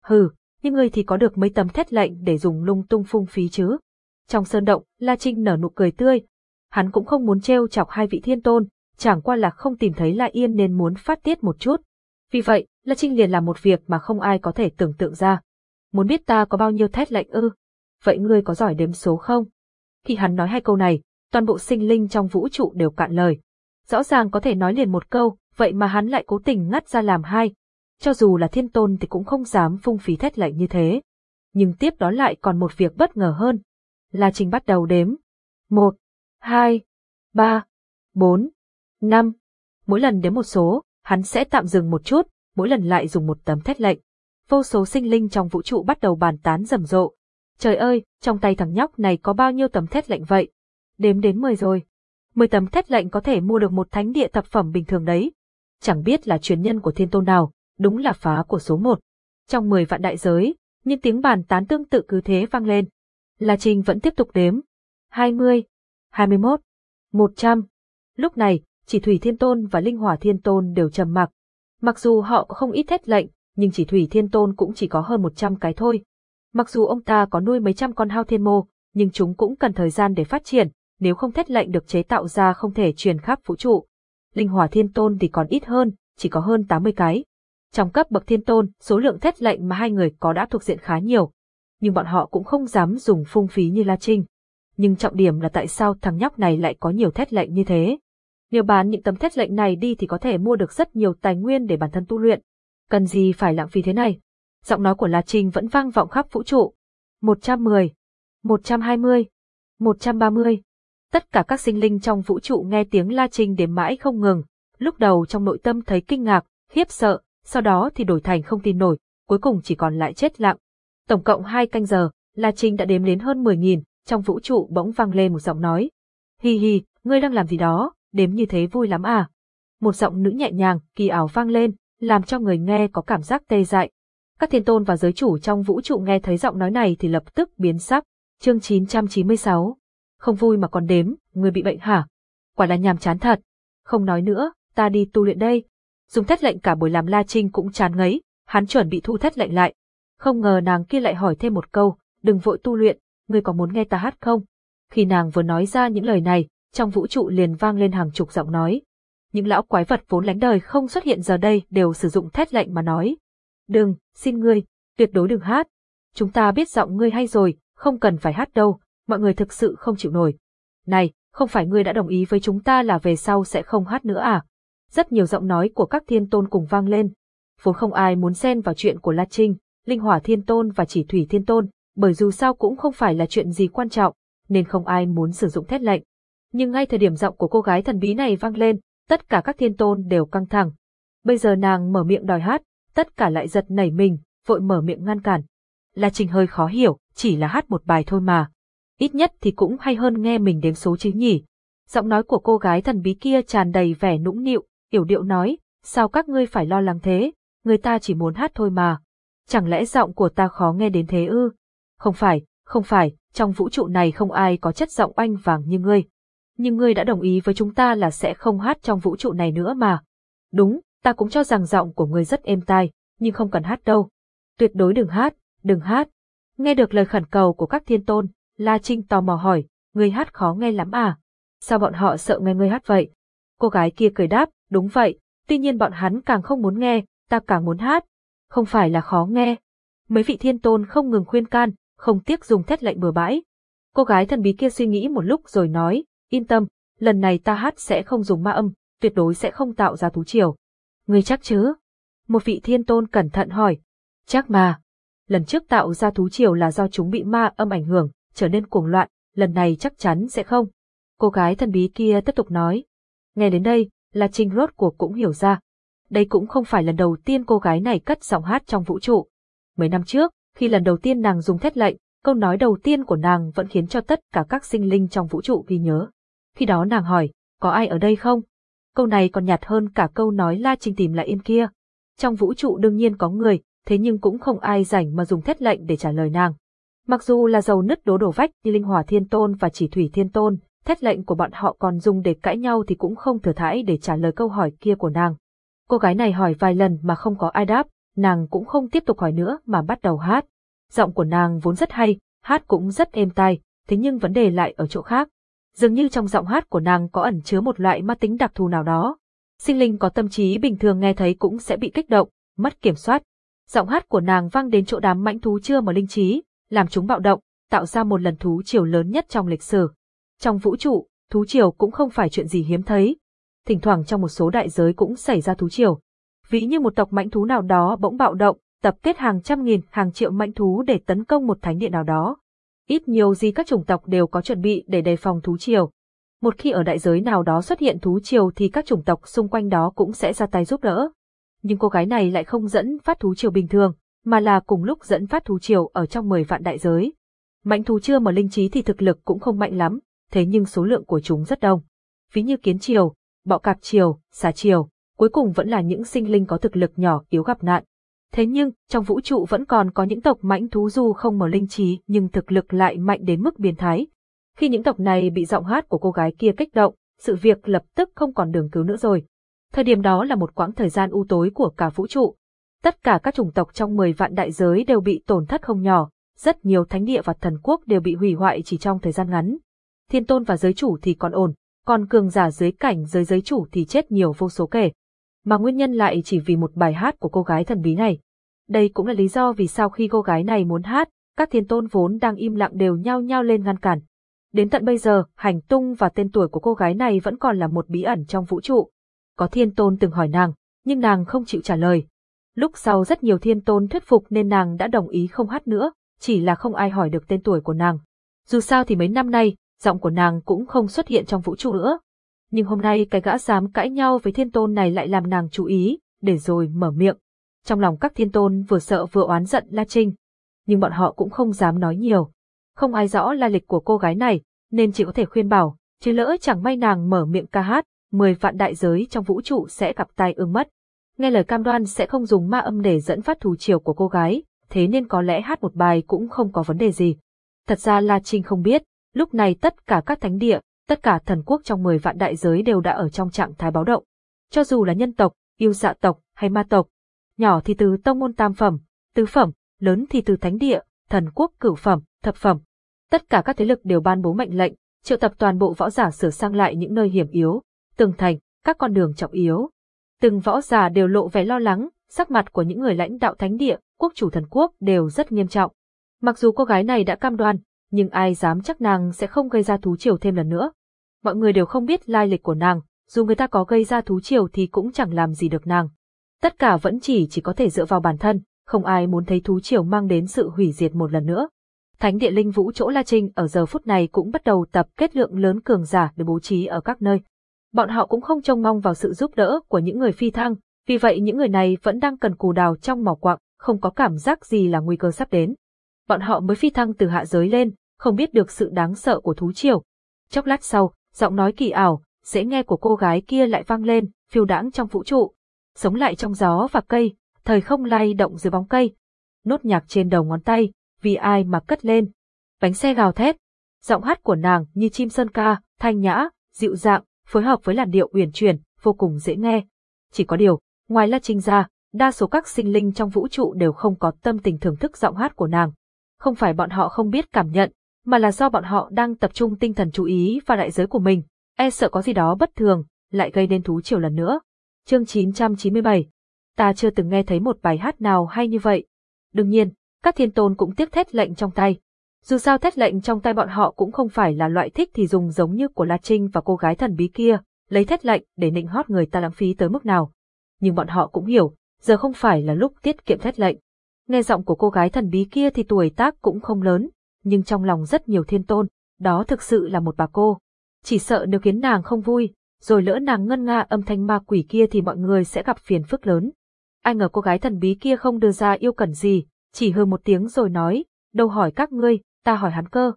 Hừ, nhưng ngươi thì có được mấy tấm thét lệnh để dùng lung tung phung phí chứ. Trong sơn động, La Trinh nở nụ cười tươi. Hắn cũng không muốn trêu chọc hai vị thiên tôn, chẳng qua là không tìm thấy La Yên nên muốn phát tiết một chút. Vì vậy, La Trinh liền làm một việc mà không ai có thể tưởng tượng ra. Muốn biết ta có bao nhiêu thét lệnh ư? Vậy ngươi có giỏi đếm số không? Khi hắn nói hai câu này, toàn bộ sinh linh trong vũ trụ đều cạn lời. Rõ ràng có thể nói liền một câu, vậy mà hắn lại cố tình ngắt ra làm hai. Cho dù là thiên tôn thì cũng không dám phung phí thét lệnh như thế. Nhưng tiếp đó lại còn một việc bất ngờ hơn. La Trinh bắt đầu đếm. Một, hai, ba, bốn, năm. Mỗi lần đếm một số, hắn sẽ tạm dừng một chút, mỗi lần lại dùng một tấm thét lệnh. Vô số sinh linh trong vũ trụ bắt đầu bàn tán rầm rộ. Trời ơi, trong tay thằng nhóc này có bao nhiêu tấm thét lệnh vậy? Đếm đến 10 rồi. 10 tấm thét lệnh có thể mua được một thánh địa thập phẩm bình thường đấy. Chẳng biết là truyền nhân của thiên tôn nào, đúng là phá của số một Trong 10 vạn đại giới, những tiếng bàn tán tương tự cứ thế vang lên. La Trinh vẫn tiếp tục đếm. 20, 21, 100. Lúc này, chỉ Thủy Thiên Tôn và Linh Hỏa Thiên Tôn đều trầm mặc. Mặc dù họ có không ít thét lệnh, nhưng chỉ Thủy Thiên Tôn cũng chỉ có hơn 100 cái thôi. Mặc dù ông ta có nuôi mấy trăm con hao thiên mô, nhưng chúng cũng cần thời gian để phát triển, nếu không thét lệnh được chế tạo ra không thể truyền khắp vũ trụ. Linh hỏa thiên tôn thì còn ít hơn, chỉ có hơn 80 cái. Trong cấp bậc thiên tôn, số lượng thét lệnh mà hai người có đã thuộc diện khá nhiều. Nhưng bọn họ cũng không dám dùng phung phí như La Trinh. Nhưng trọng điểm là tại sao thằng nhóc này lại có nhiều thét lệnh như thế. Nếu bán những tấm thét lệnh này đi thì có thể mua được rất nhiều tài nguyên để bản thân tu luyện. Cần gì phải lãng phí thế này? Giọng nói của La Trinh vẫn vang vọng khắp vũ trụ. 110, 120, 130. Tất cả các sinh linh trong vũ trụ nghe tiếng La Trinh đếm mãi không ngừng, lúc đầu trong nội tâm thấy kinh ngạc, khiếp sợ, sau đó thì đổi thành không tin nổi, cuối cùng chỉ còn lại chết lặng. Tổng cộng hai canh giờ, La Trinh đã đếm đến hơn 10.000, trong vũ trụ bỗng vang lên một giọng nói. Hi hi, ngươi đang làm gì đó, đếm như thế vui lắm à? Một giọng nữ nhẹ nhàng, kỳ ảo vang lên, làm cho người nghe có cảm giác tê dại, các thiên tôn và giới chủ trong vũ trụ nghe thấy giọng nói này thì lập tức biến sắc. Chương 996. Không vui mà còn đếm, người bị bệnh hả? Quả là nhàm chán thật. Không nói nữa, ta đi tu luyện đây. Dùng thét lệnh cả buổi làm La Trinh cũng chán ngấy, hắn chuẩn bị thu thét lệnh lại. Không ngờ nàng kia lại hỏi thêm một câu, đừng vội tu luyện, ngươi có muốn nghe ta hát không? Khi nàng vừa nói ra những lời này, trong vũ trụ liền vang lên hàng chục giọng nói. Những lão quái vật vốn lánh đời không xuất hiện giờ đây đều sử dụng thét lệnh mà nói. Đừng, xin ngươi, tuyệt đối đừng hát. Chúng ta biết giọng ngươi hay rồi, không cần phải hát đâu, mọi người thực sự không chịu nổi. Này, không phải ngươi đã đồng ý với chúng ta là về sau sẽ không hát nữa à? Rất nhiều giọng nói của các thiên tôn cùng vang lên. Vốn không ai muốn xen vào chuyện của La Trinh, Linh Hỏa Thiên Tôn và Chỉ Thủy Thiên Tôn, bởi dù sao cũng không phải là chuyện gì quan trọng, nên không ai muốn sử dụng thét lệnh. Nhưng ngay thời điểm giọng của cô gái thần bí này vang lên, tất cả các thiên tôn đều căng thẳng. Bây giờ nàng mở miệng đòi hát, tất cả lại giật nảy mình, vội mở miệng ngăn cản. La Trinh hơi khó hiểu, chỉ là hát một bài thôi mà. Ít nhất thì cũng hay hơn nghe mình đếm số chứ nhỉ. Giọng nói của cô gái thần bí kia tràn đầy vẻ nũng nịu, yểu điệu nói, sao các ngươi phải lo lắng thế, người ta chỉ muốn hát thôi mà. Chẳng lẽ giọng của ta khó nghe đến thế ư? Không phải, không phải, trong vũ trụ này không ai có chất giọng oanh vàng như ngươi. Nhưng ngươi đã đồng ý với chúng ta là sẽ không hát trong vũ trụ này nữa mà. Đúng, ta cũng cho rằng giọng của ngươi rất êm tai, nhưng không cần hát đâu. Tuyệt đối đừng hát, đừng hát. Nghe được lời khẩn cầu của các thiên tôn, La Trinh tò mò hỏi, người hát khó nghe lắm à? Sao bọn họ sợ nghe người hát vậy? Cô gái kia cười đáp, đúng vậy, tuy nhiên bọn hắn càng không muốn nghe, ta càng muốn hát. Không phải là khó nghe. Mấy vị thiên tôn không ngừng khuyên can, không tiếc dùng thét lệnh bừa bãi. Cô gái thần bí kia suy nghĩ một lúc rồi nói, yên tâm, lần này ta hát sẽ không dùng ma âm, tuyệt đối sẽ không tạo ra thú triều. Người chắc chứ? Một vị thiên tôn cẩn thận hỏi. Chắc mà. Lần trước tạo ra thú triều là do chúng bị ma âm ảnh hưởng, trở nên cuồng loạn, lần này chắc chắn sẽ không. Cô gái thần bí kia tiếp tục nói. Nghe đến đây, là Trinh rốt cuộc cũng hiểu ra. Đây cũng không phải lần đầu tiên cô gái này cất giọng hát trong vũ trụ. Mấy năm trước, khi lần đầu tiên nàng dùng thét lệnh, câu nói đầu tiên của nàng vẫn khiến cho tất cả các sinh linh trong vũ trụ ghi nhớ. Khi đó nàng hỏi, có ai ở đây không? Câu này còn nhạt hơn cả câu nói La Trinh tìm lại im kia. Trong vũ trụ đương nhiên có người, thế nhưng cũng không ai rảnh mà dùng thét lệnh để trả lời nàng. Mặc dù là dầu nứt đố đổ vách như Linh Hỏa Thiên Tôn và Chỉ Thủy Thiên Tôn, thét lệnh của bọn họ còn dùng để cãi nhau thì cũng không thừa thãi để trả lời câu hỏi kia của nàng. Cô gái này hỏi vài lần mà không có ai đáp, nàng cũng không tiếp tục hỏi nữa mà bắt đầu hát. Giọng của nàng vốn rất hay, hát cũng rất êm tai, thế nhưng vấn đề lại ở chỗ khác. Dường như trong giọng hát của nàng có ẩn chứa một loại ma tính đặc thù nào đó. Sinh linh có tâm trí bình thường nghe thấy cũng sẽ bị kích động, mất kiểm soát. Giọng hát của nàng vang đến chỗ đám mãnh thú chưa mở linh trí, làm chúng bạo động, tạo ra một lần thú triều lớn nhất trong lịch sử. Trong vũ trụ, thú triều cũng không phải chuyện gì hiếm thấy. Thỉnh thoảng trong một số đại giới cũng xảy ra thú triều. Ví như một tộc mãnh thú nào đó bỗng bạo động, tập kết hàng trăm nghìn, hàng triệu mãnh thú để tấn công một thánh địa nào đó. Ít nhiều gì các chủng tộc đều có chuẩn bị để đề phòng thú triều. Một khi ở đại giới nào đó xuất hiện thú triều thì các chủng tộc xung quanh đó cũng sẽ ra tay giúp đỡ. Nhưng cô gái này lại không dẫn phát thú triều bình thường, mà là cùng lúc dẫn phát thú triều ở trong 10 vạn đại giới. Mạnh thú chưa mở linh trí thì thực lực cũng không mạnh lắm, thế nhưng số lượng của chúng rất đông. Ví như kiến triều, bọ cạp triều, xà triều, cuối cùng vẫn là những sinh linh có thực lực nhỏ yếu gặp nạn. Thế nhưng, trong vũ trụ vẫn còn có những tộc mãnh thú du không mở linh trí nhưng thực lực lại mạnh đến mức biến thái. Khi những tộc này bị giọng hát của cô gái kia kích động, sự việc lập tức không còn đường cứu nữa rồi. Thời điểm đó là một quãng thời gian u tối của cả vũ trụ. Tất cả các chủng tộc trong 10 vạn đại giới đều bị tổn thất không nhỏ, rất nhiều thánh địa và thần quốc đều bị hủy hoại chỉ trong thời gian ngắn. Thiên tôn và giới chủ thì còn ổn, còn cường giả dưới cảnh giới giới chủ thì chết nhiều vô số kể. Mà nguyên nhân lại chỉ vì một bài hát của cô gái thần bí này. Đây cũng là lý do vì sao khi cô gái này muốn hát, các thiên tôn vốn đang im lặng đều nhao nhao lên ngăn cản. Đến tận bây giờ, hành tung và tên tuổi của cô gái này vẫn còn là một bí ẩn trong vũ trụ. Có thiên tôn từng hỏi nàng, nhưng nàng không chịu trả lời. Lúc sau rất nhiều thiên tôn thuyết phục nên nàng đã đồng ý không hát nữa, chỉ là không ai hỏi được tên tuổi của nàng. Dù sao thì mấy năm nay, giọng của nàng cũng không xuất hiện trong vũ trụ nữa. Nhưng hôm nay cái gã dám cãi nhau với thiên tôn này lại làm nàng chú ý, để rồi mở miệng. Trong lòng các thiên tôn vừa sợ vừa oán giận La Trinh. Nhưng bọn họ cũng không dám nói nhiều. Không ai rõ la lịch của cô gái này, nên chỉ có thể khuyên bảo, chứ lỡ chẳng may nàng mở miệng ca hát, mười vạn đại giới trong vũ trụ sẽ gặp tai ương mất. Nghe lời cam đoan sẽ không dùng ma âm để dẫn phát thù chiều của cô gái, thế nên có lẽ hát một bài cũng không có vấn đề gì. Thật ra La Trinh không biết, lúc này tất cả các thánh địa, tất cả thần quốc trong mười vạn đại giới đều đã ở trong trạng thái báo động. Cho dù là nhân tộc, yêu dạ tộc hay ma tộc, nhỏ thì từ tông môn tam phẩm, tứ phẩm, lớn thì từ thánh địa, thần quốc cửu phẩm, thập phẩm. Tất cả các thế lực đều ban bố mệnh lệnh, triệu tập toàn bộ võ giả sửa sang lại những nơi hiểm yếu, tường thành, các con đường trọng yếu. Từng võ giả đều lộ vẻ lo lắng, sắc mặt của những người lãnh đạo thánh địa, quốc chủ thần quốc đều rất nghiêm trọng. Mặc dù cô gái này đã cam đoan, nhưng ai dám chắc nàng sẽ không gây ra thú triều thêm lần nữa. Mọi người đều không biết lai lịch của nàng, dù người ta có gây ra thú triều thì cũng chẳng làm gì được nàng. Tất cả vẫn chỉ chỉ có thể dựa vào bản thân, không ai muốn thấy thú triều mang đến sự hủy diệt một lần nữa. Thánh địa linh vũ chỗ La Trinh ở giờ phút này cũng bắt đầu tập kết lượng lớn cường giả để bố trí ở các nơi. Bọn họ cũng không trông mong vào sự giúp đỡ của những người phi thăng, vì vậy những người này vẫn đang cần cù đào trong mỏ quặng, không có cảm giác gì là nguy cơ sắp đến. Bọn họ mới phi thăng từ hạ giới lên, không biết được sự đáng sợ của thú triều. Chốc lát sau, giọng nói kỳ ảo, dễ nghe của cô gái kia lại vang lên, phiêu đãng trong vũ trụ. Sống lại trong gió và cây, thời không lay động dưới bóng cây. Nốt nhạc trên đầu ngón tay, vì ai mà cất lên. Bánh xe gào thét. Giọng hát của nàng như chim sơn ca, thanh nhã, dịu dàng, phối hợp với làn điệu uyển chuyển, vô cùng dễ nghe. Chỉ có điều, ngoài La Trinh ra, đa số các sinh linh trong vũ trụ đều không có tâm tình thưởng thức giọng hát của nàng. Không phải bọn họ không biết cảm nhận, mà là do bọn họ đang tập trung tinh thần chú ý vào đại giới của mình, e sợ có gì đó bất thường, lại gây nên thú chiều lần nữa. Chương 997 Ta chưa từng nghe thấy một bài hát nào hay như vậy. Đương nhiên, các thiên tôn cũng tiếc thét lệnh trong tay. Dù sao thét lệnh trong tay bọn họ cũng không phải là loại thích thì dùng giống như của La Trinh và cô gái thần bí kia, lấy thét lệnh để nịnh hót người ta lãng phí tới mức nào. Nhưng bọn họ cũng hiểu, giờ không phải là lúc tiết kiệm thét lệnh. Nghe giọng của cô gái thần bí kia thì tuổi tác cũng không lớn, nhưng trong lòng rất nhiều thiên tôn, đó thực sự là một bà cô. Chỉ sợ nếu khiến nàng không vui, rồi lỡ nàng ngân nga âm thanh ma quỷ kia thì mọi người sẽ gặp phiền phức lớn. Ai ngờ cô gái thần bí kia không đưa ra yêu cần gì, chỉ hừ một tiếng rồi nói, đâu hỏi các ngươi, ta hỏi hắn cơ.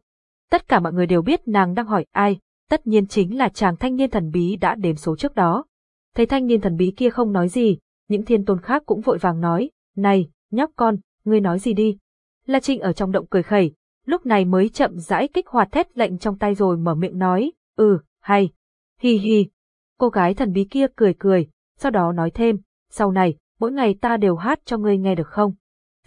Tất cả mọi người đều biết nàng đang hỏi ai, tất nhiên chính là chàng thanh niên thần bí đã đếm số trước đó. Thấy thanh niên thần bí kia không nói gì, những thiên tôn khác cũng vội vàng nói, này, nhóc con, ngươi nói gì đi. La Trinh ở trong động cười khẩy, lúc này mới chậm rãi kích hoạt thét lệnh trong tay rồi mở miệng nói, ừ, hay, hi hi. Cô gái thần bí kia cười cười, sau đó nói thêm, sau này, mỗi ngày ta đều hát cho ngươi nghe được không?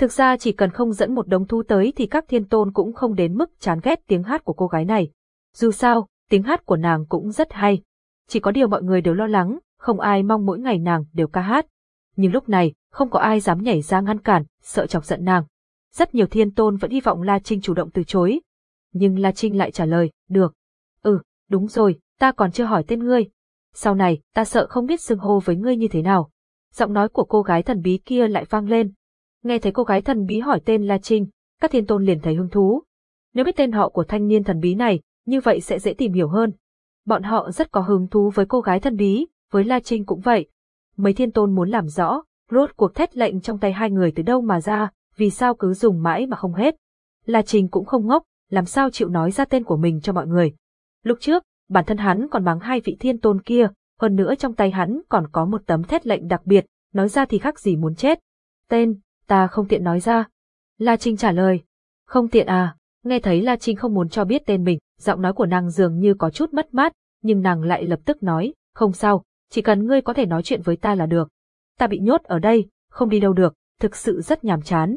Thực ra chỉ cần không dẫn một đống thu tới thì các thiên tôn cũng không đến mức chán ghét tiếng hát của cô gái này. Dù sao, tiếng hát của nàng cũng rất hay. Chỉ có điều mọi người đều lo lắng, không ai mong mỗi ngày nàng đều ca hát. Nhưng lúc này, không có ai dám nhảy ra ngăn cản, sợ chọc giận nàng. Rất nhiều thiên tôn vẫn hy vọng La Trinh chủ động từ chối. Nhưng La Trinh lại trả lời, được. Ừ, đúng rồi, ta còn chưa hỏi tên ngươi. Sau này, ta sợ không biết xưng hô với ngươi như thế nào. Giọng nói của cô gái thần bí kia lại vang lên. Nghe thấy cô gái thần bí hỏi tên La Trinh, các thiên tôn liền thấy hứng thú. Nếu biết tên họ của thanh niên thần bí này, như vậy sẽ dễ tìm hiểu hơn. Bọn họ rất có hứng thú với cô gái thần bí, với La Trinh cũng vậy. Mấy thiên tôn muốn làm rõ, rốt cuộc thét lệnh trong tay hai người từ đâu mà ra, vì sao cứ dùng mãi mà không hết. La Trinh cũng không ngốc, làm sao chịu nói ra tên của mình cho mọi người. Lúc trước, bản thân hắn còn mắng hai vị thiên tôn kia, hơn nữa trong tay hắn còn có một tấm thét lệnh đặc biệt, nói ra thì khác gì muốn chết. Tên, ta không tiện nói ra. La Trinh trả lời. Không tiện à, nghe thấy La Trinh không muốn cho biết tên mình, giọng nói của nàng dường như có chút mất mát, nhưng nàng lại lập tức nói, không sao, chỉ cần ngươi có thể nói chuyện với ta là được. Ta bị nhốt ở đây, không đi đâu được, thực sự rất nhàm chán.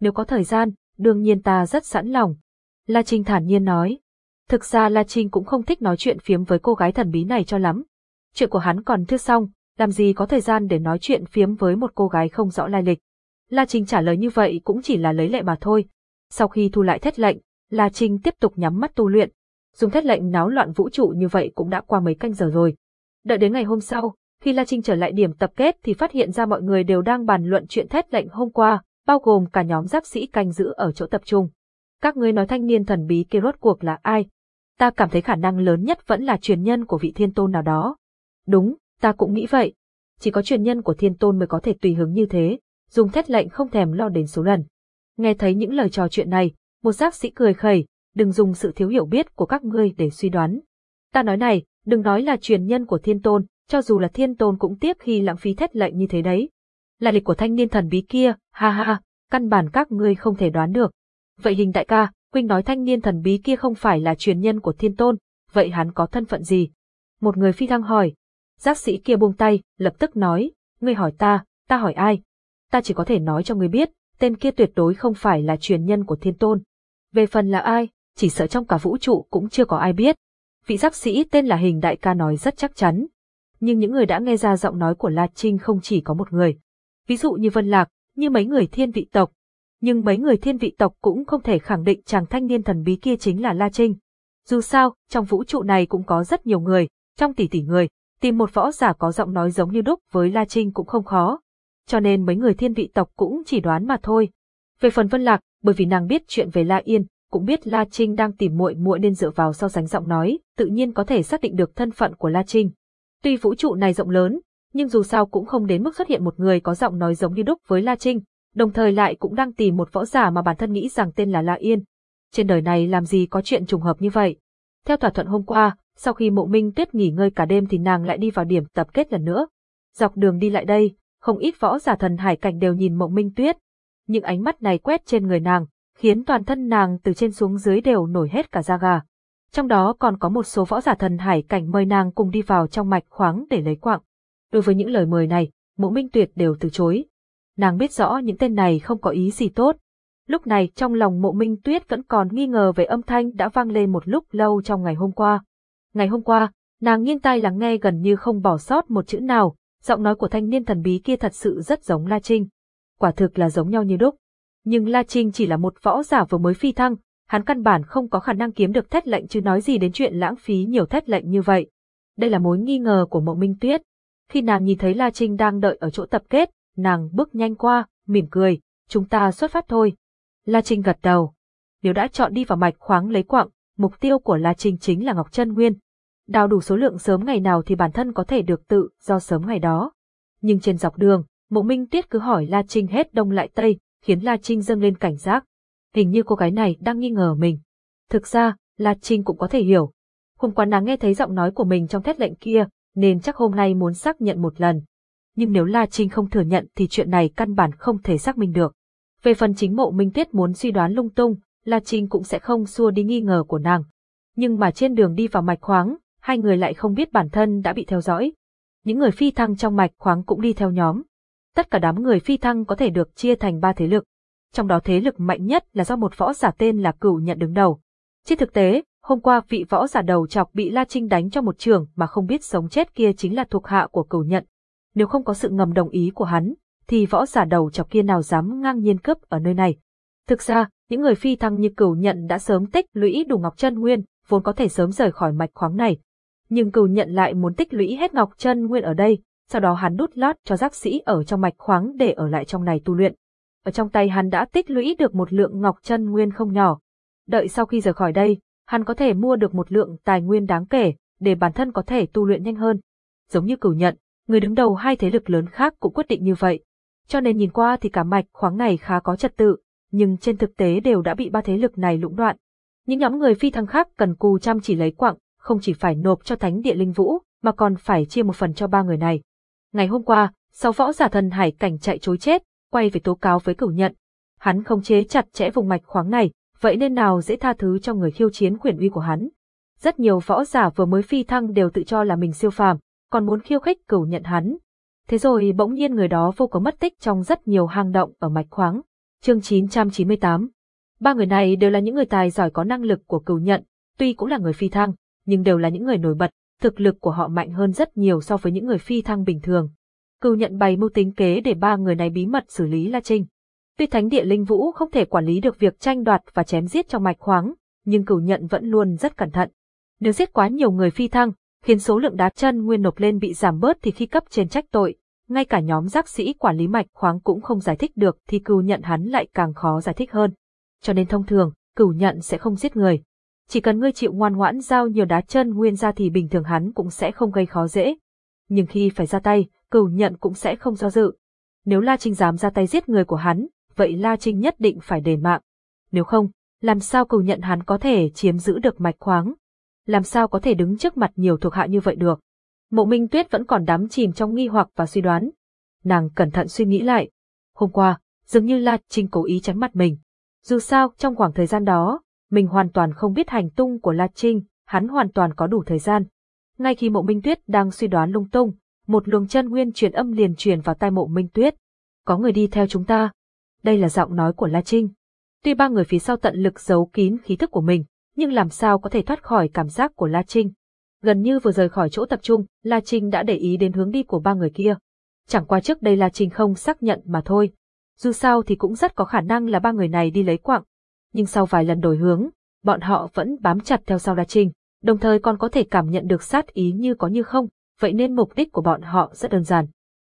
Nếu có thời gian, đương nhiên ta rất sẵn lòng. La Trinh thản nhiên nói. Thực ra La Trinh cũng không thích nói chuyện phiếm với cô gái thần bí này cho lắm. Chuyện của hắn còn chưa xong, làm gì có thời gian để nói chuyện phiếm với một cô gái không rõ lai lịch. La Trinh trả lời như vậy cũng chỉ là lấy lệ mà thôi. Sau khi thu lại thét lệnh, La Trinh tiếp tục nhắm mắt tu luyện. Dùng thét lệnh náo loạn vũ trụ như vậy cũng đã qua mấy canh giờ rồi. Đợi đến ngày hôm sau, khi La Trinh trở lại điểm tập kết thì phát hiện ra mọi người đều đang bàn luận chuyện thét lệnh hôm qua, bao gồm cả nhóm giáp sĩ canh giữ ở chỗ tập trung. Các ngươi nói thanh niên thần bí kia rốt cuộc là ai? Ta cảm thấy khả năng lớn nhất vẫn là truyền nhân của vị thiên tôn nào đó. Đúng, ta cũng nghĩ vậy. Chỉ có truyền nhân của thiên tôn mới có thể tùy hứng như thế, dùng thét lệnh không thèm lo đến số lần. Nghe thấy những lời trò chuyện này, một giác sĩ cười khẩy, đừng dùng sự thiếu hiểu biết của các ngươi để suy đoán. Ta nói này, đừng nói là truyền nhân của thiên tôn, cho dù là thiên tôn cũng tiếc khi lãng phí thét lệnh như thế đấy. Là lịch của thanh niên thần bí kia, ha ha, căn bản các ngươi không thể đoán được. Vậy hình đại ca, Quynh nói thanh niên thần bí kia không phải là truyền nhân của thiên tôn, vậy hắn có thân phận gì? Một người phi thăng hỏi. Giác sĩ kia buông tay, lập tức nói, ngươi hỏi ta, ta hỏi ai? Ta chỉ có thể nói cho người biết, tên kia tuyệt đối không phải là truyền nhân của thiên tôn. Về phần là ai, chỉ sợ trong cả vũ trụ cũng chưa có ai biết. Vị giác sĩ tên là hình đại ca nói rất chắc chắn. Nhưng những người đã nghe ra giọng nói của La Trinh không chỉ có một người. Ví dụ như Vân Lạc, như mấy người thiên vị tộc. Nhưng mấy người thiên vị tộc cũng không thể khẳng định chàng thanh niên thần bí kia chính là La Trinh. Dù sao, trong vũ trụ này cũng có rất nhiều người, trong tỷ tỷ người, tìm một võ giả có giọng nói giống như đúc với La Trinh cũng không khó. Cho nên mấy người thiên vị tộc cũng chỉ đoán mà thôi. Về phần Vân Lạc, bởi vì nàng biết chuyện về La Yên, cũng biết La Trinh đang tìm muội muội nên dựa vào so sánh giọng nói, tự nhiên có thể xác định được thân phận của La Trinh. Tuy vũ trụ này rộng lớn, nhưng dù sao cũng không đến mức xuất hiện một người có giọng nói giống như đúc với La Trinh, đồng thời lại cũng đang tìm một võ giả mà bản thân nghĩ rằng tên là La Yên. Trên đời này làm gì có chuyện trùng hợp như vậy? Theo thỏa thuận hôm qua, sau khi mộ minh tuyết nghỉ ngơi cả đêm thì nàng lại đi vào điểm tập kết lần nữa. Dọc đường đi lại đây, không ít võ giả thần hải cảnh đều nhìn mộ minh tuyết. Những ánh mắt này quét trên người nàng, khiến toàn thân nàng từ trên xuống dưới đều nổi hết cả da gà. Trong đó còn có một số võ giả thần hải cảnh mời nàng cùng đi vào trong mạch khoáng để lấy quạng. Đối với những lời mời này, mộ minh tuyệt đều từ chối. Nàng biết rõ những tên này không có ý gì tốt. Lúc này trong lòng mộ minh tuyết vẫn còn nghi ngờ về âm thanh đã vang lên một lúc lâu trong ngày hôm qua. Ngày hôm qua, nàng nghiêng tai lắng nghe gần như không bỏ sót một chữ nào, giọng nói của thanh niên thần bí kia thật sự rất giống La Trinh. Quả thực là giống nhau như đúc. Nhưng La Trinh chỉ là một võ giả vừa mới phi thăng, hắn căn bản không có khả năng kiếm được thét lệnh chứ nói gì đến chuyện lãng phí nhiều thét lệnh như vậy. Đây là mối nghi ngờ của Mộ Minh Tuyết. Khi nàng nhìn thấy La Trinh đang đợi ở chỗ tập kết, nàng bước nhanh qua, mỉm cười, chúng ta xuất phát thôi. La Trinh gật đầu. Nếu đã chọn đi vào mạch khoáng lấy quặng, mục tiêu của La Trinh chính là Ngọc Trân Nguyên. Đào đủ số lượng sớm ngày nào thì bản thân có thể được tự do sớm ngày đó. Nhưng trên dọc đường, Mộ Minh tiết cứ hỏi La Trinh hết đông lại tây, khiến La Trinh dâng lên cảnh giác. Hình như cô gái này đang nghi ngờ mình. Thực ra, La Trinh cũng có thể hiểu. Hôm qua nàng nghe thấy giọng nói của mình trong thét lệnh kia, nên chắc hôm nay muốn xác nhận một lần. Nhưng nếu La Trinh không thừa nhận thì chuyện này căn bản không thể xác minh được. Về phần chính mộ Minh tiết muốn suy đoán lung tung, La Trinh cũng sẽ không xua đi nghi ngờ của nàng. Nhưng mà trên đường đi vào mạch khoáng, hai người lại không biết bản thân đã bị theo dõi. Những người phi thăng trong mạch khoáng cũng đi theo nhóm. Tất cả đám người phi thăng có thể được chia thành ba thế lực. Trong đó thế lực mạnh nhất là do một võ giả tên là Cửu nhận đứng đầu. Trên thực tế, hôm qua vị võ giả đầu chọc bị La Trinh đánh cho một trường mà không biết sống chết kia chính là thuộc hạ của Cửu nhận. Nếu không có sự ngầm đồng ý của hắn, thì võ giả đầu chọc kia nào dám ngang nhiên cướp ở nơi này. Thực ra, những người phi thăng như cửu nhận đã sớm tích lũy đủ ngọc chân nguyên, vốn có thể sớm rời khỏi mạch khoáng này. Nhưng cửu nhận lại muốn tích lũy hết ngọc chân nguyên ở đây, sau đó hắn đút lót cho giác sĩ ở trong mạch khoáng để ở lại trong này tu luyện. Ở trong tay hắn đã tích lũy được một lượng ngọc chân nguyên không nhỏ. Đợi sau khi rời khỏi đây, hắn có thể mua được một lượng tài nguyên đáng kể, để bản thân có thể tu luyện nhanh hơn. Giống như cửu nhận, người đứng đầu hai thế lực lớn khác cũng quyết định như vậy. Cho nên nhìn qua thì cả mạch khoáng này khá có trật tự, nhưng trên thực tế đều đã bị ba thế lực này lũng đoạn. Những nhóm người phi thăng khác cần cù chăm chỉ lấy quặng, không chỉ phải nộp cho thánh địa linh vũ, mà còn phải chia một phần cho ba người này. Ngày hôm qua, sáu võ giả thần hải cảnh chạy chối chết, quay về tố cáo với cửu nhận. Hắn không chế chặt chẽ vùng mạch khoáng này, vậy nên nào dễ tha thứ cho người khiêu chiến quyền uy của hắn. Rất nhiều võ giả vừa mới phi thăng đều tự cho là mình siêu phàm, còn muốn khiêu khích cửu nhận hắn. Thế rồi bỗng nhiên người đó vô có mất tích trong rất nhiều hang động ở mạch khoáng. Chương 998 Ba người này đều là những người tài giỏi có năng lực của cửu nhận, tuy cũng là người phi thăng, nhưng đều là những người nổi bật, thực lực của họ mạnh hơn rất nhiều so với những người phi thăng bình thường. Cửu nhận bày mưu tính kế để ba người này bí mật xử lý La Trinh. Tuy thánh địa linh vũ không thể quản lý được việc tranh đoạt và chém giết trong mạch khoáng, nhưng cửu nhận vẫn luôn rất cẩn thận. Nếu giết quá nhiều người phi thăng, khiến số lượng đá chân nguyên nộp lên bị giảm bớt thì khi cấp trên trách tội, ngay cả nhóm giác sĩ quản lý mạch khoáng cũng không giải thích được thì cửu nhận hắn lại càng khó giải thích hơn. Cho nên thông thường, cửu nhận sẽ không giết người. Chỉ cần ngươi chịu ngoan ngoãn giao nhiều đá chân nguyên ra thì bình thường hắn cũng sẽ không gây khó dễ. Nhưng khi phải ra tay, cửu nhận cũng sẽ không do dự. Nếu La Trinh dám ra tay giết người của hắn, vậy La Trinh nhất định phải đền mạng. Nếu không, làm sao cửu nhận hắn có thể chiếm giữ được mạch khoáng? Làm sao có thể đứng trước mặt nhiều thuộc hạ như vậy được? Mộ Minh Tuyết vẫn còn đắm chìm trong nghi hoặc và suy đoán. Nàng cẩn thận suy nghĩ lại. Hôm qua, dường như La Trinh cố ý tránh mặt mình. Dù sao, trong khoảng thời gian đó, mình hoàn toàn không biết hành tung của La Trinh, hắn hoàn toàn có đủ thời gian. Ngay khi mộ Minh Tuyết đang suy đoán lung tung, một luồng chân nguyên truyền âm liền truyền vào tai mộ Minh Tuyết. Có người đi theo chúng ta. Đây là giọng nói của La Trinh. Tuy ba người phía sau tận lực giấu kín khí thức của mình, nhưng làm sao có thể thoát khỏi cảm giác của La Trinh. Gần như vừa rời khỏi chỗ tập trung, La Trinh đã để ý đến hướng đi của ba người kia. Chẳng qua trước đây La Trinh không xác nhận mà thôi. Dù sao thì cũng rất có khả năng là ba người này đi lấy quạng. Nhưng sau vài lần đổi hướng, bọn họ vẫn bám chặt theo sau La Trình, đồng thời còn có thể cảm nhận được sát ý như có như không, vậy nên mục đích của bọn họ rất đơn giản.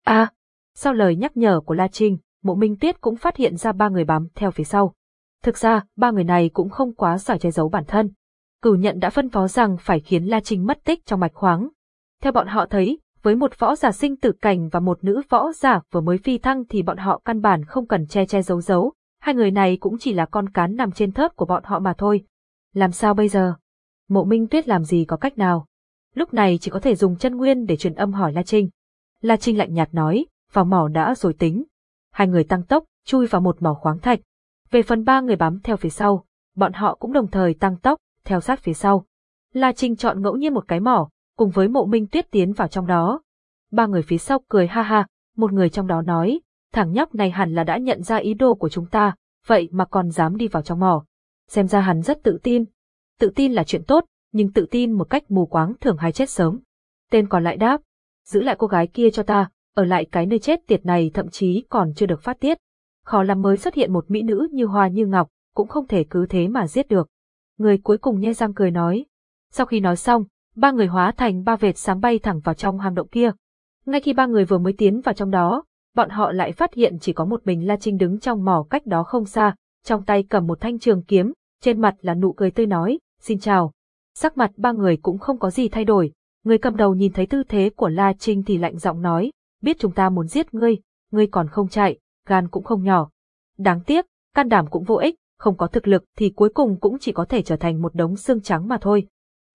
À, sau lời nhắc nhở của La Trinh, mộ minh tuyết cũng phát hiện ra ba người bám theo phía sau. Thực ra, ba người này cũng không quá giỏi che giấu bản thân. Cửu nhận đã phân phó rằng phải khiến La Trinh mất tích trong mạch khoáng. Theo bọn họ thấy, với một võ giả sinh tử cảnh và một nữ võ giả vừa mới phi thăng thì bọn họ căn bản không cần che che giấu giấu, hai người này cũng chỉ là con cán nằm trên thớt của bọn họ mà thôi. Làm sao bây giờ? Mộ Minh Tuyết làm gì có cách nào? Lúc này chỉ có thể dùng chân nguyên để truyền âm hỏi La Trinh. La Trinh lạnh nhạt nói, vào mỏ đã rồi tính. Hai người tăng tốc, chui vào một mỏ khoáng thạch. Về phần ba người bám theo phía sau, bọn họ cũng đồng thời tăng tốc, theo sát phía sau. La Trinh chọn ngẫu nhiên một cái mỏ, cùng với mộ minh tuyết tiến vào trong đó. Ba người phía sau cười ha ha, một người trong đó nói, thằng nhóc này hẳn là đã nhận ra ý đồ của chúng ta, vậy mà còn dám đi vào trong mỏ. Xem ra hắn rất tự tin. Tự tin là chuyện tốt, nhưng tự tin một cách mù quáng thường hay chết sớm. Tên còn lại đáp, giữ lại cô gái kia cho ta, ở lại cái nơi chết tiệt này thậm chí còn chưa được phát tiết. khó lắm mới xuất hiện một mỹ nữ như hoa như ngọc, cũng không thể cứ thế mà giết được. Người cuối cùng nhe răng cười nói. Sau khi nói xong, ba người hóa thành ba vệt sáng bay thẳng vào trong hang động kia. Ngay khi ba người vừa mới tiến vào trong đó, bọn họ lại phát hiện chỉ có một mình La Trinh đứng trong mỏ cách đó không xa, trong tay cầm một thanh trường kiếm, trên mặt là nụ cười tươi nói, xin chào. Sắc mặt ba người cũng không có gì thay đổi, người cầm đầu nhìn thấy tư thế của La Trinh thì lạnh giọng nói, biết chúng ta muốn giết ngươi, ngươi còn không chạy, gan cũng không nhỏ. Đáng tiếc, can đảm cũng vô ích, không có thực lực thì cuối cùng cũng chỉ có thể trở thành một đống xương trắng mà thôi.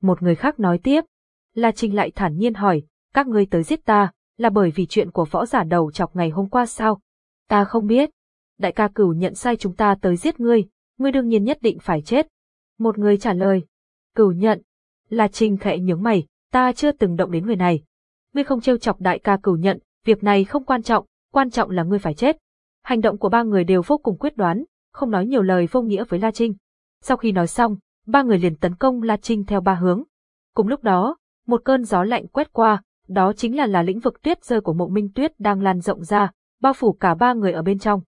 Một người khác nói tiếp, La Trinh lại thản nhiên hỏi, các ngươi tới giết ta, là bởi vì chuyện của võ giả đầu chọc ngày hôm qua sao? Ta không biết. Đại ca cửu nhận sai chúng ta tới giết ngươi, ngươi đương nhiên nhất định phải chết. Một người trả lời. Cửu nhận. là Trinh khẽ nhướng mày, ta chưa từng động đến người này. Ngươi không trêu chọc đại ca cửu nhận, việc này không quan trọng, quan trọng là ngươi phải chết. Hành động của ba người đều vô cùng quyết đoán, không nói nhiều lời vô nghĩa với La Trinh. Sau khi nói xong, ba người liền tấn công La Trinh theo ba hướng. Cùng lúc đó, một cơn gió lạnh quét qua, đó chính là là lĩnh vực tuyết rơi của mộ minh tuyết đang lan rộng ra, bao phủ cả ba người ở bên trong.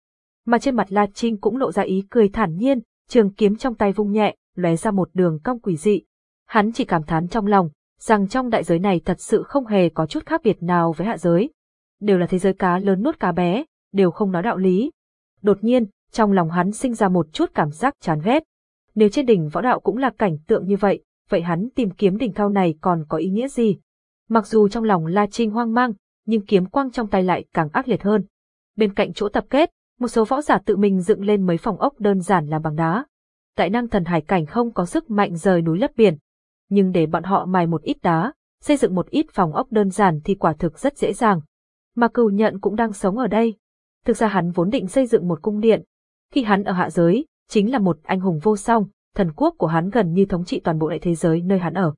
Mà trên mặt La Trinh cũng lộ ra ý cười thản nhiên, trường kiếm trong tay vung nhẹ, lóe ra một đường cong quỷ dị. Hắn chỉ cảm thán trong lòng, rằng trong đại giới này thật sự không hề có chút khác biệt nào với hạ giới. Đều là thế giới cá lớn nuốt cá bé, đều không nói đạo lý. Đột nhiên, trong lòng hắn sinh ra một chút cảm giác chán ghét. Nếu trên đỉnh võ đạo cũng là cảnh tượng như vậy, vậy hắn tìm kiếm đỉnh cao này còn có ý nghĩa gì? Mặc dù trong lòng La Trinh hoang mang, nhưng kiếm quang trong tay lại càng ác liệt hơn. Bên cạnh chỗ tập kết, một số võ giả tự mình dựng lên mấy phòng ốc đơn giản làm bằng đá. tại năng thần hải cảnh không có sức mạnh rời núi lấp biển, nhưng để bọn họ mài một ít đá, xây dựng một ít phòng ốc đơn giản thì quả thực rất dễ dàng. Mà cừu nhận cũng đang sống ở đây. Thực ra hắn vốn định xây dựng một cung điện. Khi hắn ở hạ giới, chính là một anh hùng vô song, thần quốc của hắn gần như thống trị toàn bộ đại thế giới nơi hắn ở.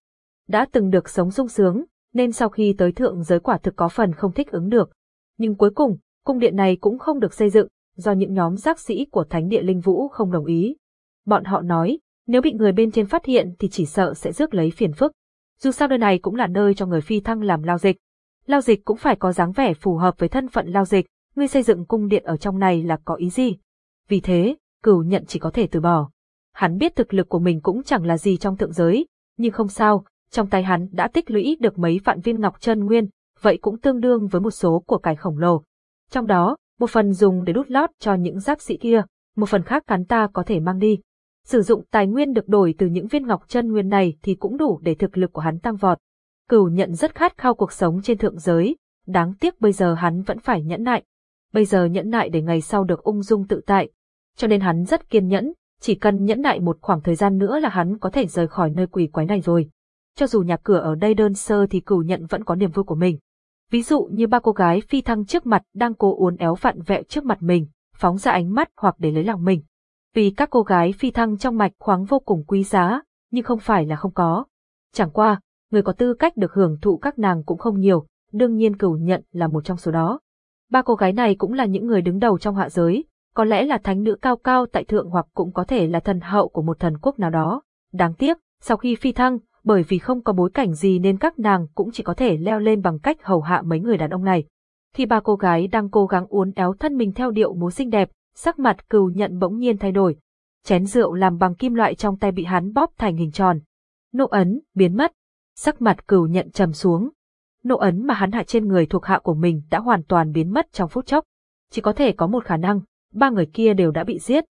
Đã từng được sống sung sướng, nên sau khi tới thượng giới quả thực có phần không thích ứng được. Nhưng cuối cùng, cung điện này cũng không được xây dựng, do những nhóm giác sĩ của Thánh địa Linh Vũ không đồng ý. Bọn họ nói, nếu bị người bên trên phát hiện thì chỉ sợ sẽ rước lấy phiền phức. Dù sao nơi này cũng là nơi cho người phi thăng làm lao dịch. Lao dịch cũng phải có dáng vẻ phù hợp với thân phận lao dịch, ngươi xây dựng cung điện ở trong này là có ý gì? Vì thế, cửu nhận chỉ có thể từ bỏ. Hắn biết thực lực của mình cũng chẳng là gì trong thượng giới, nhưng không sao, trong tay hắn đã tích lũy được mấy vạn viên ngọc chân nguyên, vậy cũng tương đương với một số của cải khổng lồ. Trong đó, một phần dùng để đút lót cho những giáp sĩ kia, một phần khác hắn ta có thể mang đi. Sử dụng tài nguyên được đổi từ những viên ngọc chân nguyên này thì cũng đủ để thực lực của hắn tăng vọt. Cửu nhận rất khát khao cuộc sống trên thượng giới, đáng tiếc bây giờ hắn vẫn phải nhẫn nại. Bây giờ nhẫn nại để ngày sau được ung dung tự tại. Cho nên hắn rất kiên nhẫn, chỉ cần nhẫn nại một khoảng thời gian nữa là hắn có thể rời khỏi nơi quỷ quái này rồi cho dù nhà cửa ở đây đơn sơ thì cửu nhận vẫn có niềm vui của mình. Ví dụ như ba cô gái phi thăng trước mặt đang cố uốn éo vặn vẹo trước mặt mình, phóng ra ánh mắt hoặc để lấy lòng mình. Vì các cô gái phi thăng trong mạch khoáng vô cùng quý giá, nhưng không phải là không có. Chẳng qua, người có tư cách được hưởng thụ các nàng cũng không nhiều, đương nhiên cửu nhận là một trong số đó. Ba cô gái này cũng là những người đứng đầu trong hạ giới, có lẽ là thánh nữ cao cao tại thượng hoặc cũng có thể là thần hậu của một thần quốc nào đó. Đáng tiếc, sau khi phi thăng, bởi vì không có bối cảnh gì nên các nàng cũng chỉ có thể leo lên bằng cách hầu hạ mấy người đàn ông này. Khi ba cô gái đang cố gắng uốn éo thân mình theo điệu múa xinh đẹp, sắc mặt cừu nhận bỗng nhiên thay đổi. Chén rượu làm bằng kim loại trong tay bị hắn bóp thành hình tròn. Nộ ấn, biến mất. Sắc mặt cừu nhận trầm xuống. Nộ ấn mà hắn hạ trên người thuộc hạ của mình đã hoàn toàn biến mất trong phút chốc. Chỉ có thể có một khả năng, ba người kia đều đã bị giết.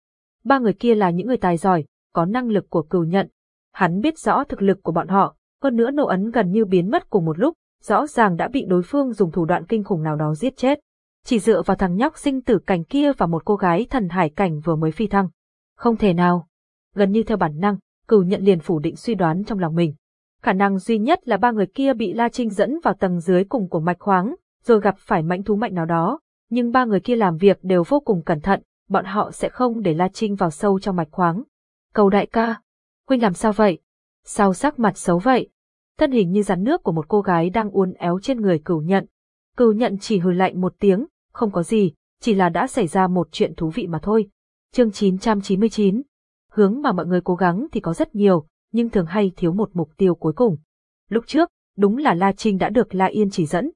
Ba người kia là những người tài giỏi, có năng lực của cừu nhận, Hắn biết rõ thực lực của bọn họ, hơn nữa nô ấn gần như biến mất cùng một lúc, rõ ràng đã bị đối phương dùng thủ đoạn kinh khủng nào đó giết chết. Chỉ dựa vào thằng nhóc sinh tử cảnh kia và một cô gái thần hải cảnh vừa mới phi thăng. Không thể nào. Gần như theo bản năng, cửu nhận liền phủ định suy đoán trong lòng mình. Khả năng duy nhất là ba người kia bị La Trinh dẫn vào tầng dưới cùng của mạch khoáng, rồi gặp phải mãnh thú mạnh nào đó. Nhưng ba người kia làm việc đều vô cùng cẩn thận, bọn họ sẽ không để La Trinh vào sâu trong mạch khoáng. Cầu đại ca, Huynh làm sao vậy? Sao sắc mặt xấu vậy? Thân hình như rắn nước của một cô gái đang uốn éo trên người cửu nhận. Cửu nhận chỉ hừ lạnh một tiếng, không có gì, chỉ là đã xảy ra một chuyện thú vị mà thôi. Chương 999 Hướng mà mọi người cố gắng thì có rất nhiều, nhưng thường hay thiếu một mục tiêu cuối cùng. Lúc trước, đúng là La Trinh đã được La Yên chỉ dẫn.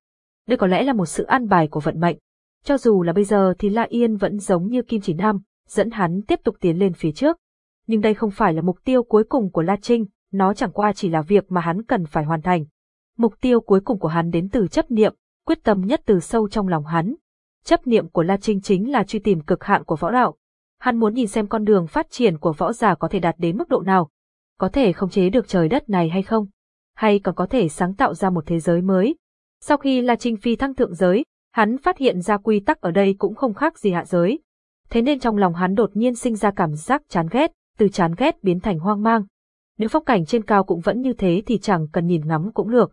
Đây có lẽ là một sự an bài của vận mệnh. Cho dù là bây giờ thì La Yên vẫn giống như Kim Chỉ Nam, dẫn hắn tiếp tục tiến lên phía trước. Nhưng đây không phải là mục tiêu cuối cùng của La Trinh, nó chẳng qua chỉ là việc mà hắn cần phải hoàn thành. Mục tiêu cuối cùng của hắn đến từ chấp niệm, quyết tâm nhất từ sâu trong lòng hắn. Chấp niệm của La Trinh chính là truy tìm cực hạn của võ đạo. Hắn muốn nhìn xem con đường phát triển của võ giả có thể đạt đến mức độ nào. Có thể khống chế được trời đất này hay không? Hay còn có thể sáng tạo ra một thế giới mới? Sau khi La Trinh phi thăng thượng giới, hắn phát hiện ra quy tắc ở đây cũng không khác gì hạ giới. Thế nên trong lòng hắn đột nhiên sinh ra cảm giác chán ghét, từ chán ghét biến thành hoang mang. Nếu phong cảnh trên cao cũng vẫn như thế thì chẳng cần nhìn ngắm cũng được.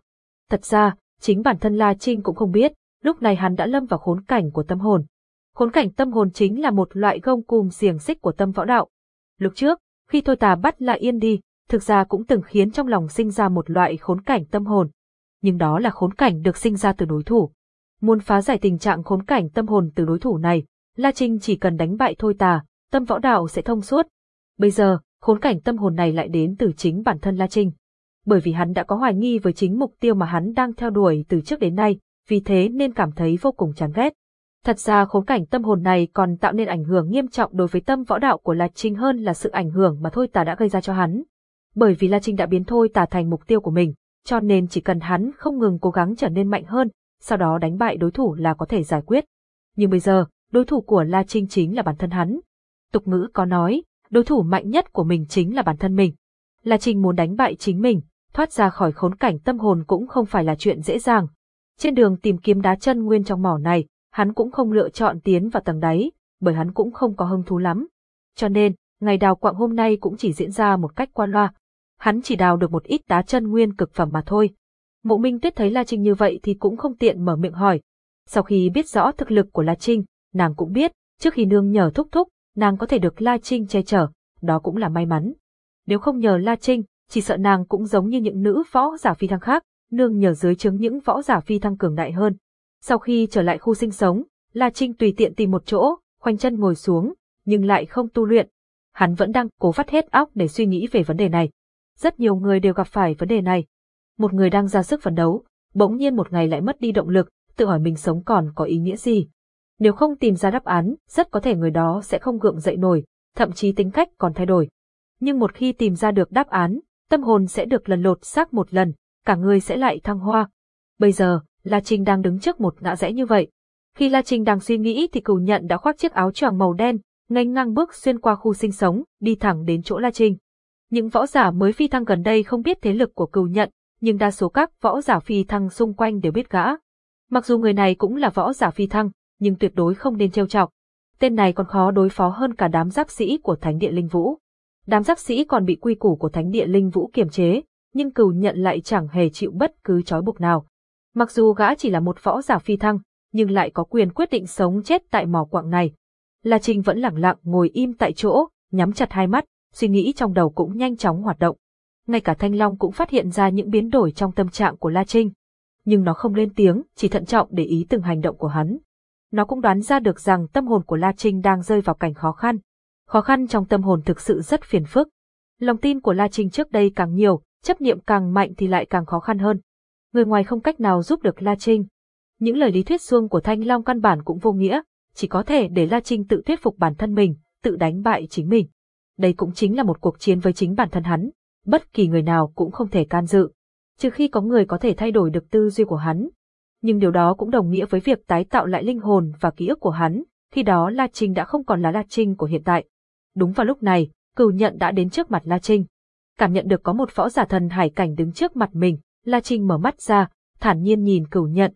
Thật ra, chính bản thân La Trinh cũng không biết, lúc này hắn đã lâm vào khốn cảnh của tâm hồn. Khốn cảnh tâm hồn chính là một loại gông cùm xiềng xích của tâm võ đạo. Lúc trước, khi Thôi Tà bắt La Yên đi, thực ra cũng từng khiến trong lòng sinh ra một loại khốn cảnh tâm hồn. Nhưng đó là khốn cảnh được sinh ra từ đối thủ. Muốn phá giải tình trạng khốn cảnh tâm hồn từ đối thủ này, La Trinh chỉ cần đánh bại Thôi Tà, tâm võ đạo sẽ thông suốt. Bây giờ, khốn cảnh tâm hồn này lại đến từ chính bản thân La Trinh. Bởi vì hắn đã có hoài nghi với chính mục tiêu mà hắn đang theo đuổi từ trước đến nay, vì thế nên cảm thấy vô cùng chán ghét. Thật ra khốn cảnh tâm hồn này còn tạo nên ảnh hưởng nghiêm trọng đối với tâm võ đạo của La Trinh hơn là sự ảnh hưởng mà Thôi Tà đã gây ra cho hắn. Bởi vì La Trinh đã biến Thôi Tà thành mục tiêu của mình, cho nên chỉ cần hắn không ngừng cố gắng trở nên mạnh hơn, sau đó đánh bại đối thủ là có thể giải quyết. Nhưng bây giờ, đối thủ của La Trinh chính là bản thân hắn. Tục ngữ có nói, đối thủ mạnh nhất của mình chính là bản thân mình. Là Trình muốn đánh bại chính mình, thoát ra khỏi khốn cảnh tâm hồn cũng không phải là chuyện dễ dàng. Trên đường tìm kiếm đá chân nguyên trong mỏ này, hắn cũng không lựa chọn tiến vào tầng đáy, bởi hắn cũng không có hứng thú lắm. Cho nên, ngày đào quạng hôm nay cũng chỉ diễn ra một cách qua loa. Hắn chỉ đào được một ít đá chân nguyên cực phẩm mà thôi. Mộ Minh Tuyết thấy La Trinh như vậy thì cũng không tiện mở miệng hỏi. Sau khi biết rõ thực lực của La Trinh, nàng cũng biết, trước khi nương nhờ thúc thúc, nàng có thể được La Trinh che chở, đó cũng là may mắn. Nếu không nhờ La Trinh, chỉ sợ nàng cũng giống như những nữ võ giả phi thăng khác, nương nhờ dưới chứng những võ giả phi thăng cường đại hơn. Sau khi trở lại khu sinh sống, La Trinh tùy tiện tìm một chỗ, khoanh chân ngồi xuống, nhưng lại không tu luyện. Hắn vẫn đang cố phát hết óc để suy nghĩ về vấn đề này. Rất nhiều người đều gặp phải vấn đề này. Một người đang ra sức phấn đấu, bỗng nhiên một ngày lại mất đi động lực, tự hỏi mình sống còn có ý nghĩa gì. Nếu không tìm ra đáp án, rất có thể người đó sẽ không gượng dậy nổi, thậm chí tính cách còn thay đổi. Nhưng một khi tìm ra được đáp án, tâm hồn sẽ được lần lột xác một lần, cả người sẽ lại thăng hoa. Bây giờ, La Trinh đang đứng trước một ngã rẽ như vậy. Khi La Trinh đang suy nghĩ thì cửu nhận đã khoác chiếc áo choàng màu đen, nghênh ngang bước xuyên qua khu sinh sống, đi thẳng đến chỗ La Trinh. Những võ giả mới phi thăng gần đây không biết thế lực của cửu nhận, nhưng đa số các võ giả phi thăng xung quanh đều biết gã. Mặc dù người này cũng là võ giả phi thăng, nhưng tuyệt đối không nên trêu chọc. Tên này còn khó đối phó hơn cả đám giáp sĩ của Thánh địa Linh Vũ. Đám giáp sĩ còn bị quy củ của Thánh địa Linh Vũ kiềm chế, nhưng cừu nhận lại chẳng hề chịu bất cứ trói buộc nào. Mặc dù gã chỉ là một võ giả phi thăng, nhưng lại có quyền quyết định sống chết tại mỏ quạng này. La Trinh vẫn lặng lặng ngồi im tại chỗ, nhắm chặt hai mắt, suy nghĩ trong đầu cũng nhanh chóng hoạt động. Ngay cả Thanh Long cũng phát hiện ra những biến đổi trong tâm trạng của La Trinh. Nhưng nó không lên tiếng, chỉ thận trọng để ý từng hành động của hắn. Nó cũng đoán ra được rằng tâm hồn của La Trinh đang rơi vào cảnh khó khăn. Khó khăn trong tâm hồn thực sự rất phiền phức. Lòng tin của La Trinh trước đây càng nhiều, chấp niệm càng mạnh thì lại càng khó khăn hơn. Người ngoài không cách nào giúp được La Trinh. Những lời lý thuyết xuông của Thanh Long căn bản cũng vô nghĩa, chỉ có thể để La Trinh tự thuyết phục bản thân mình, tự đánh bại chính mình. Đây cũng chính là một cuộc chiến với chính bản thân hắn, bất kỳ người nào cũng không thể can dự, trừ khi có người có thể thay đổi được tư duy của hắn. Nhưng điều đó cũng đồng nghĩa với việc tái tạo lại linh hồn và ký ức của hắn, khi đó La Trinh đã không còn là La Trinh của hiện tại. Đúng vào lúc này, cửu nhận đã đến trước mặt La Trinh. Cảm nhận được có một võ giả thần hải cảnh đứng trước mặt mình, La Trinh mở mắt ra, thản nhiên nhìn cửu nhận.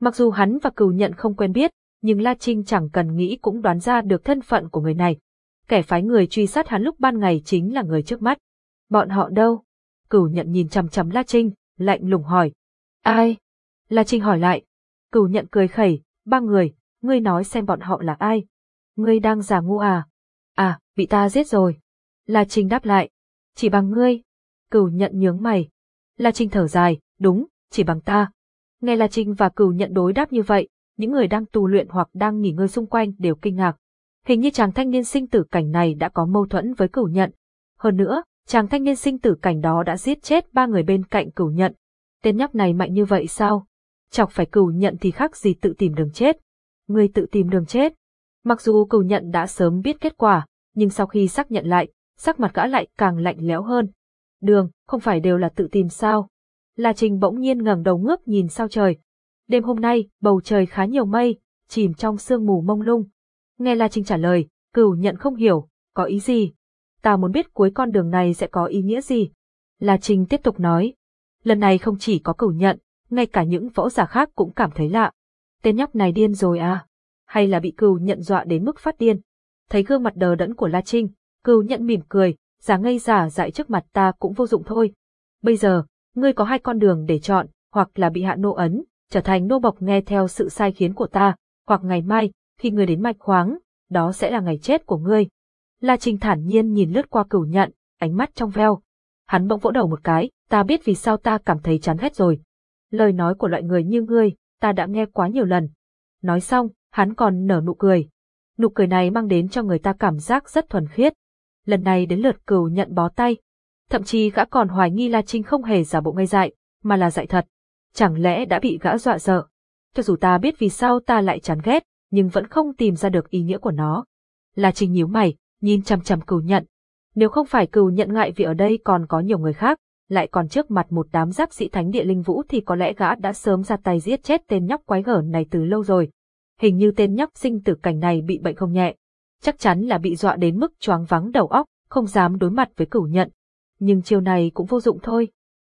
Mặc dù hắn và cửu nhận không quen biết, nhưng La Trinh chẳng cần nghĩ cũng đoán ra được thân phận của người này. Kẻ phái người truy sát hắn lúc ban ngày chính là người trước mắt. Bọn họ đâu? Cửu nhận nhìn chằm chằm La Trinh, lạnh lùng hỏi. Ai? La Trinh hỏi lại. Cửu nhận cười khẩy, ba người, ngươi nói xem bọn họ là ai? Ngươi đang giả ngu à? À, bị ta giết rồi. La Trinh đáp lại. Chỉ bằng ngươi. Cửu nhận nhướng mày. La Trinh thở dài, đúng, chỉ bằng ta. Nghe La Trinh và cửu nhận đối đáp như vậy, những người đang tu luyện hoặc đang nghỉ ngơi xung quanh đều kinh ngạc. Hình như chàng thanh niên sinh tử cảnh này đã có mâu thuẫn với cửu nhận. Hơn nữa, chàng thanh niên sinh tử cảnh đó đã giết chết ba người bên cạnh cửu nhận. Tên nhóc này mạnh như vậy sao? Chọc phải cừu nhận thì khác gì tự tìm đường chết. ngươi tự tìm đường chết. Mặc dù cừu nhận đã sớm biết kết quả, nhưng sau khi xác nhận lại, sắc mặt gã lại càng lạnh lẽo hơn. Đường, không phải đều là tự tìm sao? La Trình bỗng nhiên ngẩng đầu ngước nhìn sao trời. Đêm hôm nay, bầu trời khá nhiều mây, chìm trong sương mù mông lung. Nghe La Trình trả lời, cừu nhận không hiểu, có ý gì? Ta muốn biết cuối con đường này sẽ có ý nghĩa gì? La Trình tiếp tục nói. Lần này không chỉ có cửu nhận, ngay cả những võ giả khác cũng cảm thấy lạ. Tên nhóc này điên rồi à? Hay là bị cừu nhận dọa đến mức phát điên? Thấy gương mặt đờ đẫn của La Trinh, Cừu nhận mỉm cười, giả ngây giả dại trước mặt ta cũng vô dụng thôi. Bây giờ, ngươi có hai con đường để chọn, hoặc là bị hạ nô ấn, trở thành nô bộc nghe theo sự sai khiến của ta, hoặc ngày mai, khi ngươi đến mạch khoáng, đó sẽ là ngày chết của ngươi. La Trinh thản nhiên nhìn lướt qua cửu nhận, ánh mắt trong veo. Hắn bỗng vỗ đầu một cái, ta biết vì sao ta cảm thấy chán ghét rồi. Lời nói của loại người như ngươi, ta đã nghe quá nhiều lần. Nói xong, hắn còn nở nụ cười. Nụ cười này mang đến cho người ta cảm giác rất thuần khiết. Lần này đến lượt cửu nhận bó tay. Thậm chí gã còn hoài nghi La Trinh không hề giả bộ ngây dại, mà là dại thật. Chẳng lẽ đã bị gã dọa sợ? Cho dù ta biết vì sao ta lại chán ghét, nhưng vẫn không tìm ra được ý nghĩa của nó. La Trinh nhíu mày, nhìn chằm chằm cửu nhận. Nếu không phải cửu nhận ngại vì ở đây còn có nhiều người khác, lại còn trước mặt một đám giáp sĩ thánh địa linh vũ thì có lẽ gã đã sớm ra tay giết chết tên nhóc quái gở này từ lâu rồi. Hình như tên nhóc sinh tử cảnh này bị bệnh không nhẹ. Chắc chắn là bị dọa đến mức choáng vắng đầu óc, không dám đối mặt với cửu nhận. Nhưng chiêu này cũng vô dụng thôi.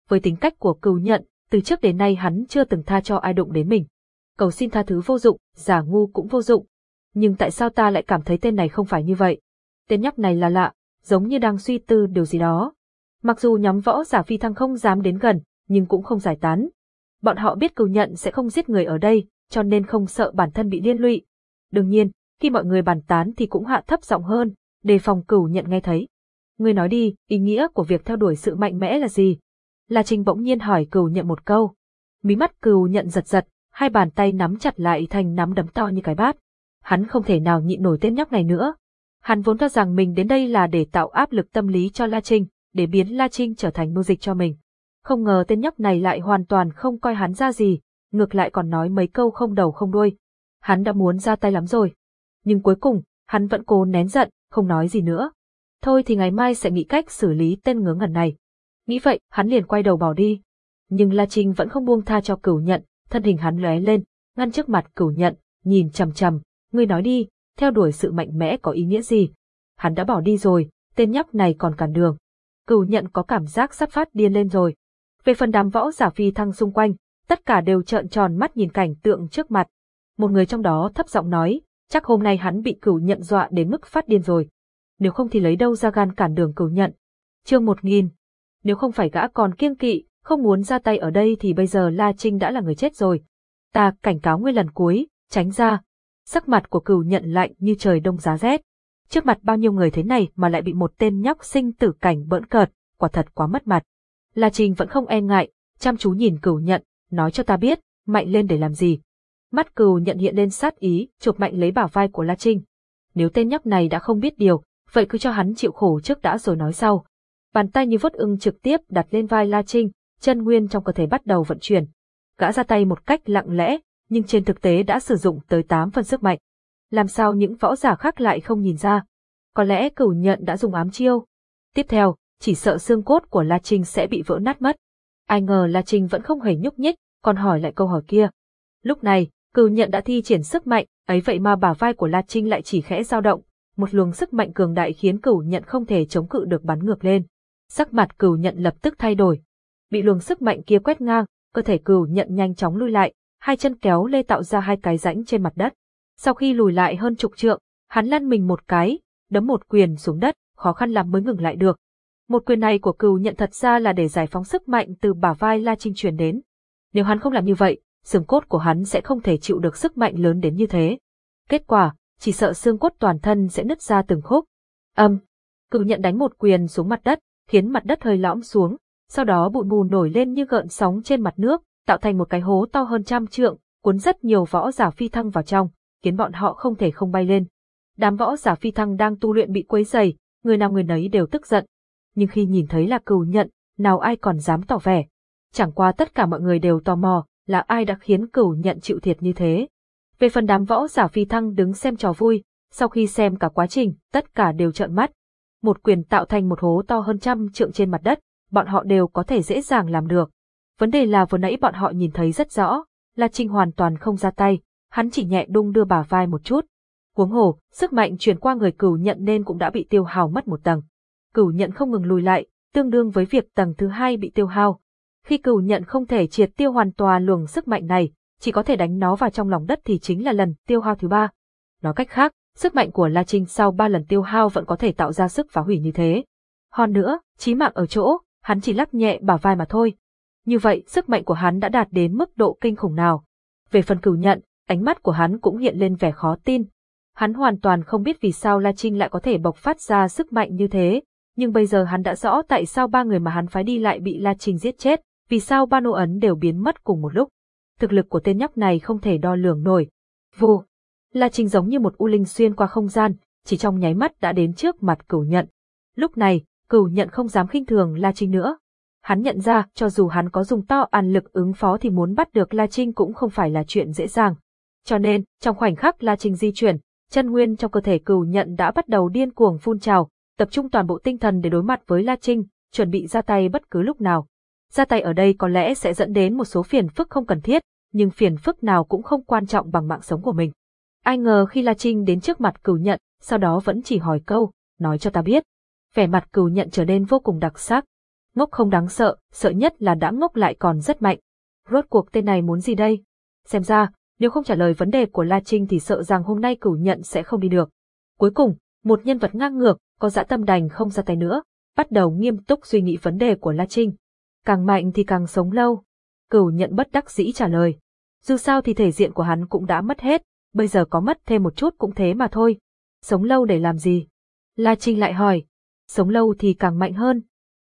Với tính cách của cửu nhận, từ trước đến nay hắn chưa từng tha cho ai đụng đến mình. Cầu xin tha thứ vô dụng, giả ngu cũng vô dụng. Nhưng tại sao ta lại cảm thấy tên này không phải như vậy? Tên nhóc này là lạ, giống như đang suy tư điều gì đó. Mặc dù nhóm võ giả phi thăng không dám đến gần, nhưng cũng không giải tán. Bọn họ biết cừu nhận sẽ không giết người ở đây, cho nên không sợ bản thân bị liên lụy. Đương nhiên, khi mọi người bàn tán thì cũng hạ thấp giọng hơn, đề phòng cửu nhận nghe thấy. Người nói đi, ý nghĩa của việc theo đuổi sự mạnh mẽ là gì? La Trinh bỗng nhiên hỏi cửu nhận một câu. Mí mắt cửu nhận giật giật, hai bàn tay nắm chặt lại thành nắm đấm to như cái bát. Hắn không thể nào nhịn nổi tên nhóc này nữa. Hắn vốn cho rằng mình đến đây là để tạo áp lực tâm lý cho La Trinh, để biến La Trinh trở thành nô dịch cho mình. Không ngờ tên nhóc này lại hoàn toàn không coi hắn ra gì, ngược lại còn nói mấy câu không đầu không đuôi. Hắn đã muốn ra tay lắm rồi. Nhưng cuối cùng, hắn vẫn cố nén giận, không nói gì nữa. Thôi thì ngày mai sẽ nghĩ cách xử lý tên ngớ ngẩn này. Nghĩ vậy, hắn liền quay đầu bỏ đi. Nhưng La Trinh vẫn không buông tha cho cửu nhận, thân hình hắn lóe lên, ngăn trước mặt cửu nhận, nhìn chằm chằm, ngươi nói đi, theo đuổi sự mạnh mẽ có ý nghĩa gì? Hắn đã bỏ đi rồi, tên nhóc này còn cản đường. Cửu nhận có cảm giác sắp phát điên lên rồi. Về phần đám võ giả phi thăng xung quanh, tất cả đều trợn tròn mắt nhìn cảnh tượng trước mặt. Một người trong đó thấp giọng nói, chắc hôm nay hắn bị cửu nhận dọa đến mức phát điên rồi. Nếu không thì lấy đâu ra gan cản đường cửu nhận. Chương một nghìn. Nếu không phải gã còn kiêng kỵ, không muốn ra tay ở đây thì bây giờ La Trinh đã là người chết rồi. Ta cảnh cáo ngươi lần cuối, tránh ra. Sắc mặt của cửu nhận lạnh như trời đông giá rét. Trước mặt bao nhiêu người thế này mà lại bị một tên nhóc sinh tử cảnh bỡn cợt, quả thật quá mất mặt. La Trình vẫn không e ngại, chăm chú nhìn cửu nhận, nói cho ta biết, mạnh lên để làm gì. Mắt cừu nhận hiện lên sát ý, chụp mạnh lấy bảo vai của La Trinh. Nếu tên nhóc này đã không biết điều, vậy cứ cho hắn chịu khổ trước đã rồi nói sau. Bàn tay như vốt ưng trực tiếp đặt lên vai La Trinh, chân nguyên trong cơ thể bắt đầu vận chuyển. Gã ra tay một cách lặng lẽ, nhưng trên thực tế đã sử dụng tới 8 phần sức mạnh. Làm sao những võ giả khác lại không nhìn ra? Có lẽ cửu nhận đã dùng ám chiêu. Tiếp theo, chỉ sợ xương cốt của La Trinh sẽ bị vỡ nát mất. Ai ngờ La Trinh vẫn không hề nhúc nhích, còn hỏi lại câu hỏi kia. Lúc này, cửu nhận đã thi triển sức mạnh, ấy vậy mà bả vai của La Trinh lại chỉ khẽ dao động. Một luồng sức mạnh cường đại khiến cửu nhận không thể chống cự được bắn ngược lên. Sắc mặt cửu nhận lập tức thay đổi. Bị luồng sức mạnh kia quét ngang, cơ thể cửu nhận nhanh chóng lui lại, hai chân kéo lê tạo ra hai cái rãnh trên mặt đất. Sau khi lùi lại hơn chục trượng, hắn lăn mình một cái, đấm một quyền xuống đất, khó khăn lắm mới ngừng lại được. Một quyền này của cừu nhận thật ra là để giải phóng sức mạnh từ bả vai La Trinh truyền đến. Nếu hắn không làm như vậy, xương cốt của hắn sẽ không thể chịu được sức mạnh lớn đến như thế. Kết quả, chỉ sợ xương cốt toàn thân sẽ nứt ra từng khúc. Âm, um, cừu nhận đánh một quyền xuống mặt đất, khiến mặt đất hơi lõm xuống, sau đó bụi mù nổi lên như gợn sóng trên mặt nước, tạo thành một cái hố to hơn trăm trượng, cuốn rất nhiều võ giả phi thăng vào trong, khiến bọn họ không thể không bay lên. Đám võ giả phi thăng đang tu luyện bị quấy rầy, người nào người nấy đều tức giận, nhưng khi nhìn thấy là cừu nhận, nào ai còn dám tỏ vẻ. Chẳng qua tất cả mọi người đều tò mò, là ai đã khiến cửu nhận chịu thiệt như thế. Về phần đám võ giả phi thăng đứng xem trò vui, sau khi xem cả quá trình, tất cả đều trợn mắt. Một quyền tạo thành một hố to hơn trăm trượng trên mặt đất, bọn họ đều có thể dễ dàng làm được. Vấn đề là vừa nãy bọn họ nhìn thấy rất rõ, La Trinh hoàn toàn không ra tay, hắn chỉ nhẹ đung đưa bà vai một chút. Huống hồ, sức mạnh truyền qua người cửu nhận nên cũng đã bị tiêu hao mất một tầng. Cửu nhận không ngừng lùi lại, tương đương với việc tầng thứ hai bị tiêu hao. Khi cửu nhận không thể triệt tiêu hoàn toàn luồng sức mạnh này, chỉ có thể đánh nó vào trong lòng đất thì chính là lần tiêu hao thứ ba. Nói cách khác, sức mạnh của La Trinh sau ba lần tiêu hao vẫn có thể tạo ra sức phá hủy như thế. Hơn nữa, chí mạng ở chỗ, hắn chỉ lắc nhẹ bả vai mà thôi. Như vậy, sức mạnh của hắn đã đạt đến mức độ kinh khủng nào. Về phần cửu nhận, ánh mắt của hắn cũng hiện lên vẻ khó tin. Hắn hoàn toàn không biết vì sao La Trinh lại có thể bộc phát ra sức mạnh như thế, nhưng bây giờ hắn đã rõ tại sao ba người mà hắn phái đi lại bị La Trinh giết chết, vì sao ba nô ấn đều biến mất cùng một lúc. Thực lực của tên nhóc này không thể đo lường nổi. Vù! La Trinh giống như một u linh xuyên qua không gian, chỉ trong nháy mắt đã đến trước mặt cửu nhận. Lúc này, cửu nhận không dám khinh thường La Trinh nữa. Hắn nhận ra, cho dù hắn có dùng to ăn lực ứng phó thì muốn bắt được La Trinh cũng không phải là chuyện dễ dàng. Cho nên, trong khoảnh khắc La Trình di chuyển, chân nguyên trong cơ thể cửu nhận đã bắt đầu điên cuồng phun trào, tập trung toàn bộ tinh thần để đối mặt với La Trinh, chuẩn bị ra tay bất cứ lúc nào. Ra tay ở đây có lẽ sẽ dẫn đến một số phiền phức không cần thiết, nhưng phiền phức nào cũng không quan trọng bằng mạng sống của mình. Ai ngờ khi La Trinh đến trước mặt cửu nhận, sau đó vẫn chỉ hỏi câu, nói cho ta biết. Vẻ mặt cửu nhận trở nên vô cùng đặc sắc. Ngốc không đáng sợ, sợ nhất là đã ngốc lại còn rất mạnh. Rốt cuộc tên này muốn gì đây? Xem ra, nếu không trả lời vấn đề của La Trinh thì sợ rằng hôm nay cửu nhận sẽ không đi được. Cuối cùng, một nhân vật ngang ngược, có dã tâm đành không ra tay nữa, bắt đầu nghiêm túc suy nghĩ vấn đề của La Trinh. Càng mạnh thì càng sống lâu. Cửu nhận bất đắc dĩ trả lời. Dù sao thì thể diện của hắn cũng đã mất hết, bây giờ có mất thêm một chút cũng thế mà thôi. Sống lâu để làm gì? La Trinh lại hỏi. Sống lâu thì càng mạnh hơn.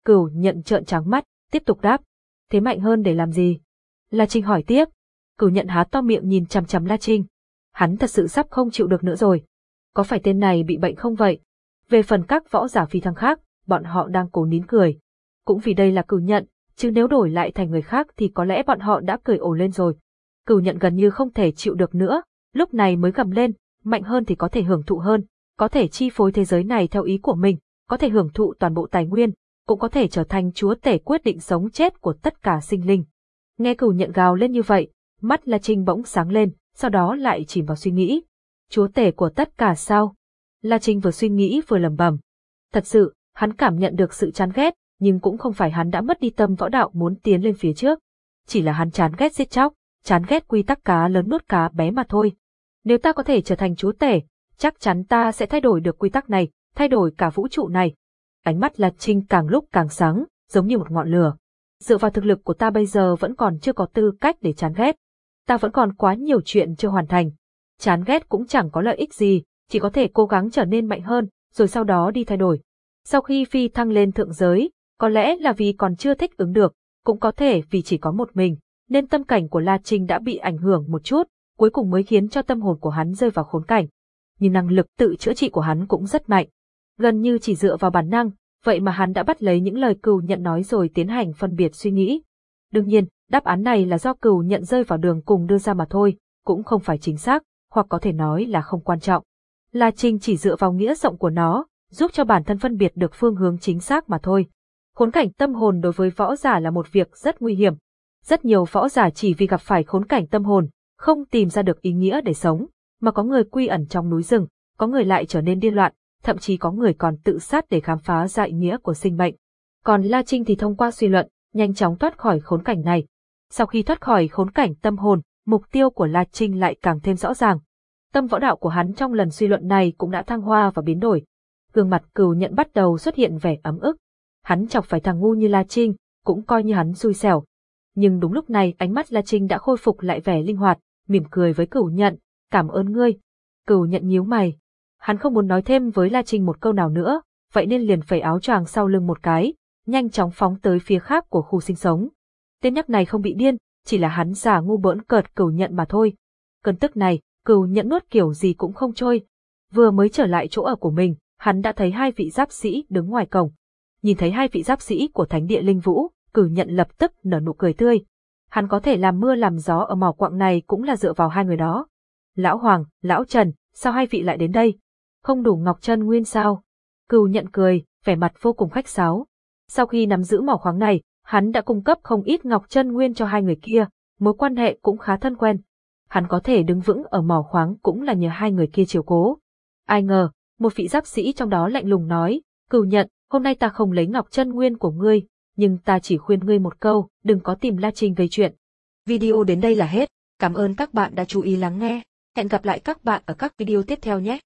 Cửu nhận trợn trắng mắt, tiếp tục đáp. Thế mạnh hơn để làm gì? La Trinh hỏi tiếp. Cửu nhận há to miệng nhìn chằm chằm La Trinh. Hắn thật sự sắp không chịu được nữa rồi. Có phải tên này bị bệnh không vậy? Về phần các võ giả phi thăng khác, bọn họ đang cố nín cười. Cũng vì đây là cửu nhận, chứ nếu đổi lại thành người khác thì có lẽ bọn họ đã cười ồ lên rồi. Cửu nhận gần như không thể chịu được nữa, lúc này mới gầm lên, mạnh hơn thì có thể hưởng thụ hơn, có thể chi phối thế giới này theo ý của mình, có thể hưởng thụ toàn bộ tài nguyên, cũng có thể trở thành chúa tể quyết định sống chết của tất cả sinh linh. Nghe cửu nhận gào lên như vậy, mắt La Trinh bỗng sáng lên, sau đó lại chìm vào suy nghĩ. Chúa tể của tất cả sao? La Trinh vừa suy nghĩ vừa lầm bầm. Thật sự, hắn cảm nhận được sự chán ghét, nhưng cũng không phải hắn đã mất đi tâm võ đạo muốn tiến lên phía trước. Chỉ là hắn chán ghét giết chóc, chán ghét quy tắc cá lớn nuốt cá bé mà thôi. Nếu ta có thể trở thành chúa tể, chắc chắn ta sẽ thay đổi được quy tắc này, thay đổi cả vũ trụ này. Ánh mắt La Trinh càng lúc càng sáng, giống như một ngọn lửa. Dựa vào thực lực của ta bây giờ vẫn còn chưa có tư cách để chán ghét. Ta vẫn còn quá nhiều chuyện chưa hoàn thành. Chán ghét cũng chẳng có lợi ích gì, chỉ có thể cố gắng trở nên mạnh hơn, rồi sau đó đi thay đổi. Sau khi phi thăng lên thượng giới, có lẽ là vì còn chưa thích ứng được, cũng có thể vì chỉ có một mình, nên tâm cảnh của La Trinh đã bị ảnh hưởng một chút, cuối cùng mới khiến cho tâm hồn của hắn rơi vào khốn cảnh. Nhưng năng lực tự chữa trị của hắn cũng rất mạnh. Gần như chỉ dựa vào bản năng, vậy mà hắn đã bắt lấy những lời cừu nhận nói rồi tiến hành phân biệt suy nghĩ. Đương nhiên, đáp án này là do cừu nhận rơi vào đường cùng đưa ra mà thôi, cũng không phải chính xác, hoặc có thể nói là không quan trọng. La Trinh chỉ dựa vào nghĩa rộng của nó, giúp cho bản thân phân biệt được phương hướng chính xác mà thôi. Khốn cảnh tâm hồn đối với võ giả là một việc rất nguy hiểm. Rất nhiều võ giả chỉ vì gặp phải khốn cảnh tâm hồn, không tìm ra được ý nghĩa để sống, mà có người quy ẩn trong núi rừng, có người lại trở nên điên loạn, thậm chí có người còn tự sát để khám phá ra ý nghĩa của sinh mệnh. Còn La Trinh thì thông qua suy luận, nhanh chóng thoát khỏi khốn cảnh này. Sau khi thoát khỏi khốn cảnh tâm hồn, mục tiêu của La Trinh lại càng thêm rõ ràng. Tâm võ đạo của hắn trong lần suy luận này cũng đã thăng hoa và biến đổi. Gương mặt cừu nhận bắt đầu xuất hiện vẻ ấm ức. Hắn chọc phải thằng ngu như La Trinh, cũng coi như hắn xui xẻo. Nhưng đúng lúc này ánh mắt La Trinh đã khôi phục lại vẻ linh hoạt, mỉm cười với cửu nhận, cảm ơn ngươi. Cửu nhận nhíu mày. Hắn không muốn nói thêm với La Trinh một câu nào nữa, vậy nên liền phẩy áo choàng sau lưng một cái, nhanh chóng phóng tới phía khác của khu sinh sống. Tên nhóc này không bị điên, chỉ là hắn giả ngu bỡn cợt cửu nhận mà thôi. Cơn tức này, cừu nhận nuốt kiểu gì cũng không trôi. Vừa mới trở lại chỗ ở của mình, hắn đã thấy hai vị giáp sĩ đứng ngoài cổng. Nhìn thấy hai vị giáp sĩ của thánh địa linh vũ, cửu nhận lập tức nở nụ cười tươi. Hắn có thể làm mưa làm gió ở mỏ quặng này cũng là dựa vào hai người đó. Lão Hoàng, Lão Trần, sao hai vị lại đến đây? Không đủ Ngọc Trân Nguyên sao? Cừu nhận cười, vẻ mặt vô cùng khách sáo. Sau khi nắm giữ mỏ khoáng này, hắn đã cung cấp không ít Ngọc chân Nguyên cho hai người kia, mối quan hệ cũng khá thân quen. Hắn có thể đứng vững ở mỏ khoáng cũng là nhờ hai người kia chiều cố. Ai ngờ, một vị giáp sĩ trong đó lạnh lùng nói, cừu nhận, hôm nay ta không lấy Ngọc chân Nguyên của ngươi, nhưng ta chỉ khuyên ngươi một câu, đừng có tìm La Trinh gây chuyện. Video đến đây là hết. Cảm ơn các bạn đã chú ý lắng nghe. Hẹn gặp lại các bạn ở các video tiếp theo nhé.